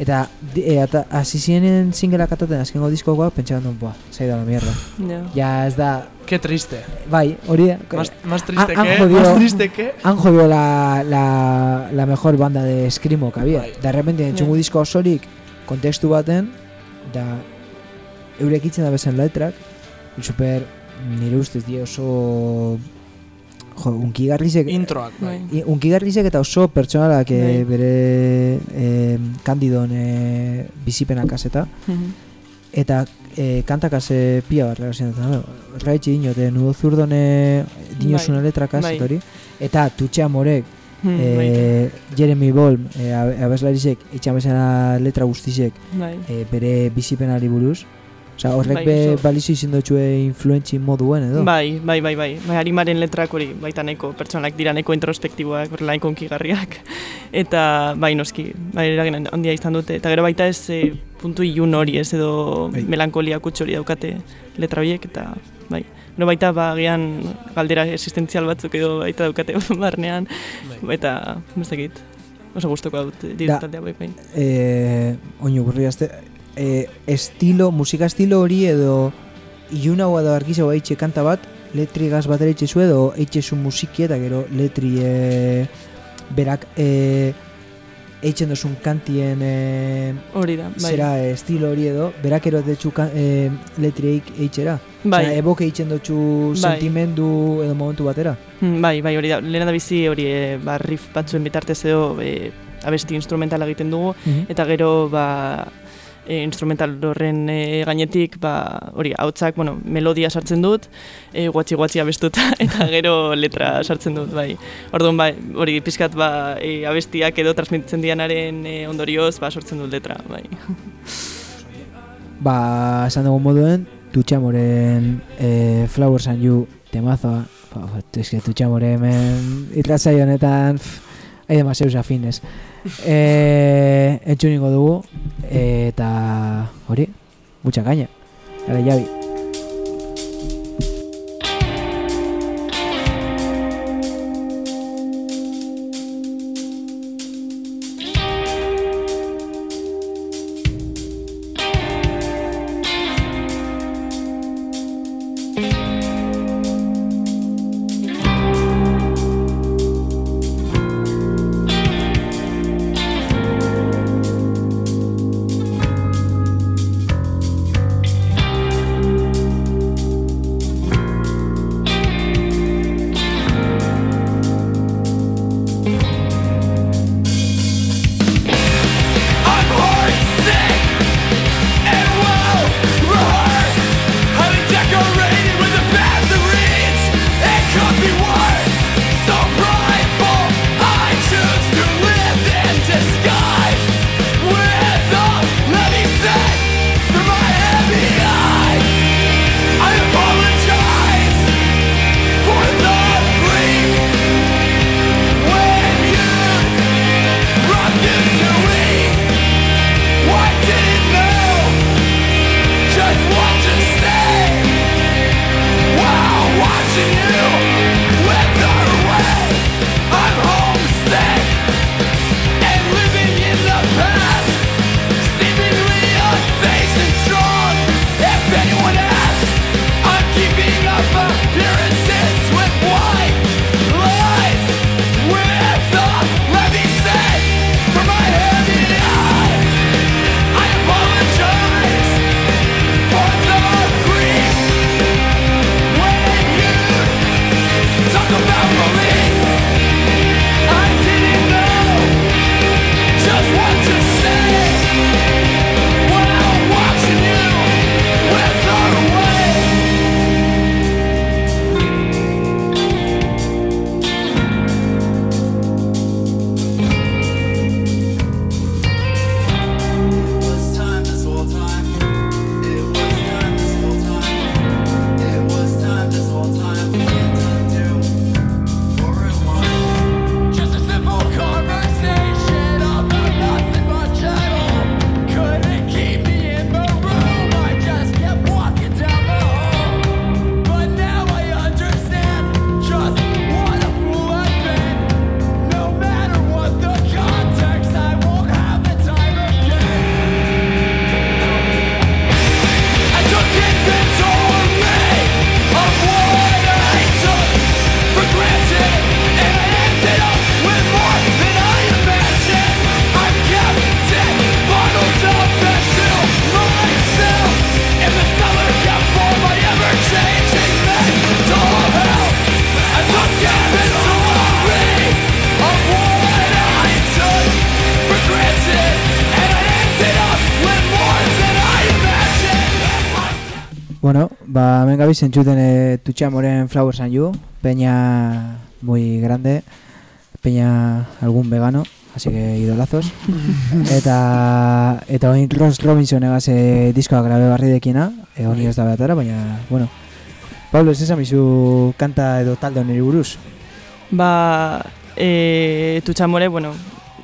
Speaker 2: eta eh, hasi zienen singelak ataten azkengo diskoakoa, pentsatzen duen, boa, zai da la mierda.
Speaker 6: Ja.
Speaker 2: Ja, ez da,
Speaker 4: Qué triste.
Speaker 2: bai, hori da,
Speaker 4: Más, más triste
Speaker 2: han
Speaker 4: que,
Speaker 2: jodido-
Speaker 4: más triste que.
Speaker 2: han jodido la, la, la mejor banda de Screamo que había.
Speaker 4: Bai.
Speaker 2: De repente entxungu
Speaker 6: Ja.
Speaker 2: disko osorik kontestu baten, da eurek itzen da bezen letrak, super nire ustez die oso jo, unkigarrizek,
Speaker 4: Introak, bai.
Speaker 6: Bai.
Speaker 2: I- Unkigarrizek eta oso pertsonalak
Speaker 6: Bai.
Speaker 2: bere eh, kandidon eh, bizipenak kaseta
Speaker 6: Mhm.
Speaker 2: eta eh, kantakaz eh, pia bat relazionatzen da. Raitxe dinote, nudo zurdone dinosuna
Speaker 6: Bai.
Speaker 2: letrakaz
Speaker 6: Bai.
Speaker 2: eta hori. Eta tutxe amorek,
Speaker 6: Mhm,
Speaker 2: eh, Jeremy Bolm, eh, abe- abeslarizek, itxamezena letra guztizek,
Speaker 6: Bai.
Speaker 2: eh, bere bizipenari buruz. Osa, horrek
Speaker 6: Bai,
Speaker 2: be
Speaker 6: oso.
Speaker 2: balizu izin dutxue influentzi moduen edo?
Speaker 6: Bai, bai, bai, bai. Bai, harimaren letrak hori baita nahiko pertsonak dira nahiko introspektiboak, horrela nahiko onkigarriak. Eta bai, noski, bai, eragin handia izan dute. Eta gero baita ez e, puntu ilun hori ez edo
Speaker 2: Bai.
Speaker 6: melankolia kutsu hori daukate letra horiek eta bai. No baita ba agian galdera existentzial batzuk edo baita daukate barnean eta ez dakit. Oso gustuko dut
Speaker 2: Da.
Speaker 6: diru taldea bai, bai.
Speaker 2: eh, oinu burri azte, eh, estilo, musika estilo hori edo iluna hau edo argizago eitxe kanta bat, letri gaz bat ere zu edo eitxe zu musiki eta gero letri eh, berak eh, eitzen dozun kantien eh,
Speaker 6: Hori da, bai.
Speaker 2: zera estilo hori edo, berak ero detxu kan, eh, letriek eitxera.
Speaker 6: Bai.
Speaker 2: Osea, eboke eitzen dutxu
Speaker 6: Bai.
Speaker 2: sentimendu edo momentu batera.
Speaker 6: Mm, Bai, bai, hori da. Lehena da bizi hori e, ba, riff batzuen bitartez edo e, abesti instrumentala egiten dugu eta gero ba e, instrumental horren e, gainetik ba hori ahotsak, bueno, melodia sartzen dut, e, guatxi guatxi abestuta eta gero letra sartzen dut, bai. Orduan bai, hori pizkat ba e, abestiak edo transmititzen dianaren e, ondorioz ba sortzen dut letra, bai.
Speaker 2: Ba, esan dugu moduen, tutxamoren eh, Flowers and You temazoa. Ba, ba, es que tutxamore hemen irratzaio honetan, pff, hai demasiados afines. eh, entzuningo dugu, eh, eta hori, mucha caña. Gara, Javi. Ba, gabiz entzuten e, tutxamoren Flowers and You, peña muy grande, peña algún vegano, así que idolazos. eta eta oin Ross Robinson egaz e, diskoa grabe barri dekina, e, honi ez da behatara, baina, bueno. Pablo, ez esan bizu kanta edo talde honeri buruz?
Speaker 6: Ba, e, tutxamore, bueno,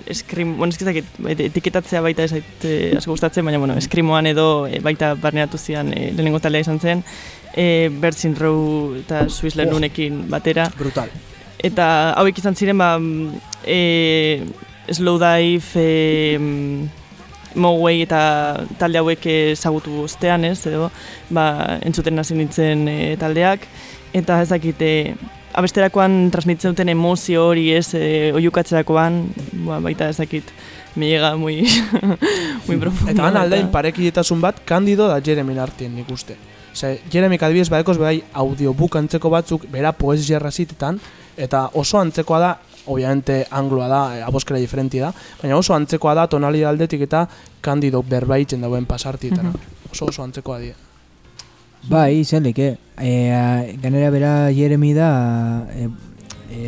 Speaker 6: eskrim, bueno, eskizakit, etiketatzea baita ez zait e, asko gustatzen, baina, bueno, eskrimoan edo e, baita barneratu zian e, lehenengo taldea izan zen, e, Bertzin Row eta Swiss Lenunekin batera.
Speaker 4: Brutal.
Speaker 6: Eta hauek izan ziren, ba, mm, e, Slow Dive, e, mm, Moway eta talde hauek ezagutu ostean, ez, edo, ba, entzuten hasi nintzen e, taldeak, eta ez dakit, e, abesterakoan transmitzen duten emozio hori, ez, e, oiukatzerakoan, ba, baita ez dakit, me llega muy, muy profundo.
Speaker 4: Eta han aldein parekietasun bat, Candido da Jeremy artien nik uste. Ose, Jeremy adibidez badekoz bai audiobook antzeko batzuk, bera poesia razitetan, eta oso antzekoa da, obviamente angloa da, e, aboskera diferenti da, baina oso antzekoa da tonalidad aldetik eta Candido berbaitzen dauen pasartietan. Oso oso antzekoa die.
Speaker 2: Bai, izan like. E, ganera bera Jeremy da e,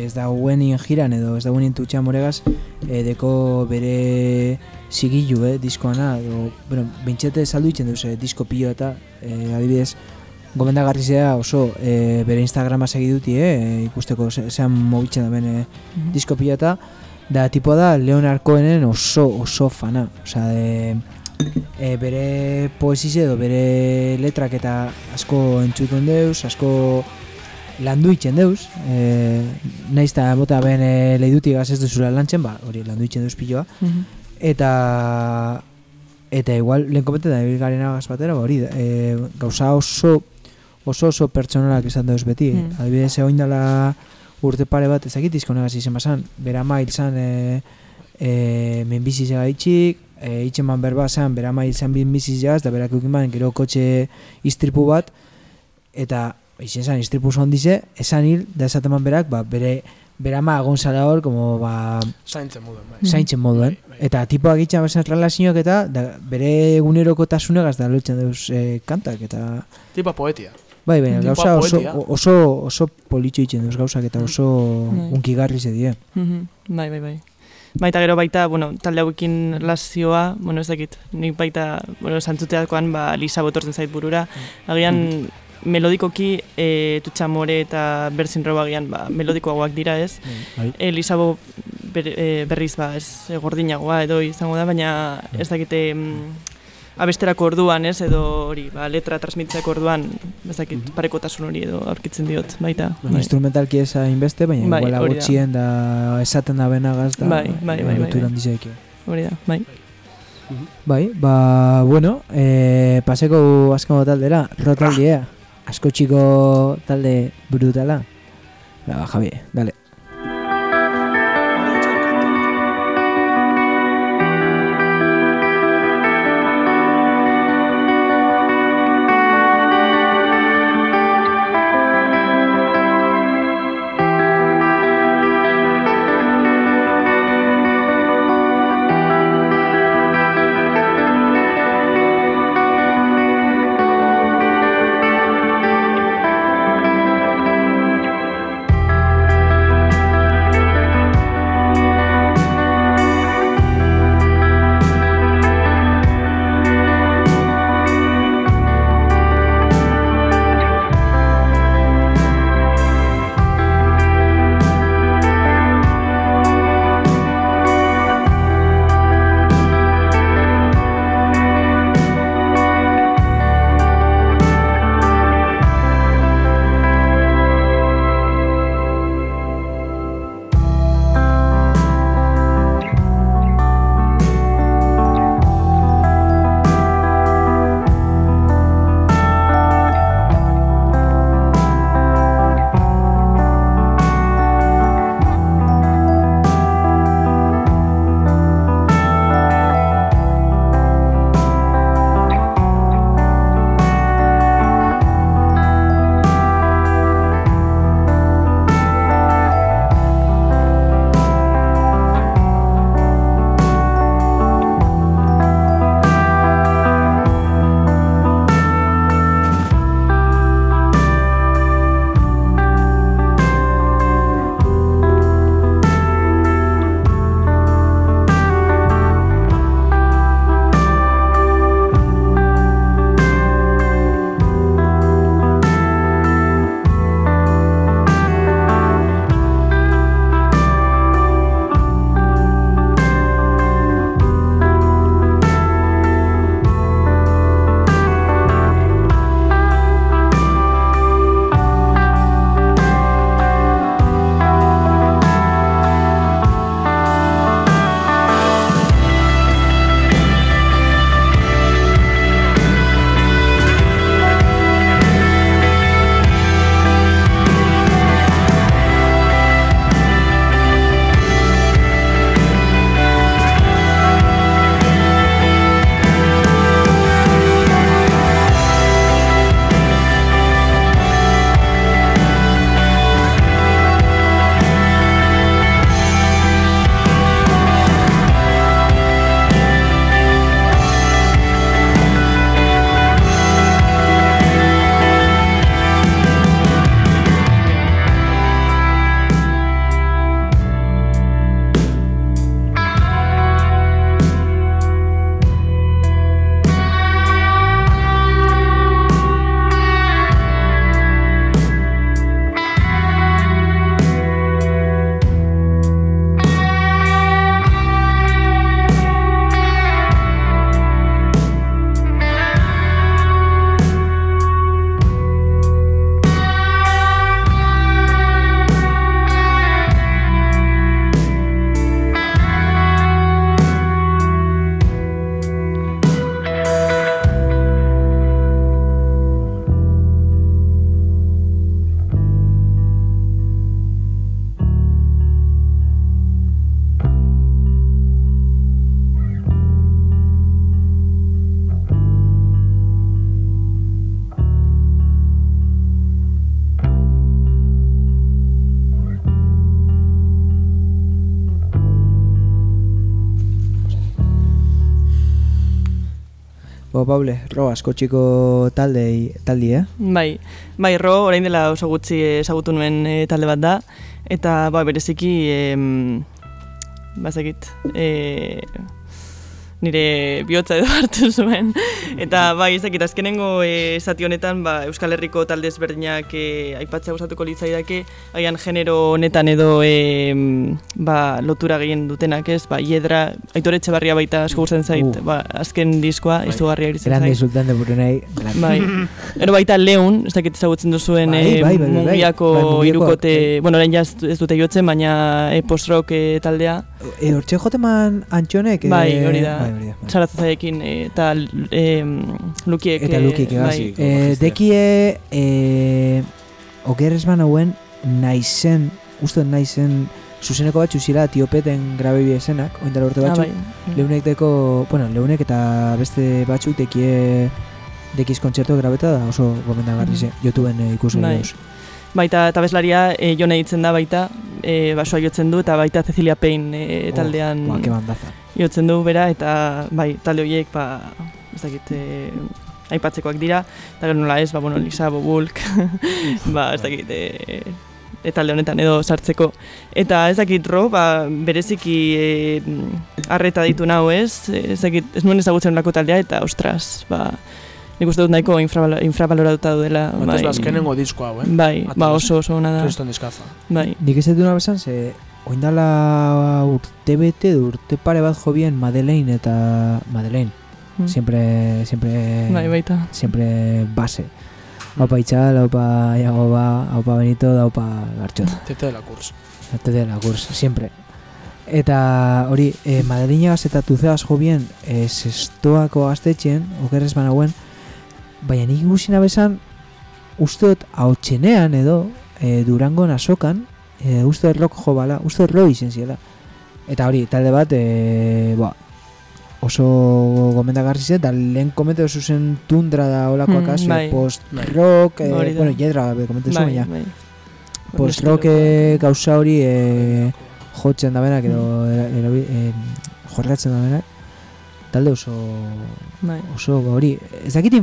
Speaker 2: ez da guenin jiran edo ez da guenin tutxa moregaz e, deko bere zigillu, eh, diskoana edo, bueno, bintxete saldu itzen duz, eh, disko pilo eta e, adibidez gomendagarri zea oso e, bere Instagrama segi duti, eh, ikusteko ze- zean mobitzen da bene disko pilo eta da tipoa da Leonard Cohenen oso oso fana, osea, de, e, bere poesize edo bere letrak eta asko entzuten deuz, asko landu itzen deuz, e, naiz eta bota ben e, leiduti gaz ez duzula lantzen, ba, hori landu itzen deuz piloa,
Speaker 6: Mhm.
Speaker 2: Eta eta igual lehen kometen da ibil garen agaz batera, ba, hori, e, gauza oso oso oso pertsonalak izan deuz beti,
Speaker 6: Mm.
Speaker 2: adibidez egoin dela urte pare bat ezakit izkonegaz izen basan, bera mail zan e, e, menbizi zega itxik, e, itxeman berba zan, bera mail zan menbizi zegaz, da berak eukiman gero kotxe istripu bat, eta izen zan istripu zon dize, esan hil, da esateman berak, ba, bere bera ma agon zara hor, como, ba,
Speaker 4: Zaintzen moduen, bai.
Speaker 2: zaintzen moduen. Eta tipoak itxan bezan relazioak eta da, bere eguneroko tasunegaz da lotzen deuz e, kantak eta...
Speaker 4: Tipa poetia.
Speaker 2: Bai, baina gauza oso, oso, oso politxo itzen deuz gauzak eta oso
Speaker 6: Bai.
Speaker 2: unkigarri ze die.
Speaker 6: Mhm, Bai, bai, bai. Baita gero baita, bueno, talde hauekin relazioa, bueno, ez dakit, nik baita, bueno, santzuteakoan, ba, Lisa botortzen zait burura. Agian, melodikoki, e, tutxamore eta berzin roba agian, ba, melodikoagoak dira ez.
Speaker 2: Bai.
Speaker 6: E, Lisa bo ber, e, berriz, ba, ez e, gordinagoa edo izango da, baina ez dakite mm, abesterako orduan, ez, edo hori, ba, letra transmitzeako orduan, ez dakit, parekotasun hori edo aurkitzen diot, baita. Bai.
Speaker 2: Instrumentalki ez hainbeste, baina
Speaker 6: Bai,
Speaker 2: igual
Speaker 6: hori da.
Speaker 2: da esaten da benagaz da
Speaker 6: Bai, bai, bai, bai, bai. Hori da, bai.
Speaker 2: Bai, ba, bueno, eh, paseko azken taldera, rotaldea, asko txiko talde brutala. Ba, Javi, dale. Paule, ro asko txiko taldei, taldi, eh?
Speaker 6: Bai, bai, ro, orain dela oso gutxi ezagutu nuen e, talde bat da, eta ba, bereziki, em, bazakit, e, nire bihotza edo hartu zuen. Eta bai, ezakit, azkenengo e, zati honetan, ba, Euskal Herriko talde ezberdinak e, aipatzea gustatuko litzaidake, agian genero honetan edo e, ba, lotura gehien dutenak, ez? Ba, Iedra, Aitor Etxebarria baita asko gustatzen zait,
Speaker 2: Uh.
Speaker 6: ba, azken diskoa, izugarria iritzen
Speaker 2: Grande
Speaker 6: zait.
Speaker 2: sultan de Brunei. grande.
Speaker 6: Bai. Ero baita Leun, ez dakit ezagutzen duzuen
Speaker 2: Bai,
Speaker 6: eh,
Speaker 2: bai, bai, bai, bai.
Speaker 6: Mungiako
Speaker 2: Bai, bai.
Speaker 6: bueno, orain ja ez, ez dute jotzen, baina e, post-rock eh, taldea,
Speaker 2: E, hortxe joteman antxonek?
Speaker 6: bai, hori da,
Speaker 2: Bai, bai.
Speaker 6: saratzaekin eh, eta e, lukiek.
Speaker 2: Eta
Speaker 6: eh,
Speaker 2: lukik, bai.
Speaker 7: bai.
Speaker 2: E, dekie, e, okerrez banauen, naizen, uste naizen, zuzeneko batzu zira tiopeten grabe esenak, oindala urte
Speaker 6: Ah,
Speaker 2: batzu.
Speaker 6: bai.
Speaker 2: Leunek deko, bueno, leunek eta beste batzuk dekie dekiz kontzertu grabeta da oso gomendagarri ze, YouTubeen e, ikusi
Speaker 6: Bai. Baita eta abeslaria e, jone ditzen da baita, e, basoa jotzen du, eta baita Cecilia Payne e, taldean
Speaker 2: Ba, ke bandaza.
Speaker 6: Jotzen du bera, eta bai, talde horiek, ba, ez dakit, e, aipatzekoak dira, eta gero nola ez, ba, bueno, Lisa Bobulk, ba, ez dakit, e, e, talde honetan edo sartzeko. Eta ez dakit ro, ba, bereziki e, arreta ditu nau ez, ez dakit, ez nuen ezagutzen lako taldea, eta ostras, ba, nik uste dut nahiko infravalo- infravaloratuta duela.
Speaker 4: Batez da azkenengo disko hau, eh?
Speaker 6: Bai, ba,
Speaker 4: Atlas.
Speaker 6: oso oso ona da.
Speaker 4: Kriston diskaza.
Speaker 6: Bai,
Speaker 2: Nik ez dut besan, ze oindala urte bete, urte pare bat jo bien Madeleine eta Madeleine.
Speaker 6: Mm.
Speaker 2: Siempre, siempre,
Speaker 6: bai, baita.
Speaker 2: siempre base. Haupa Itxal, haupa Iagoba, haupa Benito, da haupa Gartxot.
Speaker 4: Tete de la Kurs.
Speaker 2: Arte de la Kurs, siempre. Eta hori, e, Madrileñagaz eta Tuzeaz jo bien e, sestoako gaztetxean, okerrez banauen, baina nik ikusi nabesan, uste dut hautsenean edo, e, Durango nasokan, e, uste rock jo bala, uste rock izen ziela. Eta hori, talde bat, e, ba, oso gomendagarri zen, eta lehen komente oso zen tundra da olakoak
Speaker 6: Mm,
Speaker 2: mm,
Speaker 6: bai.
Speaker 2: post-rock, e,
Speaker 6: da.
Speaker 2: bueno, jedra komente zu,
Speaker 6: Bai,
Speaker 2: baina
Speaker 6: bai.
Speaker 2: post-rock eh, gauza hori e, jotzen da benak edo era- erabi- e, jorratzen da benak talde oso
Speaker 6: Bai.
Speaker 2: oso ba, hori ez dakit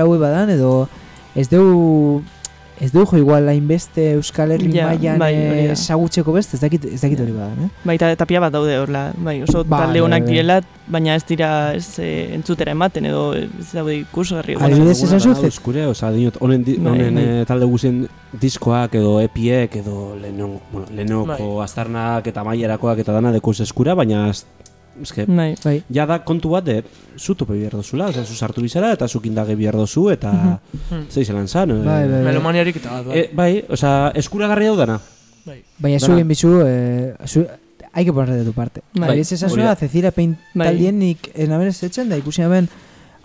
Speaker 2: hau badan edo ez deu ez deu jo igual hainbeste Euskal Herri
Speaker 6: Ja,
Speaker 2: mailan
Speaker 6: bai, hori da.
Speaker 2: ezagutzeko beste ez dakit ez dakit hori badan eh?
Speaker 6: Baita tapia bat daude horla, bai, oso
Speaker 2: Bai,
Speaker 6: talde
Speaker 2: bai,
Speaker 6: onak
Speaker 2: bai.
Speaker 6: direla, baina ez dira ez e, entzutera ematen edo ez daude ikusgarri.
Speaker 2: Adibidez, esan
Speaker 7: Eguna
Speaker 2: zu,
Speaker 7: badauz gure, oza, dinot, honen, di,
Speaker 6: Bai,
Speaker 7: honen
Speaker 6: bai.
Speaker 7: eh, talde guzien diskoak edo epiek edo lehenengo, bueno, lehenengoko
Speaker 4: Bai.
Speaker 7: aztarnak eta mailerakoak eta dana dekuz eskura, baina ez, eske,
Speaker 6: Bai,
Speaker 2: bai
Speaker 7: ja da kontu bat de, zu tope behar dozula, oza, zu sartu bizara eta zuk indage behar dozu eta
Speaker 4: Mhm.
Speaker 7: zei zelan zan. eh,
Speaker 2: Bai, bai.
Speaker 4: Melomaniarik eta bat, bai.
Speaker 7: eh, bai, oza, eskuragarri hau dana.
Speaker 4: Bai.
Speaker 2: baina zu
Speaker 7: Dana.
Speaker 2: egin bizu eh, zu, hay que poner de tu parte
Speaker 6: Bai.
Speaker 2: bai, ez zuena
Speaker 7: da.
Speaker 2: Cecilia Pein
Speaker 6: Bai.
Speaker 2: taldien nik ez naben ez etxen da ikusi naben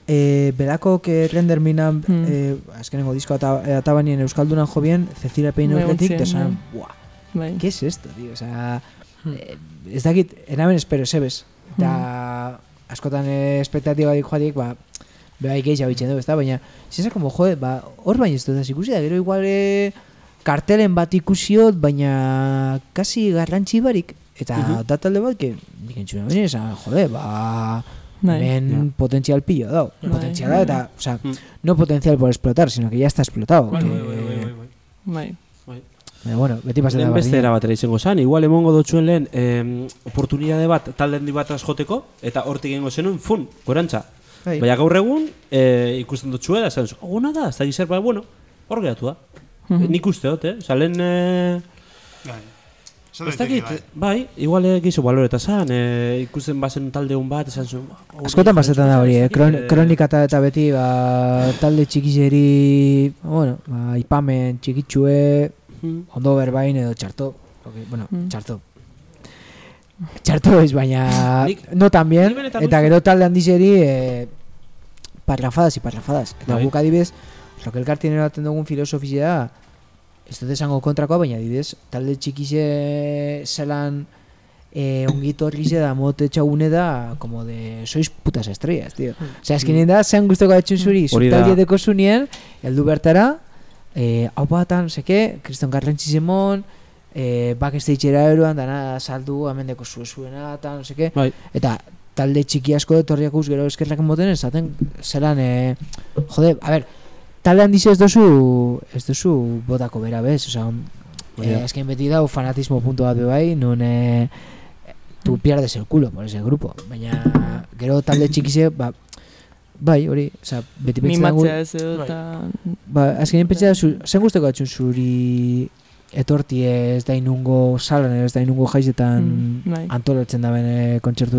Speaker 2: e, berako que render minan
Speaker 6: Hmm.
Speaker 2: eh, azkenengo disko eta atabanien euskaldunan jo bien Cecilia Pein
Speaker 6: Bai,
Speaker 2: horretik
Speaker 6: ontzien,
Speaker 2: eta esan
Speaker 6: bai.
Speaker 2: buah
Speaker 6: bai.
Speaker 2: ¿qué es esto tío? o sea
Speaker 4: Hmm.
Speaker 2: eh, ez dakit enaben espero sebes eta askotan eh, espektatiba dik joatik ba bai gehiago bitzen du, ezta? Baina, zesa como, jode, ba, hor baina ez dut ikusi da, gero igual eh, kartelen bat ikusiot, baina kasi garrantzi barik. Eta
Speaker 7: Mhm.
Speaker 2: da talde bat, que, nik entzuna bine, esan, jode, ba,
Speaker 6: Bai.
Speaker 2: hemen potentzial pillo dau.
Speaker 6: Bai.
Speaker 2: Potentziala eta, o sea,
Speaker 7: Mm.
Speaker 2: no potencial por explotar, sino que ya está explotado.
Speaker 4: Bai, bai, bai, bai. Bai.
Speaker 2: Baina, bueno, beti
Speaker 7: Lehen
Speaker 2: da
Speaker 7: beste era batera izango zan, igual emongo dotsuen lehen em, oportunidade bat talde handi bat joteko, eta hortik egingo zenuen, fun, gorantza.
Speaker 2: Bai.
Speaker 7: Baina gaur egun, e, ikusten dut zuela, esan zu, gona da, ez da gizar, ba, bueno, hor geratu da.
Speaker 6: Mhm.
Speaker 7: Nik uste dut, eh? Osa, lehen, e,
Speaker 5: Bai.
Speaker 7: Ez
Speaker 5: daiteke,
Speaker 7: dakit, bai, igual eh, gizu baloreta zan, e, ikusten bazen talde hon bat, esan zuen, ba,
Speaker 2: Askotan pasetan da hori, eh? Kron,
Speaker 7: eh,
Speaker 2: kronika eta, eta beti, ba, talde txikizeri, bueno, ba, ipamen, txikitxue,
Speaker 7: mm,
Speaker 2: ondo berbain edo txarto. Okay, bueno,
Speaker 6: Mm.
Speaker 2: txarto. Txarto ez, baina
Speaker 7: Nik-
Speaker 2: no
Speaker 7: benetan
Speaker 2: eta gero talde handizeri eh, parrafadas y parrafadas. Eta
Speaker 7: Bai.
Speaker 2: guk adibidez, Rokel Kartien eraten dugun filosofia, ez dut esango kontrakoa, baina adibidez, talde txikize zelan eh, ongito horrize da mote txagune da, como de, sois putas estrellas, tío. Osea, eskinien da, zean guztoko atxun zuri, subtaldi edeko zunien, heldu bertara, eh, hau batan, seke, Kriston Garrantzi Simon, eh, backstageera eroan, dana saldu, hemen deko zuen zuena, eta no seke,
Speaker 7: Bai.
Speaker 2: eta talde txiki asko etorriak uz gero eskerrak moten esaten zelan e, jode, a ber talde handize ez dozu ez dozu botako bera bez osea
Speaker 8: Bai.
Speaker 2: eh, azken beti dau fanatismo punto bat bai nun eh, tu pierdes el culo por ese grupo baina gero talde txikize ba bai hori osea beti pentsa dugu-
Speaker 6: Mimatzea ez edo,
Speaker 4: Bai.
Speaker 6: eta...
Speaker 2: Ba, azkenean pentsa da, zu- zen guzteko atxun zuri etorti ez da inungo salan, ez da inungo jaizetan
Speaker 6: Mm, bai.
Speaker 2: antolatzen da bene kontzertu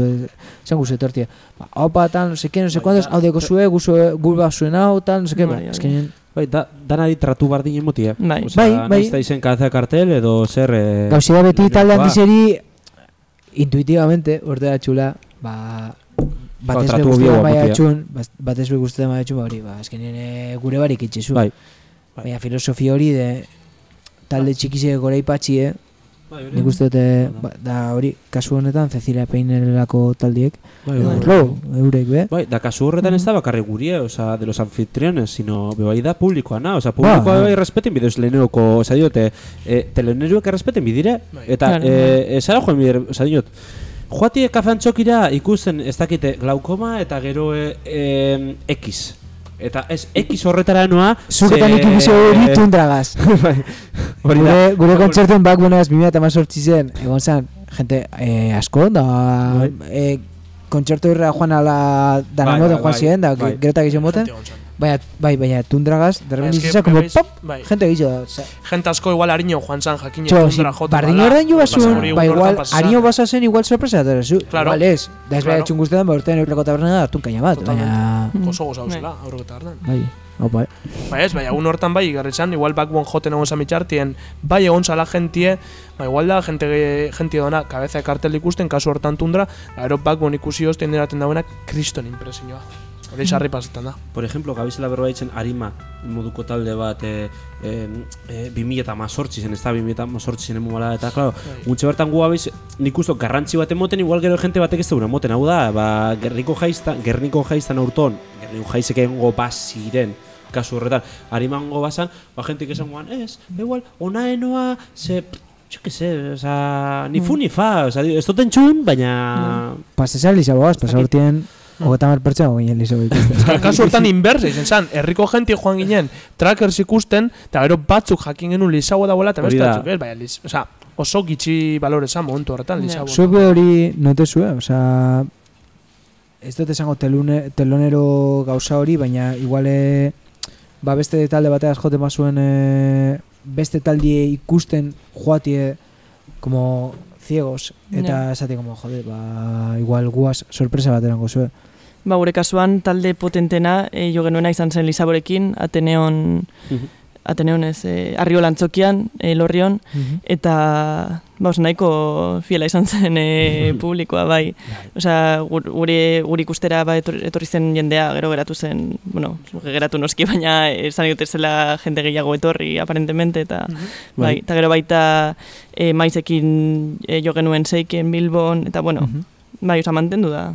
Speaker 2: zen guztu etorti. Ba, hau pa, tal, no seke, no se kuantos,
Speaker 7: Bai,
Speaker 2: hau deko zue, guzue, gulba zuen hau, tal, no seke,
Speaker 6: Bai,
Speaker 2: ba,
Speaker 6: bai.
Speaker 2: azkenean,
Speaker 7: Bai, da, danari tratu bardin emotie.
Speaker 6: Bai.
Speaker 7: Osea,
Speaker 2: Bai, bai.
Speaker 7: nahiz da izen kabeza kartel edo zer... Eh,
Speaker 2: gauzi da beti talde
Speaker 7: lehenengoa.
Speaker 2: handizeri intuitibamente, urte da txula, ba, bat ez be guztetan
Speaker 7: bioa
Speaker 2: bai atxun, bat- bat ez be guztetan bai atxun, ba, hori, ba, azkenean eh, gure barik itxizu.
Speaker 7: Bai.
Speaker 2: Baina filosofia hori de talde txikize gora ipatxie,
Speaker 7: Bai, hori.
Speaker 2: Nik uste dute, ba, da hori, kasu honetan, Cecilia Peinerelako taldiek,
Speaker 7: Bai, bai.
Speaker 2: lo, eurek be,
Speaker 7: Bai, da kasu horretan ez da bakarrik gurie, osea, de los anfitriones, sino bai da publikoa na, osea, publikoa
Speaker 2: Ba.
Speaker 7: bai respeten bideos leheneroko, osea, diote, eh, teleneruek errespeten bidire,
Speaker 4: Bai.
Speaker 7: eta,
Speaker 6: Claro.
Speaker 7: eh, esara joan bidire, osea, diot, joatie kafean txokira ikusten, ez dakite, glaukoma eta gero eh, eh, X. Eta ez, X horretara noa,
Speaker 2: zuketan
Speaker 7: ze-
Speaker 2: ikusi hori tundragaz.
Speaker 7: Bai, hori da.
Speaker 2: gure, gure kontzertuen bak buenaz 2018 zen, egon zen, gente eh, asko, da,
Speaker 7: Bai.
Speaker 2: eh, kontzertu irra joan ala danamoten
Speaker 7: bai,
Speaker 2: joan
Speaker 7: bai,
Speaker 2: ziren, da, gero eta gizio moten,
Speaker 4: zen.
Speaker 2: Baina, bai, baina tundragaz, de repente
Speaker 4: Es que
Speaker 2: izan, como pop,
Speaker 4: bai.
Speaker 2: gente gizio, o sea,
Speaker 4: Gente asko igual harino joan zan jakin
Speaker 2: si,
Speaker 4: tundra jota.
Speaker 2: bardin
Speaker 4: bala.
Speaker 2: ordein jo
Speaker 4: hori
Speaker 2: ba igual,
Speaker 4: zan.
Speaker 2: basa zen igual sorpresa atera zu.
Speaker 4: Claro.
Speaker 2: Igual ez, da ez
Speaker 4: Claro.
Speaker 2: behar txun guztetan, ba urtean eurreko taberna da, hartun kaina bat, baina...
Speaker 4: Oso goza hauzela, aurreko tardan.
Speaker 2: Bai, opa, eh.
Speaker 4: Ba ez, bai, egun hortan bai, garri zan, igual backbone joten egon zan mitxartien, bai egon zala gentie, ba igual da, gente, gentie dona, kabeza de kartel ikusten, kasu hortan tundra, gero backbone ikusi hostien diraten dauena, kriston impresioa. Hori sarri pasetan da.
Speaker 7: Por ejemplo, gabizela berba ditzen Arima moduko talde bat e, e, e, 2000 eta mazortzi zen, ez da 2000 eta mazortzi zen emumala, eta claro, guntxe bertan gu abiz, nik usto garrantzi bat emoten, igual gero jente batek ez duena moten, hau da, ba, Gerniko jaiztan, Gerniko jaiztan aurton, Gerniko jaizek egongo baziren, kasu horretan, harimango bazan, ba, jentik esan guan, ez, igual, onaenoa, ze, jo que se, oza, ni fu ni fa, oza, ez duten txun, baina...
Speaker 2: Pasesa Lisabogaz, pasa urtien, hogeta mar pertsona ginen Lisabogaz ikusten.
Speaker 4: Kasu hortan inbersa izan zan, herriko gente joan ginen, trackers ikusten, eta gero batzuk jakin genuen lisago dagoela, eta beste batzuk, ez, baina, oza, oso gitxi balore zan momentu horretan,
Speaker 6: Ja.
Speaker 4: lisago.
Speaker 2: Zuek be hori note zue, osea, ez dut esango telune, telonero gauza hori, baina iguale, ba beste talde bateaz jote mazuen, e, beste taldie ikusten joatie, como ciegos, eta
Speaker 6: Ja.
Speaker 2: esate como, jode, ba, igual guaz sorpresa bat erango zue.
Speaker 6: Ba, gure kasuan talde potentena e, jo genuena izan zen Lisaborekin, Ateneon,
Speaker 7: Mhm.
Speaker 6: Ateneon ez, e, Arriol antzokian, e, Lorrion, eta ba, oso nahiko fiela izan zen e, publikoa, bai. Osea, gur- gure, gure ikustera ba, etor- etorri zen jendea, gero geratu zen, bueno, geratu noski, baina esan dute zela jende gehiago etorri, aparentemente, eta bai, eta gero baita e, maizekin e, jo genuen zeiken Bilbon, eta bueno, bai, osa mantendu da.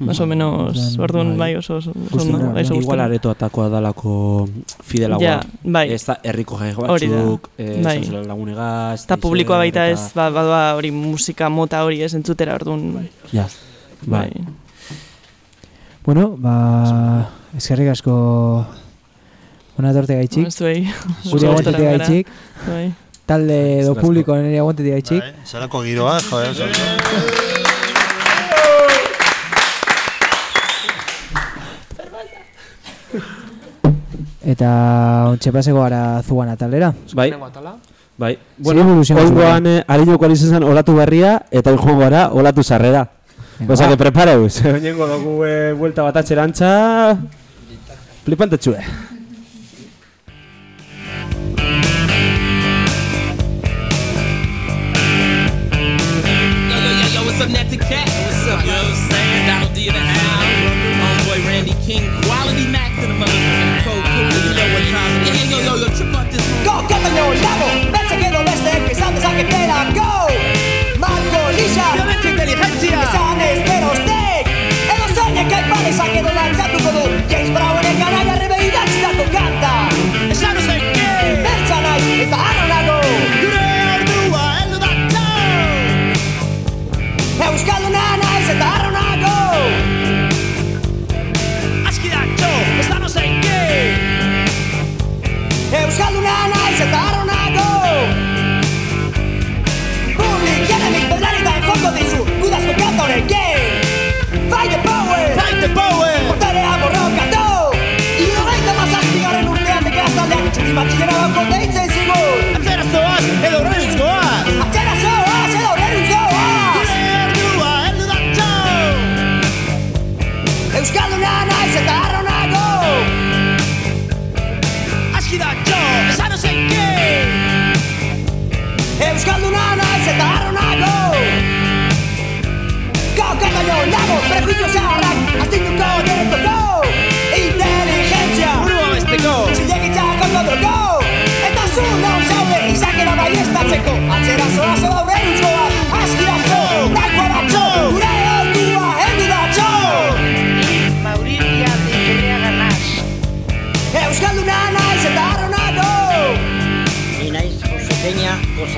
Speaker 6: Más o menos, orduan,
Speaker 7: bai.
Speaker 6: bai, oso, oso, oso
Speaker 2: bai.
Speaker 6: bai, oso
Speaker 7: Igual areto atakoa dalako fidelagoa.
Speaker 6: Ja, bai.
Speaker 7: Ez da herriko jai batzuk, eh,
Speaker 6: Bai.
Speaker 7: bai. lagunegaz,
Speaker 6: Eta publikoa baita ez, ba, badoa hori musika mota hori ez entzutera, orduan,
Speaker 7: Ja, bai.
Speaker 6: bai.
Speaker 2: Bueno, ba, eskerrik asko ona torte gaitxik,
Speaker 6: Zuei,
Speaker 2: gure aguantetik
Speaker 6: gara.
Speaker 2: gaitxik,
Speaker 6: bai.
Speaker 2: talde
Speaker 7: asko.
Speaker 2: publiko nire aguantetik gaitxik,
Speaker 5: Bai, Zelako giroa, joder,
Speaker 2: eta ontxe paseko gara zuan atalera.
Speaker 7: Bai,
Speaker 4: atala.
Speaker 7: bai.
Speaker 2: Bueno,
Speaker 7: ongoan eh, harinoko alizan olatu berria eta joango gara olatu sarrera.
Speaker 2: Venga,
Speaker 7: Osa que prepareuz. Oinengo dugu eh, vuelta bat atxerantza.
Speaker 9: Yo, what's up, Cat? What's up, you know what I'm saying? Donald D in the house. Homeboy Randy King, quality
Speaker 10: Cataño, Lago, saltes a que pera, go! Marco, Lisa,
Speaker 9: Violento inteligencia.
Speaker 10: Esan espero steak Edo zeinek aipades akedo lantzatuko du James Brown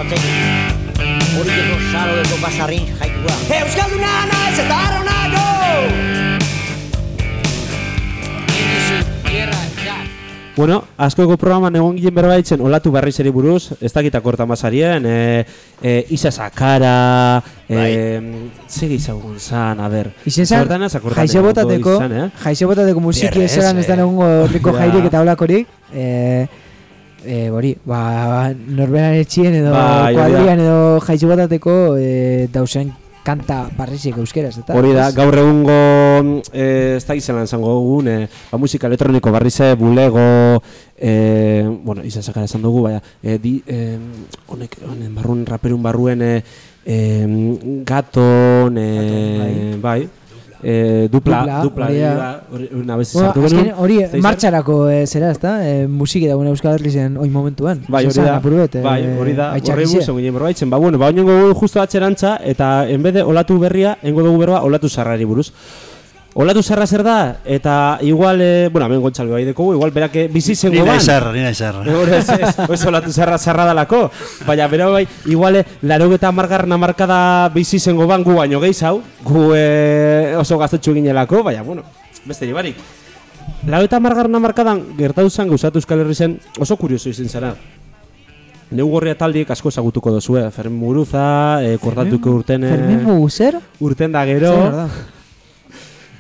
Speaker 10: gozatzen Horiteko sarodeko pasarrin jaitua Euskalduna naiz eta arronago
Speaker 7: Bueno, askoko programan egon ginen berbaitzen olatu barrizeri buruz, ez dakita korta mazarien, e, e, Isa Sakara, e, ze gizagun zan, a ber. Ez akordan
Speaker 2: jaixe botateko,
Speaker 7: izan, eh?
Speaker 2: jaixe botateko musiki ezeran ez da
Speaker 3: eh.
Speaker 2: egongo horreko
Speaker 7: Ja.
Speaker 2: jairik eta olakorik, eh, eh, hori, ba, norberan etxien edo
Speaker 7: Bai, da.
Speaker 2: kuadrian edo jaixe botateko eh, dausen kanta barrizik euskeraz, eta?
Speaker 7: Hori da, gaur egungo, eh, ez da izan zango egun, eh, ba, musika elektroniko barrize, bulego, eh, bueno, izan sakara esan dugu, baina, eh, di, eh, honek, honen barruen, raperun barruen, eh, eh, gaton, eh, bai, eh, dupla,
Speaker 2: Dupla,
Speaker 7: dupla,
Speaker 2: hori
Speaker 7: hori, una vez
Speaker 2: Bueno,
Speaker 7: sartu genuen.
Speaker 2: hori martxarako eh, zera, ezta? Eh, musiki dagoen Euskal Herri zen oin momentuan.
Speaker 7: Bai, hori da,
Speaker 2: apur bet, eh,
Speaker 7: bai, hori da, horri
Speaker 2: ize.
Speaker 7: buruz egon berbaitzen. Ba, bueno, ba, oinengo justo atxerantza, eta enbede olatu berria, engo dugu berba olatu zarrari buruz. Olatu zarra zer da, eta igual, eh, bueno, hemen gontxalbe bai dekogu, igual berak eh, bizi
Speaker 5: Ni
Speaker 7: zengo ban.
Speaker 5: nahi zerra, ni nahi zerra.
Speaker 7: Hor ez, ez, ez olatu zarra zarra dalako. Baina, bera bai, igual, laro eta margarren amarkada bizi zengo ban gu baino gehi zau, gu eh, oso gaztetxu ginelako, baina, bueno, beste barik. Laro eta margarren amarkadan gertatu zen gauzatu Euskal Herri zen oso kurioso izin zara. Neu gorria taldiek asko ezagutuko dozu, eh? Fermin Muruza, eh, kortatuko urten, eh,
Speaker 2: Fermin Muguzer?
Speaker 7: urten da gero.
Speaker 2: Zer?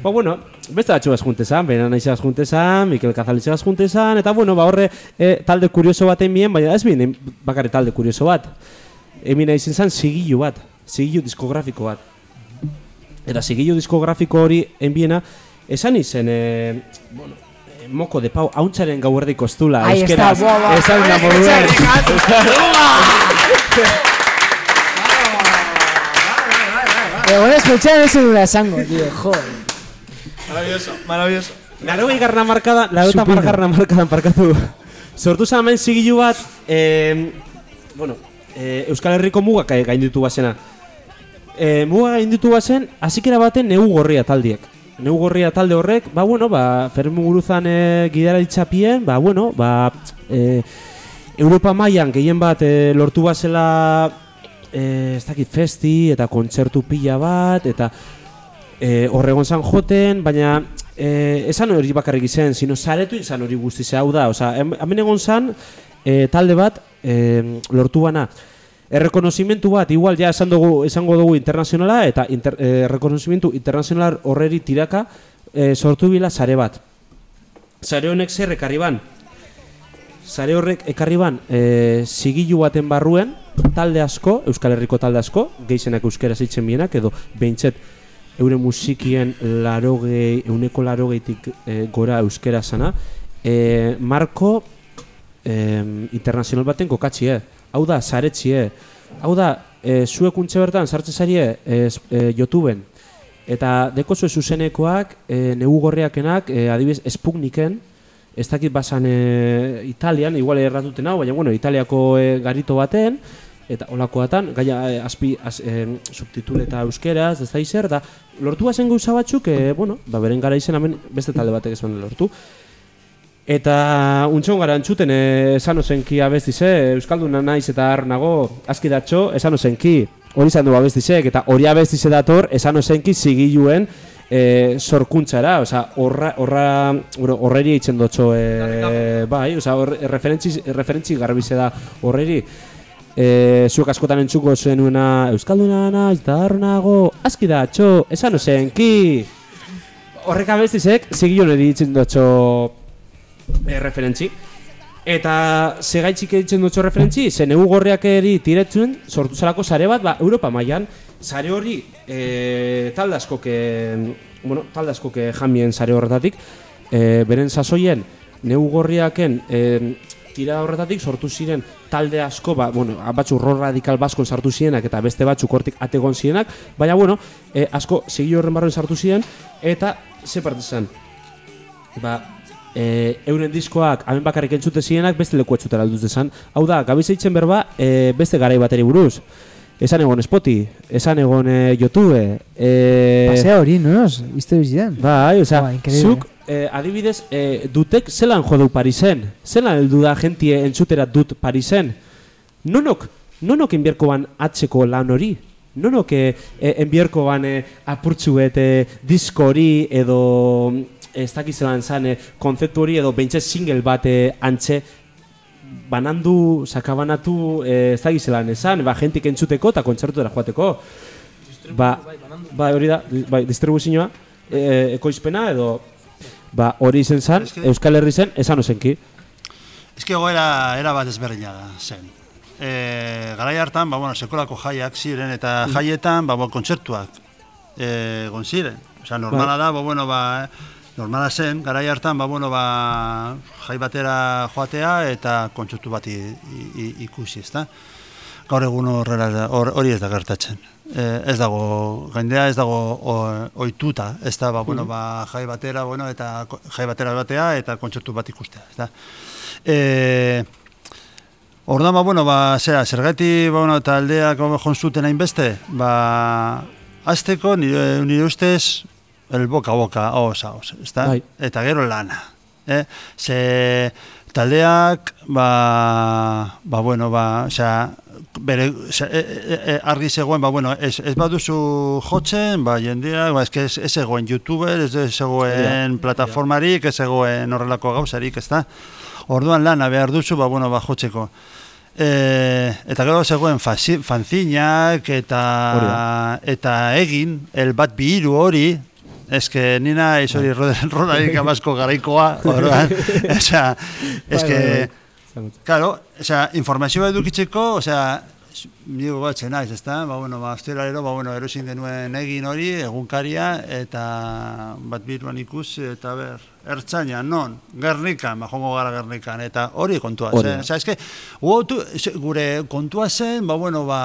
Speaker 7: Ba, bueno, beste batxuaz juntezan, Bena Naizagaz juntezan, Mikel Kazalitzagaz juntezan, eta bueno, ba horre e, talde kurioso baten bien, baina ez bien bakare talde kurioso bat. Emina izin zen sigillu bat, sigillu diskografiko bat. Eta sigillu diskografiko hori enbiena, esan izen, e, bueno, e, moko de pau, hauntzaren gauerdi kostula,
Speaker 2: Ahí está,
Speaker 7: euskeraz, esan da moduen.
Speaker 2: Egon espetxean ez dura esango, tío, jo.
Speaker 4: Maravilloso, maravilloso.
Speaker 7: Laro garna markada, laro eta margarna markadan parkatu. Sortu zen hemen zigilu bat, eh, bueno, eh, Euskal Herriko mugak eh, gainditu bazena. Eh, muga gainditu bazen, hazikera baten neu gorria taldiek. Neu gorria talde horrek, ba bueno, ba, Fermi Muguruzan eh, gidara ditzapien, ba bueno, ba, eh, Europa mailan gehien bat eh, lortu bazela eh, ez dakit festi eta kontzertu pila bat eta eh, horregon zan joten, baina eh, esan hori bakarrik izen, sino zaretu izan hori guztize hau da, hem- hemen egon zan eh, talde bat eh, lortu bana Errekonozimentu bat, igual ja esan dugu, esango dugu internazionala eta inter, errekonozimentu internazional horreri tiraka eh, sortu bila sare bat. Sare honek zer ekarri ban? Sare horrek ekarri ban, e, zigilu baten barruen, talde asko, Euskal Herriko talde asko, gehienak euskera zeitzen bienak, edo behintzet euren musikien larogei, euneko larogeitik e, gora euskera sana, e, marko e, internazional baten kokatxie, hau da, zaretxie, hau da, e, zuek untxe bertan sartze zarie e, e, YouTubeen, eta deko zuen zuzenekoak, e, negu gorriakenak, e, adibidez, Sputniken, ez dakit basan e, Italian, igual erratuten hau, baina bueno, Italiako e, garito baten, eta olakoatan, gaia e, azpi az, e, subtituleta euskeraz, ez da izer, da lortu zen gauza batzuk, e, bueno, ba, beren gara izen hemen beste talde batek ez zuen lortu. Eta untxon gara entzuten, esan ozenki abestize, Euskalduna naiz eta har nago, aski datxo, esan ozenki, hori izan du abestizek, eta hori abestize dator, esan ozenki zigiluen e, sorkuntzara, oza, horra, horra, bueno, horreri eitzen dotxo, e, bai, oza, referentzi, referentzi garbize da horreri. E, zuek askotan entzuko zenuena Euskalduna naiz eta har nago, aski datxo, esan ozenki. Horrek abestizek, zigiluen eritzen dotxo e, referentzi. Eta segaitzik egiten dutxo referentzi, zen egu gorriak eri tiretzen, sortu zelako sare bat, ba, Europa mailan sare hori e, talde askok, bueno, talde askok jamien sare horretatik, e, beren sasoien negu gorriaken e, tira horretatik sortu ziren talde asko, ba, bueno, batzu ro radikal baskon sartu zirenak eta beste batzuk hortik ategon zirenak, baina bueno, e, asko segi horren barren sartu ziren eta ze parte zen? Ba, e, euren diskoak hemen bakarrik entzute zirenak beste leku etxutera alduz dezan. Hau da, gabiz eitzen berba e, beste garai bateri buruz. Esan egon Spoti, esan egon e, YouTube, e,
Speaker 2: Pasea hori, nonos, izte bizidan.
Speaker 7: Bai, osea,
Speaker 2: Ba, increíble.
Speaker 7: zuk eh, adibidez, eh, dutek zelan jodeu Parisen? Zelan heldu da jentie entzutera dut Parisen? Nonok nonok enbierko ban atzeko lan hori? Nonok e, enbierko ban e, apurtzuet e, disko hori edo mm, ez dakizelan zan e, konzeptu hori edo bentsa single bat e, antxe banandu, sakabanatu e, ez dakizelan esan, ba, jentik entzuteko eta kontzertutera joateko. Ba, ba, hori da, bai, distribuzioa, e, ekoizpena edo ba, hori izen zan,
Speaker 5: Eske-
Speaker 7: Euskal Herri zen, esan ozenki.
Speaker 5: Ez que goera era bat ezberdina da, zen. E, garai hartan, ba, bueno, sekolako jaiak ziren, eta jaietan, ba, bueno, kontzertuak e, ziren. Osea, normala da, ba, bueno, ba, normala zen, garai hartan, ba, bueno, ba, jai batera joatea eta kontzertu bat ikusi, ezta? Gaur egun horrela hori ez da gertatzen. E, ez dago, jendea ez dago o- ohituta, ez da, ba, bueno, ba, jai batera, bueno, eta jai batera batea eta kontzertu bat ikustea, ez da. E, Orduan, ba, bueno, ba, zera, zergati, ba, bueno, taldeak jonzuten hainbeste, ba, azteko, nire, nire ustez, el boka a boka, osa, osa, ezta?
Speaker 7: Bai.
Speaker 5: Eta gero lana, eh? Ze taldeak, ba, ba, bueno, ba, osea, bere, osea, e, e, e, argi zegoen, ba, bueno, ez, ez baduzu jotzen, ba, jendeak, ba, eske ez, ez zegoen youtuber, ez zegoen plataformarik, ez zegoen horrelako gauzarik, ezta? Orduan lana behar duzu, ba, bueno, ba, jotzeko. E, eta gero zegoen fanzinak eta eta egin, el bat bihiru hori, eske nina ez hori Rodarik Amasko garaikoa, orduan, osea, eske, claro, osea, informazioa edukitzeko, osea, Nigo batzen naiz, ezta? Ba, bueno, ba, astelarero, ba, bueno, erosin genuen egin hori, egunkaria, eta bat biruan ikusi, eta ber, ertzaina, non, Gernikan, ba, jongo gara Gernikan, eta hori kontua zen.
Speaker 7: da.
Speaker 5: Osea, eske, uotu, gure kontua zen, ba, bueno, ba,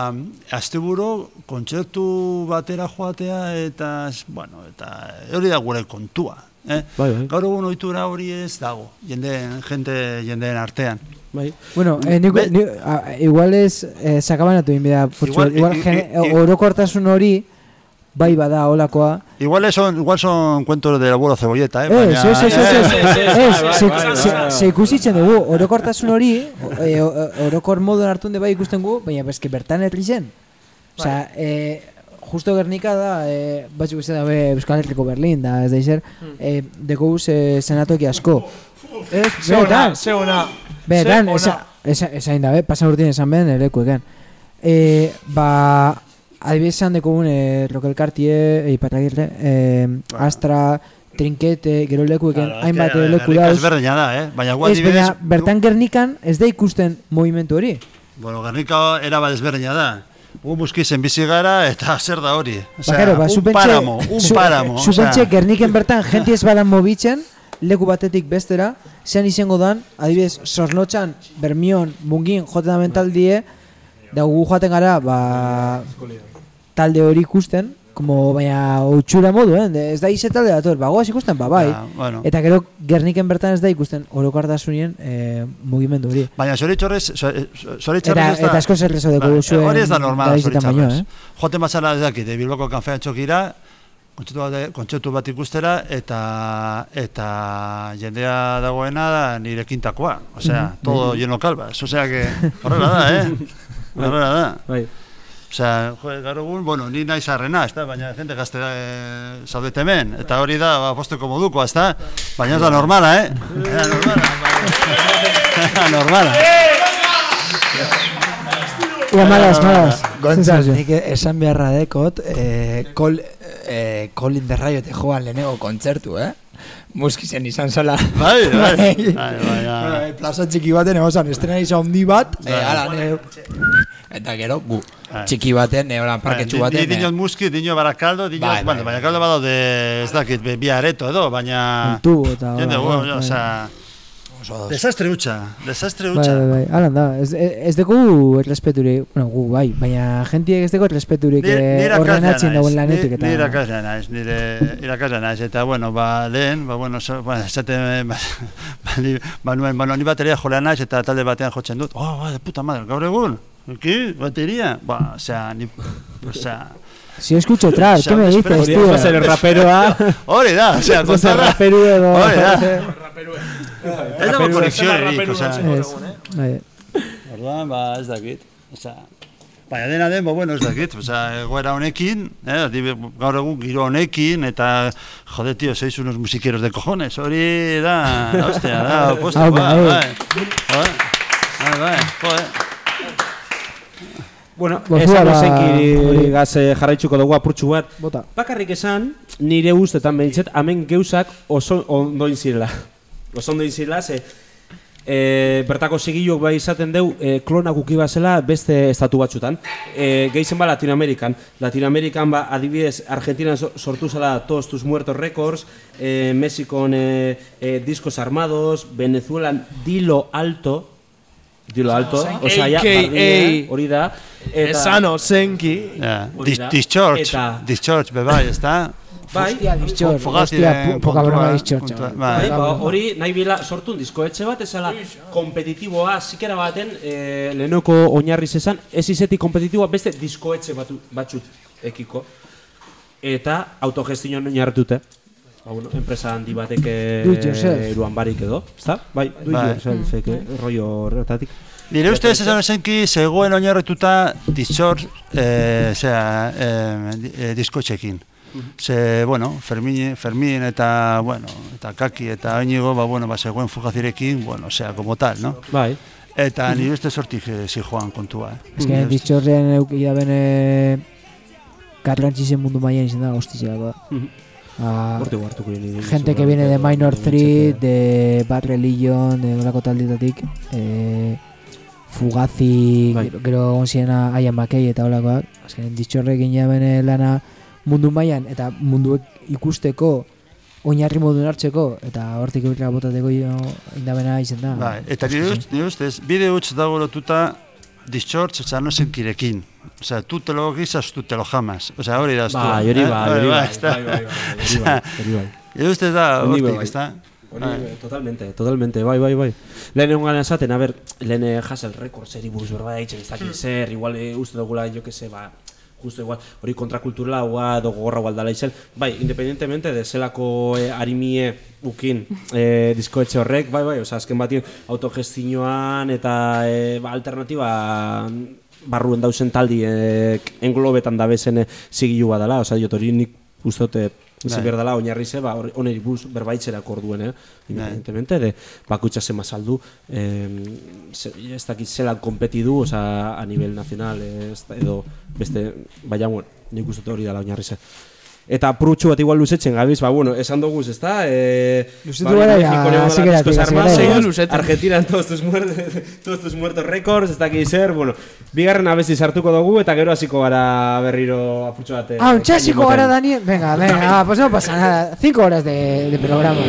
Speaker 5: asteburu kontzertu batera joatea, eta, bueno, eta hori da gure kontua. Eh?
Speaker 7: Bai, bai.
Speaker 5: Gaur egun ohitura hori ez dago, jendeen, jente, jendeen artean.
Speaker 7: Bai.
Speaker 2: Bueno, eh, nik,
Speaker 5: Be-
Speaker 2: ni, a, igual ez eh, sakabanatu egin bida,
Speaker 5: Igual-
Speaker 2: igual,
Speaker 5: i-
Speaker 2: gene-
Speaker 5: i-
Speaker 2: orokortasun hori, bai bada olakoa.
Speaker 5: Igual son, igual son cuentos del abuelo cebolleta, eh?
Speaker 2: Ez, ez, ez, ez, ez,
Speaker 7: ez,
Speaker 2: ez, ze-
Speaker 7: bai, bai,
Speaker 2: ze-
Speaker 7: bai.
Speaker 2: ze ikusitzen dugu, orokortasun hori, e, o- o- orokor moduen hartun de bai ikusten gu, baina bezke bertan herri zen. Osea, e, justo Gernika da, e, batzuk izan dabe Euskal Herriko Berlin, da, ez da izer, e, deko guz e, senatoki asko.
Speaker 4: Ez,
Speaker 2: Benetan.
Speaker 4: zeona, zeona.
Speaker 2: Benetan,
Speaker 4: Ze
Speaker 2: esa,
Speaker 4: ona.
Speaker 2: esa, esain dabe, pasan urtien esan behen erekueken. E, ba, adibidez esan deko gun, e, Rokel Cartier, e, Iparragirre, e, Astra, Trinkete, gero lekueken,
Speaker 5: Claro,
Speaker 2: hainbat
Speaker 5: que
Speaker 2: leku dauz.
Speaker 5: ezberdina da, eh? Baina gu
Speaker 2: Ez, baina bertan Gernikan ez da ikusten movimentu hori.
Speaker 5: Bueno, Gernika era bat ezberdina da. Gu muskizen bizi gara eta zer da hori.
Speaker 2: Ba, claro, ba,
Speaker 5: un
Speaker 2: zu pentsa-
Speaker 5: páramo, un páramo.
Speaker 2: Zu
Speaker 5: osea,
Speaker 2: pentsa Gerniken bertan jenti ez badan mobitzen, leku batetik bestera, zean izango dan, adibidez, Sornotxan, Bermion, Mungin, joten da mentaldie, da gu joaten gara, ba, talde hori ikusten, como baina utxura modu, eh? ez da ize talde dator, ba, goaz ikusten, ba, bai.
Speaker 5: Ja, bueno.
Speaker 2: Eta gero Gerniken bertan ez da ikusten orokartasunien eh, mugimendu hori.
Speaker 5: Baina zoritxorrez, zoritxorrez
Speaker 2: Eta,
Speaker 5: ez da...
Speaker 2: eta asko zer lezo deko
Speaker 5: Ba,
Speaker 2: zuen
Speaker 5: Hori ez da
Speaker 2: gabaizetan baino,
Speaker 5: zoritxarrez.
Speaker 2: eh?
Speaker 5: Joten bazara ez dakit, eh, Bilboko kanfean txokira, kontzertu bat, kontzertu bat ikustera, eta eta jendea dagoena da nire kintakoa. Osea, todo lleno calvas. Osea, que horrela da, eh? Horrela da.
Speaker 7: Bai.
Speaker 5: Osea, jo, gaur egun, bueno, ni naiz arrena, ezta, baina jende gazte e, zaudete hemen, eta hori da, ba, posteko moduko, ezta? Baina ez da normala, eh? Ez da normala. Ez da normala.
Speaker 2: Ua, malas, malas.
Speaker 3: Gontzaz, nik esan beharra dekot, eh, kol, eh, Colin de Rayo te joan lehenengo kontzertu, eh? Muskizen izan zala.
Speaker 5: Bai, bai, bai, baina...
Speaker 3: Eh, plaza txiki baten egon estrena izan handi bat, eh,
Speaker 5: Bai.
Speaker 3: ala, ne, eta gero, gu,
Speaker 5: Bai.
Speaker 3: txiki baten, eh, holan parketxu
Speaker 5: Bai,
Speaker 3: baten,
Speaker 5: Ni
Speaker 3: eh,
Speaker 5: dinot muski, dino barakaldo, dino,
Speaker 3: Bai, bai,
Speaker 5: bueno,
Speaker 3: bai.
Speaker 5: barakaldo badaude, ez dakit, bi areto edo, baina...
Speaker 2: Tubo eta...
Speaker 5: Jende, bueno,
Speaker 2: bai.
Speaker 3: Oso.
Speaker 5: Desastre hutsa, desastre
Speaker 2: Bai,
Speaker 5: hutsa.
Speaker 2: bai, bai, alan da, ez, ez dugu errespeturik, bueno, gu bai, baina jentiek ez dugu errespeturik eh, dagoen
Speaker 5: ni-
Speaker 2: lanetik eta...
Speaker 5: Nire irakaslea naiz, nire irakaslea naiz, eta bueno, ba, lehen, ba, bueno, so, ba, esaten, ba, ba, ni, ba, nuen, bueno, ni bateria jolea naiz, eta talde batean jotzen dut, oh, ba, de puta madre, gaur egun, ¿Qué? ¿Batería? Ba, osea, ni, osea,
Speaker 2: Si escucho trap,
Speaker 5: O sea,
Speaker 2: ¿qué me dices, tío?
Speaker 7: da zer raperoa.
Speaker 5: hori da, osea,
Speaker 2: Ez da
Speaker 5: kontarra,
Speaker 2: raperu edo...
Speaker 5: hori da, ez dago konexionerik,
Speaker 2: bai.
Speaker 5: orduan, ba, ez dakit. Osea, Baina dena den, bo, bueno, ez dakit, osea, egoera honekin, eh, gaur egun giro honekin, eta, jode, tío, sois unos musikeros de cojones, hori da, hostia, da, opuesto,
Speaker 2: Hau,
Speaker 5: bai,
Speaker 2: bai.
Speaker 5: bai, bai, bai, bai.
Speaker 7: Bueno, esan ozenki gaz eh, jarraitzuko dugu apurtxu bat.
Speaker 2: Bota.
Speaker 7: Bakarrik esan, nire ustetan behintzet, hemen geuzak oso ondoin zirela. Oso ondoin zirela, ze e, bertako sigilok bai izaten deu e, klonak uki bazela beste estatu batzutan. E, gehizen ba Latinoamerikan. Latinoamerikan ba adibidez Argentinan so- sortu zela Todos tus muertos records, e, Mexikon e, e, discos armados, Venezuelan Dilo Alto, Dilo Alto, osea, ja,
Speaker 4: AKA.
Speaker 7: bardina, hori da.
Speaker 4: Esano, zenki.
Speaker 5: Ja,
Speaker 7: Hori
Speaker 5: dis,
Speaker 7: da.
Speaker 5: discharge,
Speaker 7: Eta-
Speaker 5: discharge, be bai, ez da?
Speaker 7: Bai,
Speaker 2: Hostia, dischor,
Speaker 5: Fugazi
Speaker 2: hostia,
Speaker 5: kontua,
Speaker 2: broma dischor,
Speaker 5: kontua,
Speaker 2: chaval.
Speaker 5: bai.
Speaker 7: Bai, ba, hori nahi bila sortun diskoetxe bat, ezala kompetitiboa, zikera baten, e, lehenoko oinarriz esan, ez izetik kompetitiboa beste diskoetxe batu, batzut ekiko. Eta autogestioan oinarritute. Ba, bueno, enpresa handi batek e,
Speaker 2: yourself.
Speaker 7: eruan barik edo, ezta? Bai, do
Speaker 5: Bai.
Speaker 7: yourself, eke, rollo horretatik.
Speaker 5: Nire ustez esan esenki zegoen oinarrituta discharge, eh, zera, eh, eh, diskotxekin. Ze, bueno, Fermin, Fermin eta, bueno, eta Kaki eta Oinigo, ba, bueno, ba, zegoen fugazirekin, bueno, sea, como tal, no?
Speaker 7: Bai,
Speaker 5: Eta nire ustez hortik eh, zijoan kontua, eh?
Speaker 2: Ez que
Speaker 5: Nire ustez.
Speaker 2: ditzorren euki da bene garrantzisen mundu mailan izan da hostizia
Speaker 7: Mhm.
Speaker 2: Ah,
Speaker 7: hortik hartuko nire.
Speaker 2: gente que viene de Minor 3, de Bad Religion, de olako taldetatik, eh, Fugazi,
Speaker 7: Bai.
Speaker 2: gero, gero egon ziena Ian McKay eta olakoak, azken ditxorrekin ja bene lana mundu mailan eta mundu ikusteko oinarri modun hartzeko eta hortik eurra botateko indabena izan da.
Speaker 5: Bai, eta nire ustez, nire ustez, bide huts dago lotuta discharge, oza, no senkirekin. O sea, tú te lo guisas, tú te lo jamas. O sea, hori da
Speaker 7: Bai, hori bai, hori bai,
Speaker 5: ezta?
Speaker 7: bai, bai, bai, hori bai, hori bai.
Speaker 5: Nire ustez da,
Speaker 7: Honi be
Speaker 5: hortik,
Speaker 7: bai.
Speaker 5: ezta?
Speaker 7: Hori,
Speaker 5: Bai.
Speaker 7: eh, totalmente, totalmente, bai, bai, bai. Lehen egon gana esaten, a ber, lehen eh, Hassel Records eri buruz berba daitzen, ez dakit zer, igual eh, uste dugula, jo que se, ba, justo igual, hori kontrakulturala hua edo gogorra gualdala izen, bai, independientemente de zelako eh, arimie ukin eh, diskoetxe horrek, bai, bai, oza, azken batien autogestinoan eta eh, ba, alternatiba barruen dausen taldiek englobetan dabezen eh, zigilu badala, oza, diot hori nik uste dute Zi
Speaker 5: Bai.
Speaker 7: berdala oinarri ze, ba, oneri buruz berbaitzerako orduen, eh? Independientemente de bakutsa zema saldu, eh, ze, ez dakit zelan kompetidu, oza, a nivel nacional, eh, edo beste, baina, bueno, nik uste hori dela oinarri ze. Eta prutxu bat igual luzetzen gabiz, ba, bueno, esan dugu, ez da? Eh,
Speaker 2: Luzetu gara, ja, geratik, hasi
Speaker 7: armados,
Speaker 2: geratik.
Speaker 4: luzetzen.
Speaker 7: Argentina en todos tus muertos, todos tus muertos records, ez dakit zer, bueno, bigarren abesti sartuko dugu eta gero hasiko gara berriro apurtxo bat. eh,
Speaker 2: Ah, un chasico
Speaker 7: kaino
Speaker 2: ahora,
Speaker 7: moten.
Speaker 2: Daniel. Venga, venga, ah, pues no pasa nada. Cinco horas de, de programa.
Speaker 10: a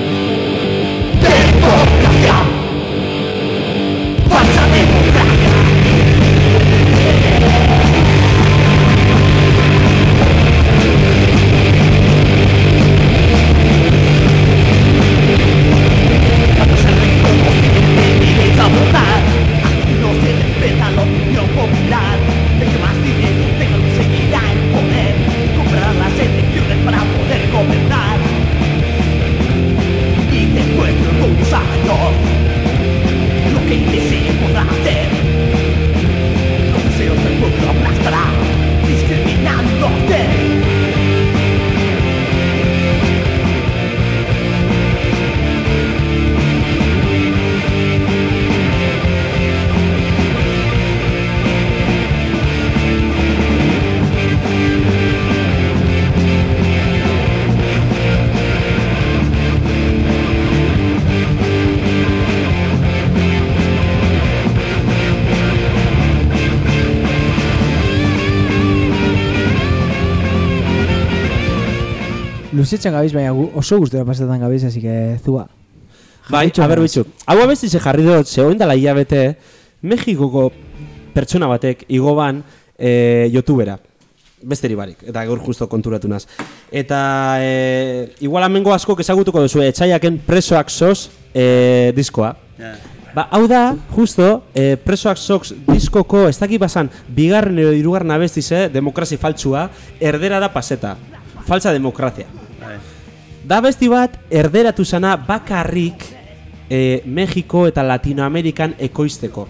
Speaker 2: Luzetzen gabiz, baina oso guztura pasetan gabiz, así que zua.
Speaker 7: Bai, a ber, bitxu. Hau abesti ze jarri dut, ze oin dela hilabete, Mexikoko pertsona batek igo ban e, youtubera. Besteri barik, eta gaur justo konturatu naz. Eta e, igual amengo asko ezagutuko duzu, etxaiaken presoak sos e, diskoa.
Speaker 5: Ja.
Speaker 7: Ba, hau da, justo, e, presoak sox diskoko, ez dakit basan, bigarren edo hirugarren abestiz, eh, demokrazi faltsua, erdera da paseta. Falsa demokrazia. Da besti bat erderatu zana bakarrik e, Mexiko eta Latinoamerikan ekoizteko.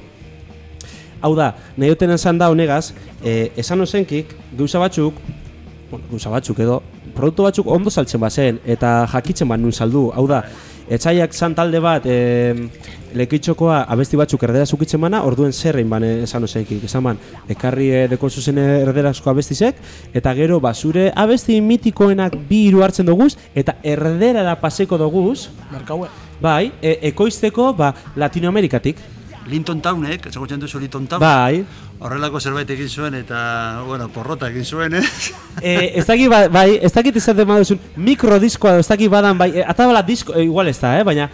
Speaker 7: Hau da, nahi duten esan da honegaz, e, esan ozenkik, gauza batzuk, bueno, gauza batzuk edo, produktu batzuk ondo saltzen bazen, eta jakitzen bat nun saldu, hau da, etxaiak zan talde bat, e, lekitxokoa abesti batzuk erdera zukitzen mana, orduen zerrein ban esan ozenkik, esan ban, ekarri e, deko zuzen erderazko abestizek, eta gero, ba, zure abesti mitikoenak bi hiru hartzen doguz, eta erderara paseko doguz,
Speaker 4: Merkaue.
Speaker 7: bai, e, ekoizteko, ba, Latinoamerikatik,
Speaker 5: Linton Townek, ezagutzen duzu Linton Town?
Speaker 7: bai,
Speaker 5: Horrelako zerbait egin zuen eta, bueno, porrota egin zuen, eh?
Speaker 7: Eh, ez dakit ba, bai, ez dakit izaten baduzun mikrodiskoa, ez dakit badan bai, eh, atabala disko, eh, igual ez da, eh, baina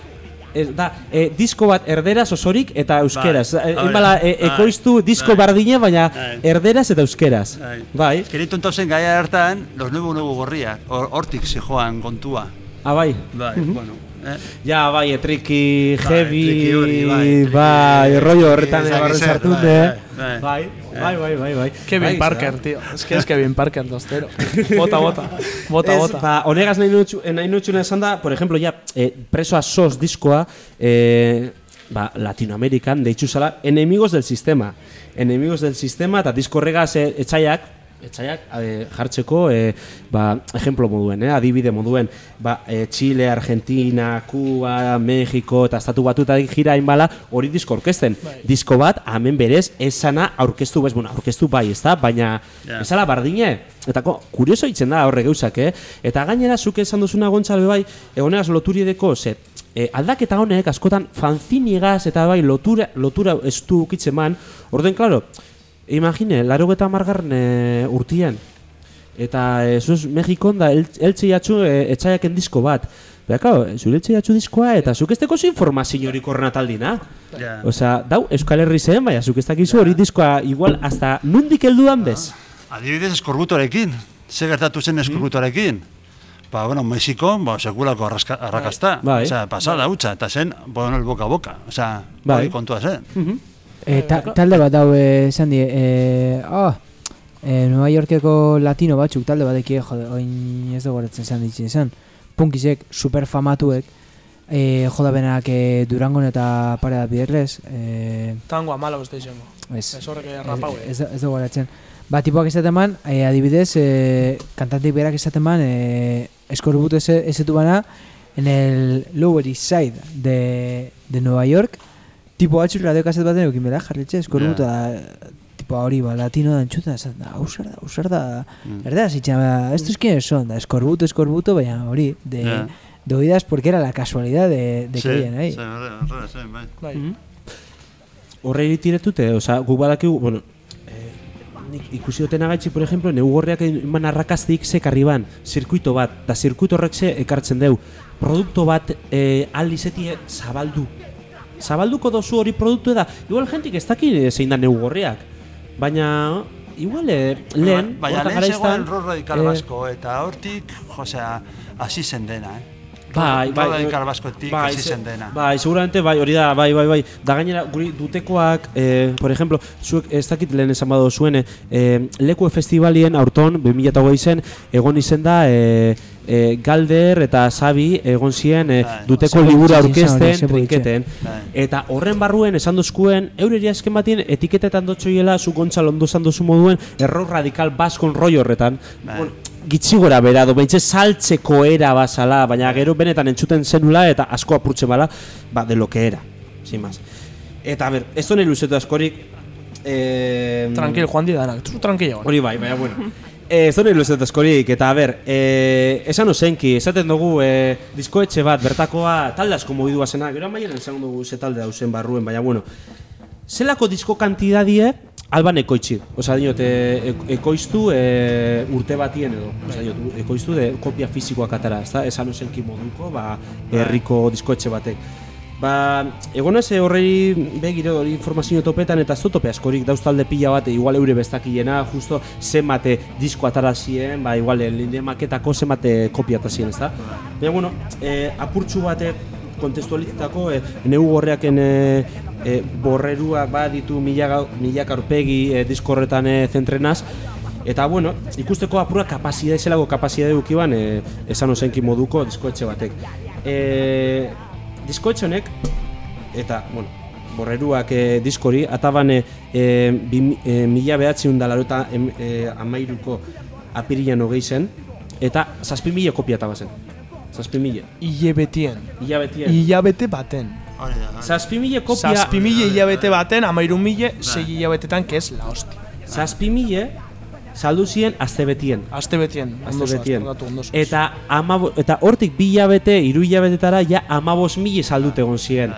Speaker 7: ez da, eh, disko bat erderaz osorik eta euskeraz.
Speaker 5: Bai, hori
Speaker 7: Inbala,
Speaker 5: da.
Speaker 7: eh,
Speaker 5: Bai,
Speaker 7: ekoiztu disko
Speaker 5: bai.
Speaker 7: bardine, baina
Speaker 5: Bai.
Speaker 7: erderaz eta euskeraz.
Speaker 5: Bai.
Speaker 7: Bai,
Speaker 5: Ez que Linton Townen gaia hartan, los nuevo nuevo gorriak, hor- hortik zijoan kontua.
Speaker 7: ah, bai.
Speaker 5: Bai, bueno, eh?
Speaker 7: Ja, bai, etriki, heavy,
Speaker 5: triki hori, bai,
Speaker 7: bai,
Speaker 5: triki,
Speaker 7: bai, rollo horretan
Speaker 5: ez
Speaker 7: eh,
Speaker 5: dakit
Speaker 7: barren
Speaker 5: zer,
Speaker 7: sartu
Speaker 5: bai, bai,
Speaker 7: Bai, bai, bai, bai, bai.
Speaker 4: Kevin
Speaker 7: Bai,
Speaker 4: Parker, tío. Es que es Kevin Parker dostero. Bota, bota. Bota, bota.
Speaker 7: Ba, honegaz nahi nutxu, nahi nutxuna esan da, por ejemplo, ja, eh, presoa sos diskoa, eh, ba, Latinoamerikan, deitzu zala, enemigos del sistema. Enemigos del sistema, eta disko horregaz eh, etxaiak, etxaiak eh, jartzeko, eh, ba, ejemplo moduen, eh, adibide moduen, ba, eh, Chile, Argentina, Cuba, México, eta estatu batutatik jira hainbala, hori disko orkesten. Disko bat, hemen berez, esana aurkeztu bez, bueno, aurkeztu bai, ez da, baina,
Speaker 5: Ja.
Speaker 7: esala bardine, eta ko, kurioso itzen da horre gauzak, eh? Eta gainera, zuke esan duzuna gontzalbe bai, egonegaz loturiedeko, ze, e, aldaketa honek askotan fanzinigaz eta bai lotura, lotura ez du ukitzen man, orden, klaro, imagine, laro eta margarren e, urtien, eta e, zuz Mexikon da el, eltsi jatxu e, etxaiaken disko bat, Baina, claro, zure eltsi jatxu diskoa, eta zuk ez teko zu informaziorik horren ataldina.
Speaker 5: Ja.
Speaker 7: Osea, dau, Euskal Herri zen, baina zuk ez dakizu hori diskoa, igual, hasta nundik heldudan bez.
Speaker 5: Adibidez eskorbutorekin, ze gertatu zen eskorbutorekin? Ba, bueno, Mexikon, ba, sekulako arraska, arrakasta.
Speaker 7: Bai.
Speaker 5: Osea, pasada hutsa, eta zen, bueno, el boca a boca. Osea,
Speaker 7: Bai.
Speaker 5: hori kontua zen.
Speaker 2: E, ta, talde bat dau eh, esan die, e, oh, e, Nueva Yorkeko latino batzuk talde bat eki, jode, oin ez dugu horatzen esan ditzen esan, punkizek, super famatuek, e, joda benak e, Durangon eta pare da biderlez, e,
Speaker 4: Tango amala uste izango.
Speaker 2: ez,
Speaker 4: Ez horrek rapau, eh.
Speaker 2: ez, ez dugu horatzen. Ba, tipoak esaten man, e, adibidez, e, kantantik berak esaten man, e, eskorbuto ese, esetu bana, en el Lower East Side de, de Nueva York, tipo batzuk radio kaset baten eukin bera jarritxe, eskorbuto
Speaker 5: Ja.
Speaker 2: da, tipo hori, ba, latino da entxuta, esaten da, ausar da, ausar da,
Speaker 5: Mm.
Speaker 2: Erdera, zitzen, ba, estos quiénes son, da, eskorbuto, eskorbuto, baina hori, de,
Speaker 5: Ja.
Speaker 2: de porque era la casualidad de, de
Speaker 5: Sí,
Speaker 2: que oían ahí.
Speaker 5: sí, horre- zen, bai.
Speaker 4: Bai.
Speaker 7: Horre itiretute, osea, guk badakigu, bueno, eh, ikusi duten agaitzi, por ejemplo, neu gorriak eman arrakaztik zekarri ban, zirkuito bat, da zirkuito horrek ze ekartzen deu, produkto bat eh, alizetie zabaldu. Zabalduko dozu hori produktu da, igual jentik ez daki eh, zein da neu gorriak, baina igual eh, lehen,
Speaker 5: Baina
Speaker 7: horta
Speaker 5: lehen zegoen rock radical
Speaker 7: eh,
Speaker 5: basko, eta hortik, osea, hasi zen dena, eh?
Speaker 7: Bai, bai,
Speaker 5: Rock radical baskotik
Speaker 7: bai,
Speaker 5: hasi
Speaker 7: ze-
Speaker 5: zen dena.
Speaker 7: Bai, seguramente bai, hori da, bai, bai, bai. Da gainera, guri dutekoak, eh, por ejemplo, zuek ez dakit lehen esan bado zuen, eh, leku festivalien aurton, 2008 zen, egon izen da, eh, eh, Galder eta Sabi egon ziren eh,
Speaker 5: Bai.
Speaker 7: duteko liburu aurkezten, trinketen.
Speaker 5: Bai.
Speaker 7: Eta horren barruen esan dozkuen, eureria esken batien etiketetan dotxoiela, zu gontzal ondo esan dozu moduen, error radikal baskon rollo horretan.
Speaker 5: Bai.
Speaker 7: Gitxi gora bera, do, behintze saltzeko era bazala, baina gero benetan entzuten zenula eta asko apurtzen bala, ba, de lo que era, sin más. Eta, a ber, ez duen ilusetu askorik, eh,
Speaker 4: Tranquil, Juan di danak. Zu tranquilo.
Speaker 7: Hori bai, baina bueno. Eh, ez duen ilusetu askorik, eta ber, eh, esan ozenki, esaten dugu eh, diskoetxe bat, bertakoa, talde asko mogidua zena, gero amaieran esan dugu ze talde dauzen barruen, baina bueno, zelako disko kantidadie, alban ekoitzi. Osa, diot, e, ekoiztu e, urte batien edo. Osa, diot, ekoiztu de kopia fizikoak atara, ezta? Esan ozenki moduko, ba, herriko diskoetxe batek. Ba, egon ez horrei begiro hori informazio topetan eta ez dut tope askorik dauz talde pila bat, igual eure bestakilena, justo zenbate disko atara ziren, ba, igual, linde maketako zenbate kopia eta ziren, ezta? Baina, bueno, e, apurtxu batek kontestualizatako e, neu gorreaken e, e, borreruak baditu milaka, milaka aurpegi e, disko horretan e, zentrenaz, Eta bueno, ikusteko apura kapazidade zelako kapazidade dukiban e, esan ozenki moduko diskoetxe batek. E, diskoetxe honek, eta, bueno, borreruak e, diskori, ataban e, bi, e, mila behatziun da larota em, e, amairuko apirilan hogei zen, eta zazpi mila kopia atabazen. Zazpi mila.
Speaker 4: Hilabetien.
Speaker 7: Hilabetien.
Speaker 4: Hilabete baten.
Speaker 5: Hori da, hori.
Speaker 7: Zazpi mila kopia...
Speaker 4: Zazpi mila hilabete baten, amairu mila, sei hilabetetan, que es la hostia.
Speaker 7: Zazpi mila saldu ziren aztebetien.
Speaker 4: Aste betien. ondo zoaz,
Speaker 7: Aztebetien.
Speaker 4: tokatu ondo zoaz.
Speaker 7: Eta, amabo, eta hortik bi hilabete, hiru hilabetetara, ja amabos mila saldute egon ziren.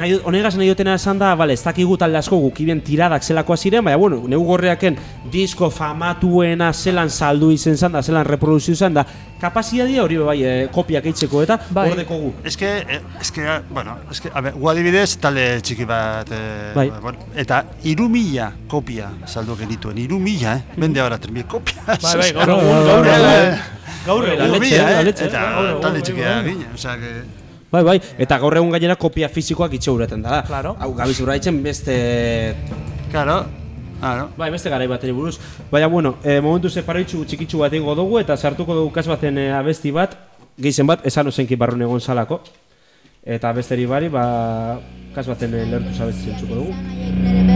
Speaker 7: Nahi, honegaz nahi dutena esan da, bale, ez dakigu talde asko gukibien tiradak zelakoa ziren, baina, bueno, neu gorreaken disko famatuena zelan saldu izen zan da, zelan reproduzio zan da, kapazidadia hori bai, e, kopiak eitzeko eta
Speaker 4: Bai.
Speaker 7: hor dekogu.
Speaker 5: Ez que, eh, ez que, bueno, ez que, a ber, gu adibidez talde txiki bat, eh,
Speaker 7: Bai.
Speaker 5: bueno, eta iru mila kopia saldu genituen, iru mila, eh? Bende ahora tres mil kopia.
Speaker 4: Bai, bai, gaur
Speaker 7: Claro,
Speaker 4: egun,
Speaker 7: gaur
Speaker 4: gaur
Speaker 7: egun.
Speaker 4: egun. Gaur
Speaker 7: La
Speaker 4: egun.
Speaker 5: Iru
Speaker 7: leche,
Speaker 5: mila,
Speaker 7: la
Speaker 5: eh?
Speaker 7: leche.
Speaker 5: Eta
Speaker 4: Gaur egun,
Speaker 5: talde
Speaker 4: gaur
Speaker 5: txikia
Speaker 4: egun.
Speaker 5: gine, osea que...
Speaker 7: Bai, bai, eta gaur egun gainera kopia fisikoak itxe ureten da.
Speaker 4: Claro.
Speaker 7: Hau, gabiz uraitzen beste
Speaker 5: Claro, claro.
Speaker 7: Bai, beste garai bateri buruz. Baina, bueno, e, momentu separaitzu txikitsu bat egingo dugu eta sartuko dugu kas baten e, abesti bat, gehizen bat, esan ozenki barrun egon salako. Eta besteri bari, ba, kas baten e, lertu zabesti dugu.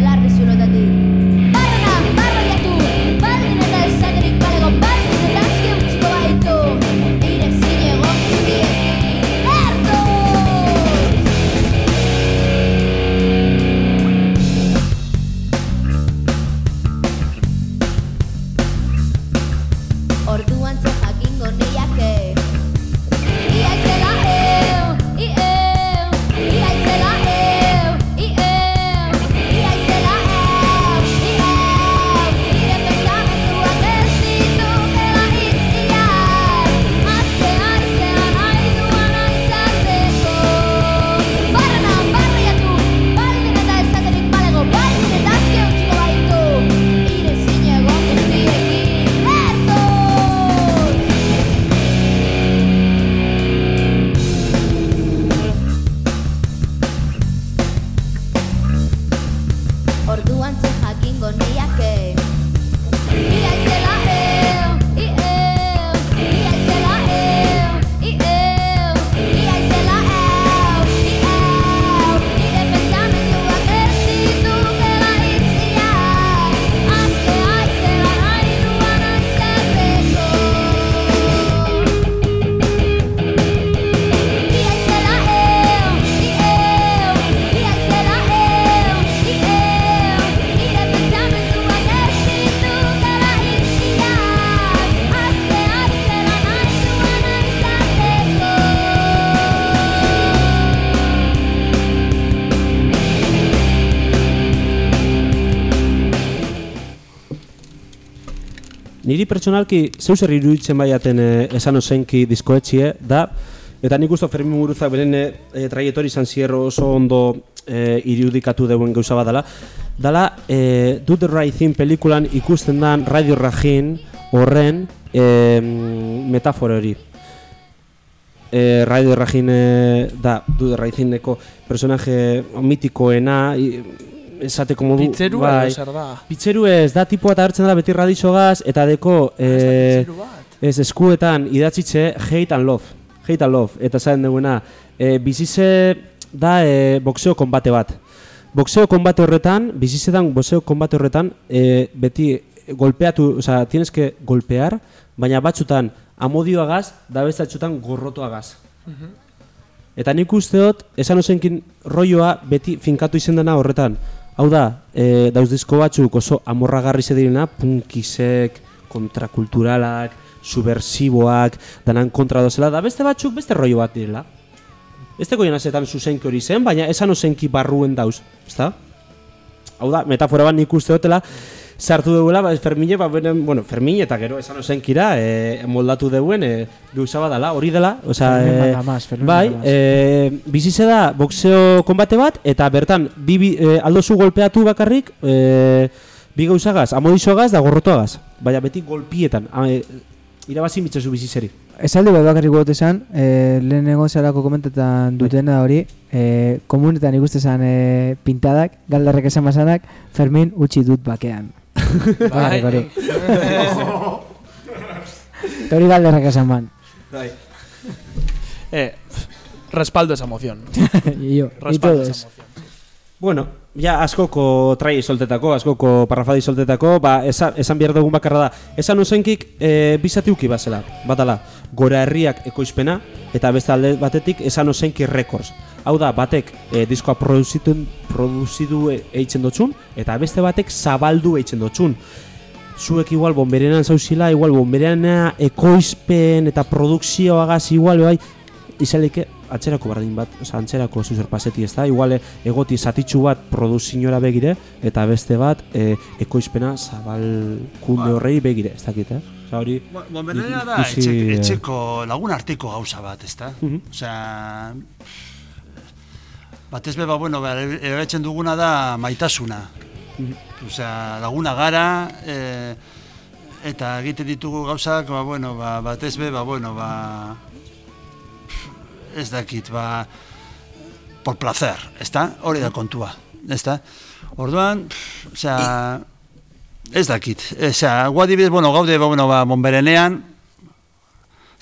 Speaker 7: Pertsonalki zeu zer iruditzen baiaten e, esan ozenki diskoetxie da, eta nik uste Fermin Muruzak beren e, e, traiektori izan zierro oso ondo e, irudikatu deuen gauza bat dela, dala e, Do the Right Thing pelikulan ikusten dan Radio Rajin horren e, metafora hori. E, Radio Rajin da Do the Right personaje mitikoena i, esateko modu
Speaker 4: Pitzeru
Speaker 7: bai,
Speaker 4: zer da?
Speaker 7: Pitzeru ez, da tipua eta hartzen dela beti radixogaz eta deko
Speaker 4: da
Speaker 7: eh, ez eskuetan idatzitze hate and love. Hate and love. Eta zaten duena, e, bizize da e, boxeo konbate bat. Boxeo konbate horretan, bizizetan boxeo konbate horretan, e, beti golpeatu, osea, tienes que golpear, baina batzutan amodioagaz, da beste batzutan gorrotoagaz. Eta nik uste dut, esan ozenkin rolloa beti finkatu izen dena horretan. Hau da, e, dauz disko batzuk oso amorragarri zedirena, punkisek, kontrakulturalak, subversiboak, danan kontra dozela, da beste batzuk beste rollo bat direla. Beste goien azetan zuzenki hori zen, baina esan ozenki barruen dauz, ezta? Hau da, metafora bat nik uste dutela, sartu duela, ba, Fermine, ba, benen, bueno, Fermin eta gero esan ozenkira, e, moldatu deuen, e, gauza bat dela, hori dela,
Speaker 2: Fermin
Speaker 7: e, bai, e, bizize da boxeo konbate bat, eta bertan, bi, bi, e, aldozu golpeatu bakarrik, e, bi gauzagaz, amodizogaz da gorrotoagaz, baina beti golpietan, e, irabazi mitzazu bizizeri.
Speaker 2: Esaldi bat bakarrik gut esan, e, lehenengo zelako komentetan dutena da hori, e, komunetan ikuste zan e, pintadak, galdarrek esan basanak, Fermin utzi dut bakean. Bakarrik hori. Eta hori galdarrek esan ban.
Speaker 4: Eh, pf, respaldo esa moción.
Speaker 2: y yo, y
Speaker 4: Respaldo esa
Speaker 2: todos.
Speaker 4: moción.
Speaker 7: Bueno, ja askoko trai soltetako, askoko parrafadi soltetako, ba, esan, esan behar dugun bakarra da. Esan ozenkik e, bizatiuki bazela, batala, gora herriak ekoizpena, eta beste alde batetik esan ozenki records. Hau da, batek e, diskoa produzitun, produzidu e- eitzen dutxun, eta beste batek zabaldu eitzen dutxun. Zuek igual bomberenan zauzila, igual bomberena ekoizpen eta produkzioagaz igual bai, izaleke atzerako bardin bat, oza, antzerako zuzer paseti ez da, igual e, egoti zatitxu bat produziñora begire, eta beste bat e, ekoizpena zabalkunde horrei begire, ez dakit, eh? Oza, hori...
Speaker 5: Bomberenea da
Speaker 7: eh,
Speaker 5: etxeko lagun arteko gauza bat, ez da?
Speaker 7: Mhm.
Speaker 5: Osea, batez be, ba, bueno, ba, erabiltzen duguna da maitasuna. Osea, laguna gara, e, eta egiten ditugu gauzak, ba, bueno, ba, batez be, ba, bueno, ba, ez dakit, ba, por placer, ez da? Hori da kontua, ez da? Orduan, osea, ez dakit, osea, guadibidez, bueno, gaude, ba, bueno, ba, monberenean,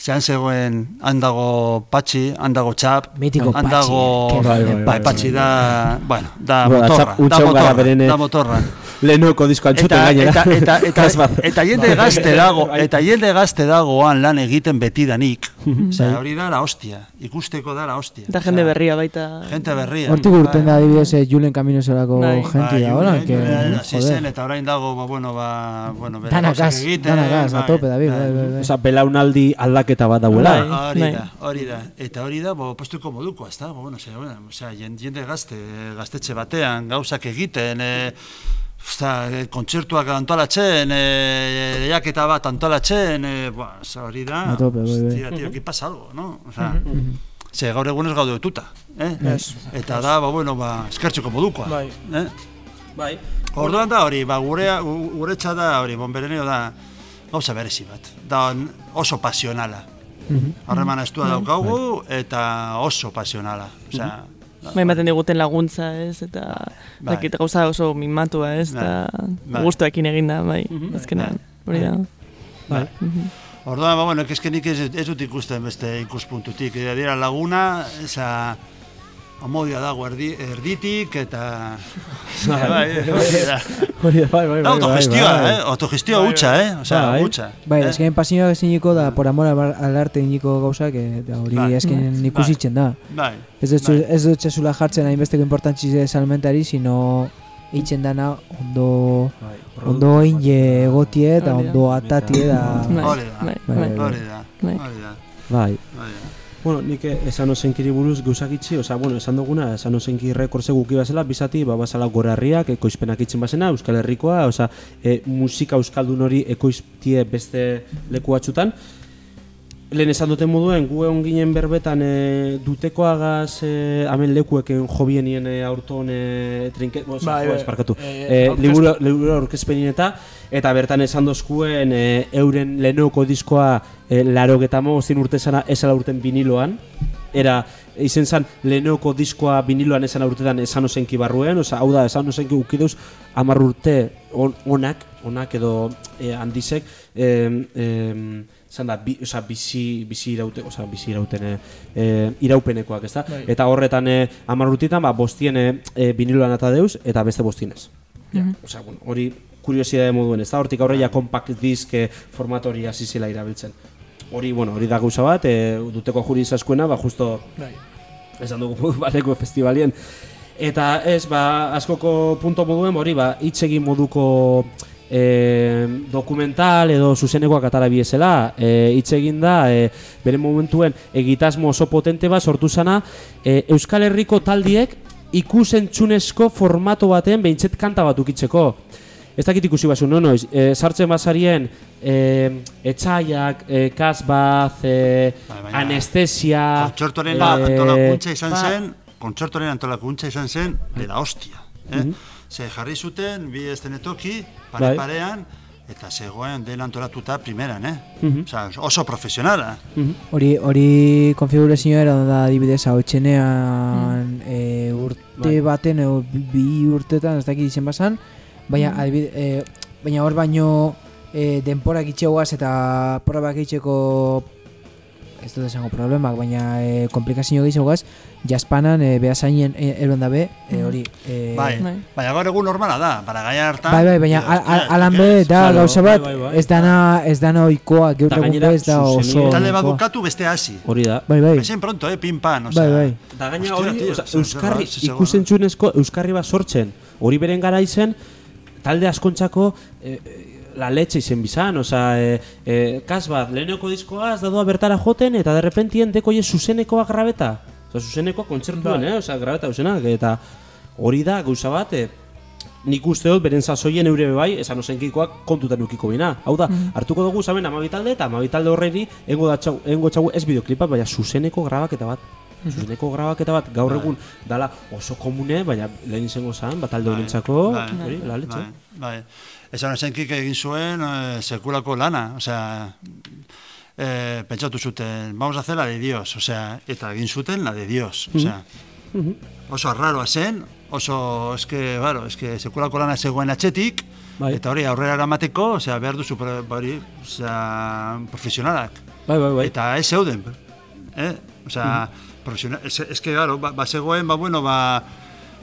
Speaker 5: zean zegoen handago patxi, handago txap,
Speaker 2: Mitiko Patxi,
Speaker 5: handago
Speaker 2: que
Speaker 7: bai, bai,
Speaker 5: bai,
Speaker 7: bai.
Speaker 5: patxi da, bueno, da
Speaker 7: Bueno,
Speaker 5: motorra, da motorra,
Speaker 7: berene-
Speaker 5: da motorra.
Speaker 7: Lehenoko disko antzuten
Speaker 5: Eta,
Speaker 7: gainera.
Speaker 5: eta, eta, eta,
Speaker 7: bat.
Speaker 5: eta jende gazte dago,
Speaker 7: Bai.
Speaker 5: eta jende gazte dagoan lan egiten betidanik.
Speaker 7: Bai.
Speaker 5: Osea, hori da la hostia, ikusteko da la hostia.
Speaker 6: Eta jende berria baita.
Speaker 5: Gente berria.
Speaker 2: Hortik urten da adibidez eh, Julen Caminoserako
Speaker 6: Bai.
Speaker 2: gente da, hola, que,
Speaker 5: hasi zen,
Speaker 2: joder.
Speaker 5: eta orain dago, ba, bueno, ba, bueno, bere
Speaker 2: Danak
Speaker 5: gauzak
Speaker 2: gas,
Speaker 5: egiten,
Speaker 2: gas, a
Speaker 5: bai,
Speaker 2: tope, David,
Speaker 5: bai.
Speaker 2: bai, bai, bai.
Speaker 7: Osa, belaunaldi aldaketa bat dauela.
Speaker 6: Bai.
Speaker 5: Hori da, hori da. Eta hori da, bo, postuko moduko, ez da? Bo, bueno, ze, bueno, jen- jende gazte, gaztetxe batean, gauzak egiten, e, Osta, e, kontzertuak antolatzen, e, lehiaketa bat antolatzen, e, ba, hori da,
Speaker 2: tope, bai, bai.
Speaker 5: hostia, tio, aquí pasa algo, no? Osa, ze gaur egun ez gaude tuta, eh?
Speaker 4: Ez.
Speaker 5: Eta da, ba, bueno, ba, eskertzuko modukoa,
Speaker 4: Bai.
Speaker 5: eh?
Speaker 7: Bai.
Speaker 5: Orduan da hori, ba, gurea, gu- guretza da hori, bonbereneo da gauza berezi bat. Da oso pasionala. Harremana estua daukagu eta oso pasionala. Osea,
Speaker 6: Bai, ematen diguten laguntza, ez, eta
Speaker 5: Bai.
Speaker 6: dakit gauza oso mimatua, ez, eta
Speaker 5: Bai.
Speaker 6: gustuekin eginda, bai, azkenean, hori da.
Speaker 7: Bai.
Speaker 6: Mhm.
Speaker 5: Orduan, ba, bueno, eske nik ez, ez dut ikusten beste ikuspuntutik. Dira laguna, eza, amodia dago erdi, erditik, eta... bai, hori da.
Speaker 7: Hori da, bai, bai,
Speaker 5: Da,
Speaker 7: bai,
Speaker 5: autogestioa,
Speaker 7: bai,
Speaker 5: eh? Autogestioa hutsa, eh? Osea,
Speaker 7: Bai.
Speaker 5: hutsa.
Speaker 2: Bai,
Speaker 5: eh?
Speaker 2: esken pasioak eziniko da por amor al arte iniko gauzak eta hori
Speaker 5: Bai.
Speaker 2: esken ikusitzen da.
Speaker 5: Bai.
Speaker 2: Ez dut
Speaker 5: Bai.
Speaker 2: ez dut zezula jartzen hainbesteko importantzi salmentari, sino itzen dana ondo
Speaker 7: Bai,
Speaker 2: ondo inje egotie eta
Speaker 6: Hori da.
Speaker 2: ondo atatie da
Speaker 6: Bai,
Speaker 5: Hori da.
Speaker 6: bai,
Speaker 2: Bai,
Speaker 6: bai.
Speaker 2: bai.
Speaker 5: Hori da,
Speaker 6: Bai.
Speaker 5: hori da,
Speaker 7: Bai.
Speaker 5: hori da.
Speaker 7: Bueno, nik esan ozenkiri buruz gauzakitzi, oza, bueno, esan duguna, esan ozenki rekordze guki bazela, bizati, ba, bazala gorarriak, ekoizpenak itzen bazena, Euskal Herrikoa, oza, e, musika euskaldun hori ekoiztie beste leku batzutan. Lehen esan duten moduen, gu egon ginen berbetan e, dutekoagaz e, hemen lekueken jobienien e, aurton e, trinket, bo,
Speaker 4: Bai,
Speaker 7: bai,
Speaker 4: bai.
Speaker 7: esparkatu,
Speaker 4: Eh,
Speaker 7: e,
Speaker 4: aurkeztu.
Speaker 7: liburu, liburu aurkezpenin eta, eta bertan esan dozkuen e, euren leheneuko diskoa e, laro zin urte zana esala urten viniloan, era izen zan leheneuko diskoa viniloan esan urtetan esan ozenki barruen, oza, hau da, esan ozenki ukideuz amar urte on, onak, onak edo e, handizek, e, e, zan da, bi, oza, bizi, bizi iraute, oza, bizi irauten e, e, iraupenekoak, ezta?
Speaker 4: Bai.
Speaker 7: Eta horretan e, amar urtetan, ba, bostien e, e, viniloan ata deuz, eta beste bostienez. Ja, osea, bueno, hori kuriosidade moduen, ez da? Hortik aurre ja compact disc eh, formato hori hasi zela erabiltzen. Hori, bueno, hori da gauza bat, e, duteko juri zaskuena, ba, justo
Speaker 4: Bai.
Speaker 7: esan dugu modu bateko festivalien. Eta ez, ba, askoko punto moduen, hori, ba, hitz egin moduko e, dokumental edo zuzenekoak atara biezela, e, hitz egin da, e, bere momentuen egitasmo oso potente bat sortu zana, e, Euskal Herriko taldiek ikusentzunezko formato baten behintzet kanta bat ukitzeko. Ez dakit ikusi basu, no, noiz, e, sartzen bazarien e, etxaiak, e, kasbaz, e,
Speaker 5: Bai, baina-
Speaker 7: anestesia...
Speaker 5: Kontzertuaren
Speaker 7: eh,
Speaker 5: antolakuntza izan
Speaker 7: ba,
Speaker 5: zen, kontzertuaren antolakuntza izan zen, de la hostia. Eh?
Speaker 7: Mhm.
Speaker 5: Ze jarri zuten, bi estenetoki,
Speaker 7: Bai.
Speaker 5: pare-parean, eta zegoen den antolatuta primeran, eh?
Speaker 7: Mhm.
Speaker 5: Osea, oso profesionala.
Speaker 2: Hori hori konfigurazioa era da adibidez hautsenean e, urte
Speaker 7: Bai.
Speaker 2: baten edo bi- urtetan ez dakit izen bazan, baina adibide, e, baina hor baino e, denporak itxegoaz eta probak itxeko ez dut esango problemak, baina e, komplikazio gehiagogaz, jaspanan e, behazainen e, eron dabe, e, hori. E,
Speaker 5: Bai,
Speaker 6: Bai.
Speaker 5: baina gaur egun normala da, para gaia hartan.
Speaker 2: Bai, bai, baina al- alan
Speaker 5: ¿qué
Speaker 2: be, da
Speaker 7: Claro,
Speaker 2: gauza bat,
Speaker 7: bai, bai, bai.
Speaker 2: ez dana, ez dana oikoa, gaur egun
Speaker 7: gainera,
Speaker 2: ez da oso...
Speaker 5: Talde bat bukatu beste hasi.
Speaker 7: Hori da.
Speaker 2: Bai, bai,
Speaker 5: Ezen pronto, eh, pin pan, o
Speaker 2: bai, bai.
Speaker 7: Da gaina hori,
Speaker 5: zer-
Speaker 7: Euskarri, ikusentzunezko Euskarri bat sortzen. Hori beren gara izen, talde askontzako la leche izen bizan, oza, e, e, kas bat, leheneko diskoa ez dadoa bertara joten, eta derrepentien deko zuzenekoa grabeta. Oza, zuzenekoa kontzertuan, eh, oza, grabeta usenak, eta hori da, gauza bat, e, nik uste dut beren sasoien eure bai, esan osenkikoak kontutan ukiko bina. Hau da, hartuko dugu zamen amabitalde eta amabitalde horreri engo, datxau, engo txau ez bideoklipa, baina zuzeneko grabaketa bat. Zuzeneko grabaketa bat gaur egun dala oso komune, baina lehen izango zan, bat alde horentzako,
Speaker 5: bai,
Speaker 7: hori, la leche.
Speaker 5: Bai, bai. Esan esenkik egin zuen eh, sekulako lana, osea, eh, pentsatu zuten, vamos a hacer la de Dios, osea, eta egin zuten la de Dios, osea, oso arraroa zen, oso, eske, baro, eske sekulako lana zegoen atxetik,
Speaker 7: Bai.
Speaker 5: eta hori aurrera eramateko, osea, behar duzu, hori, osea, profesionalak,
Speaker 7: Bai, bai, bai.
Speaker 5: eta ez zeuden, eh? Osea, profesional, ez, ez que, claro, ba, ba zegoen, ba, bueno, ba,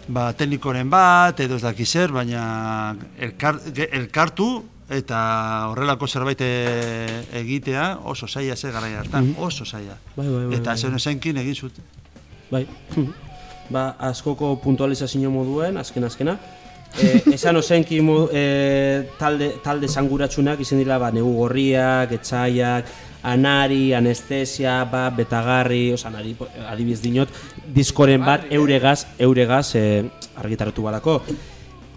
Speaker 5: ba, teknikoren bat, edo ez daki zer, baina elkar, elkartu eta horrelako zerbait e- egitea oso zaila ze garai hartan, oso zaila.
Speaker 7: Bai, bai, bai,
Speaker 5: eta
Speaker 7: bai.
Speaker 5: zen esenkin egin zuten.
Speaker 7: Bai. ba, askoko puntualizazio moduen, azken azkena. E, esan ozenki mo, e, talde, talde sanguratsunak izen dira ba, negu gorriak, etxaiak, anari, anestesia, ba, betagarri, oza, anari, adibiz dinot, diskoren bat euregaz, euregaz e, argitaratu balako.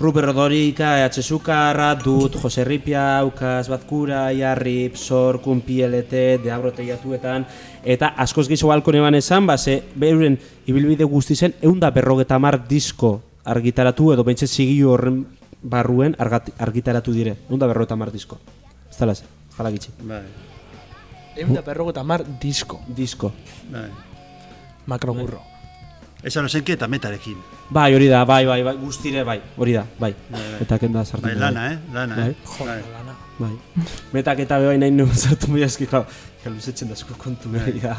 Speaker 7: Ruper Rodorika, EH Sukarra, Dut, Jose Ripia, Aukas, Batkura, Jarrip, Sor, Kumpi, LT, Deabro tegiatuetan, eta askoz gehiago balkon eban esan, ba, ze, beuren ibilbide guzti zen, eunda berrogeta mar disko argitaratu, edo bentset zigilu horren barruen argat, argitaratu dire, eunda berrogeta mar disko. Ez dala ze, ez dala gitxi.
Speaker 5: Bai,
Speaker 4: Egun da perro eta mar disko,
Speaker 7: Disko.
Speaker 5: bai.
Speaker 4: makroburro.
Speaker 5: Esan osenki eta metarekin.
Speaker 7: Bai, hori da, bai, bai, bai, guztire, bai, hori da, bai. Eta kenda sartu.
Speaker 5: Bai, lana, eh? Lana,
Speaker 7: Bai.
Speaker 5: eh? Bai.
Speaker 7: Bai. Metak eta bebai nahi nuen sartu bai aski, klar, luzetzen dasko kontu behi da.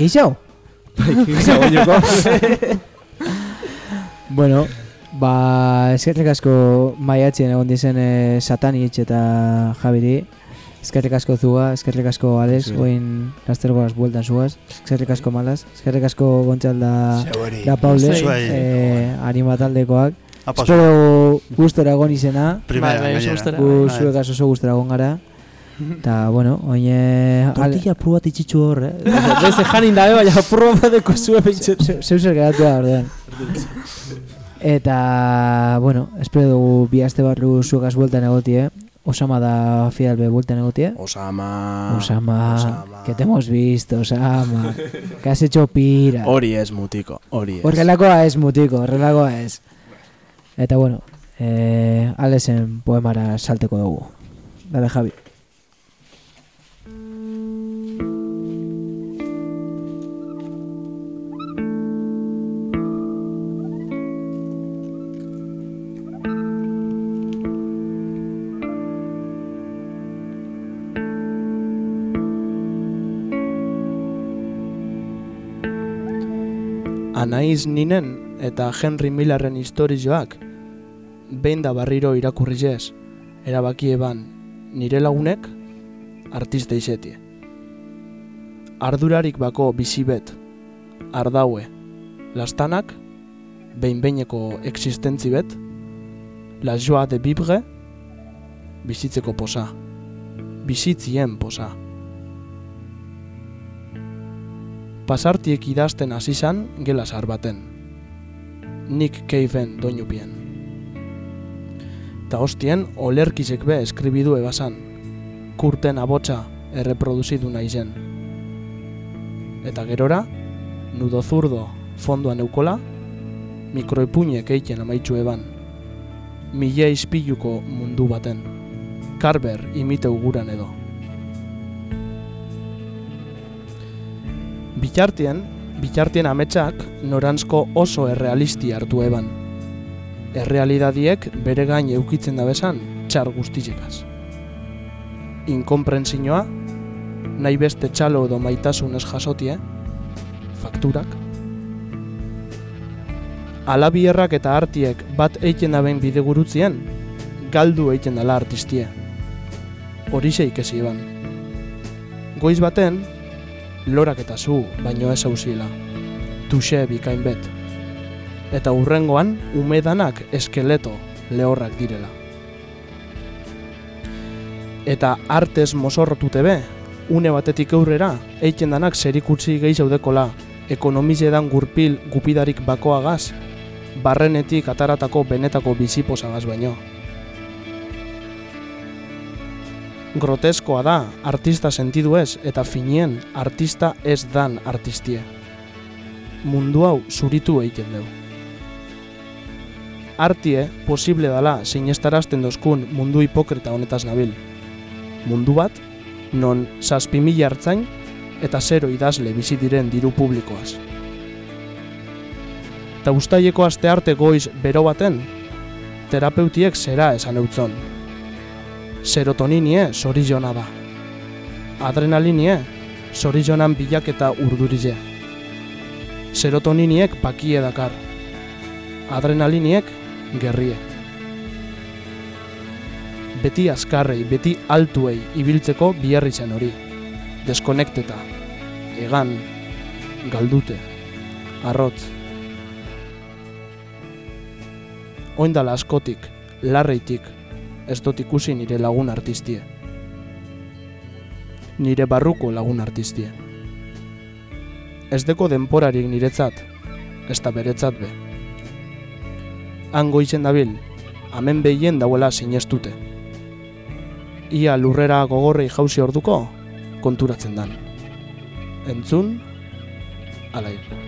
Speaker 2: Geixau?
Speaker 7: Bai, gisa goñoko.
Speaker 2: Bueno, ba, eskerrik asko maiatzen egon dizen e, Satanitz eta Javiri. Eskerrik asko zuga, eskerrik asko Alex,
Speaker 7: Sí.
Speaker 2: oin lastergoaz bueltan zuaz. Eskerrik asko malas, eskerrik asko Gontzal da, da Paule,
Speaker 5: Zuei.
Speaker 2: e, animataldekoak.
Speaker 5: Apa,
Speaker 2: Espero gustora egon izena,
Speaker 4: Bai, bai, oso gustora.
Speaker 5: Bai.
Speaker 2: zuekaz oso gustora egon gara. Eta, bueno, oin... e,
Speaker 7: Tortilla prueba titxitxu hor, eh? Beste janin dabe, baina prueba deko zue pentset.
Speaker 2: Zeu zer geratu da, ordean. Eta, bueno, espero dugu bi aste barru zuekaz bueltan egotie. Osama da Fidalbe bueltan egotie.
Speaker 3: Osama.
Speaker 2: Osama,
Speaker 3: Osama.
Speaker 2: que te hemos visto, Osama. que has hecho pira.
Speaker 3: Hori ez mutiko, hori ez.
Speaker 2: Horrelakoa ez mutiko, horrelakoa ez. Eta bueno, eh, Alesen poemara salteko dugu. Dale, Javi.
Speaker 4: Anaiz Ninen eta Henry Millerren historioak behin da barriro irakurri ez, erabaki eban nire lagunek artista izetie. Ardurarik bako bizibet, ardaue, lastanak, behin-behineko existentzi bet, la joie de vivre, bizitzeko posa, bizitzien posa. Pasartiek idazten hasi zan gela zahar baten. Nick Caven doinupien. Ta hostien olerkizek be eskribidu ebasan. Kurten abotsa erreproduzidu nahi zen. Eta gerora, nudo zurdo fondoan eukola, mikroipuinek eiken amaitzu eban. Mila ispiluko mundu baten. Carver imiteu guran edo. Bitartien, bitartien ametsak norantzko oso errealisti hartu eban. Errealidadiek bere gain eukitzen da besan txar guztizekaz. Inkonprentzinoa, nahi beste txalo edo maitasun ez jasotie, fakturak. Alabierrak eta artiek bat eiten daben bidegurutzien, galdu eiten dala artistie. Horixe ikesi iban. Goiz baten, lorak eta zu, baino ez hauzila. Tuxe bikain bet. Eta urrengoan, umedanak eskeleto lehorrak direla. Eta artez mozorrotute be, une batetik aurrera, eiten danak zerikutsi gehi zaudekola, ekonomizedan gurpil gupidarik bakoagaz, barrenetik ataratako benetako biziposagaz baino. Groteskoa da, artista sentidu ez, eta finien artista ez dan artistie. Mundu hau zuritu egiten dugu. Artie posible dala sinestarazten dozkun mundu hipokrita honetaz nabil. Mundu bat, non zazpi mila hartzain eta zero idazle bizi diren diru publikoaz. Ta ustaileko aste arte goiz bero baten, terapeutiek zera esan eutzon. Serotoninie zorizona da. Adrenalinie zorizonan bilaketa urdurize. Serotoniniek pakie dakar. Adrenaliniek gerrie. Beti azkarrei, beti altuei ibiltzeko biharri zen hori. Deskonekteta, egan, galdute, arrotz. Oindala askotik, larreitik, ez dut ikusi nire lagun artistie. Nire barruko lagun artistie. Ez deko denporarik niretzat, ez da beretzat be. Hango izen dabil, hemen behien dauela sinestute. Ia lurrera gogorrei jauzi orduko, konturatzen dan. Entzun, alair.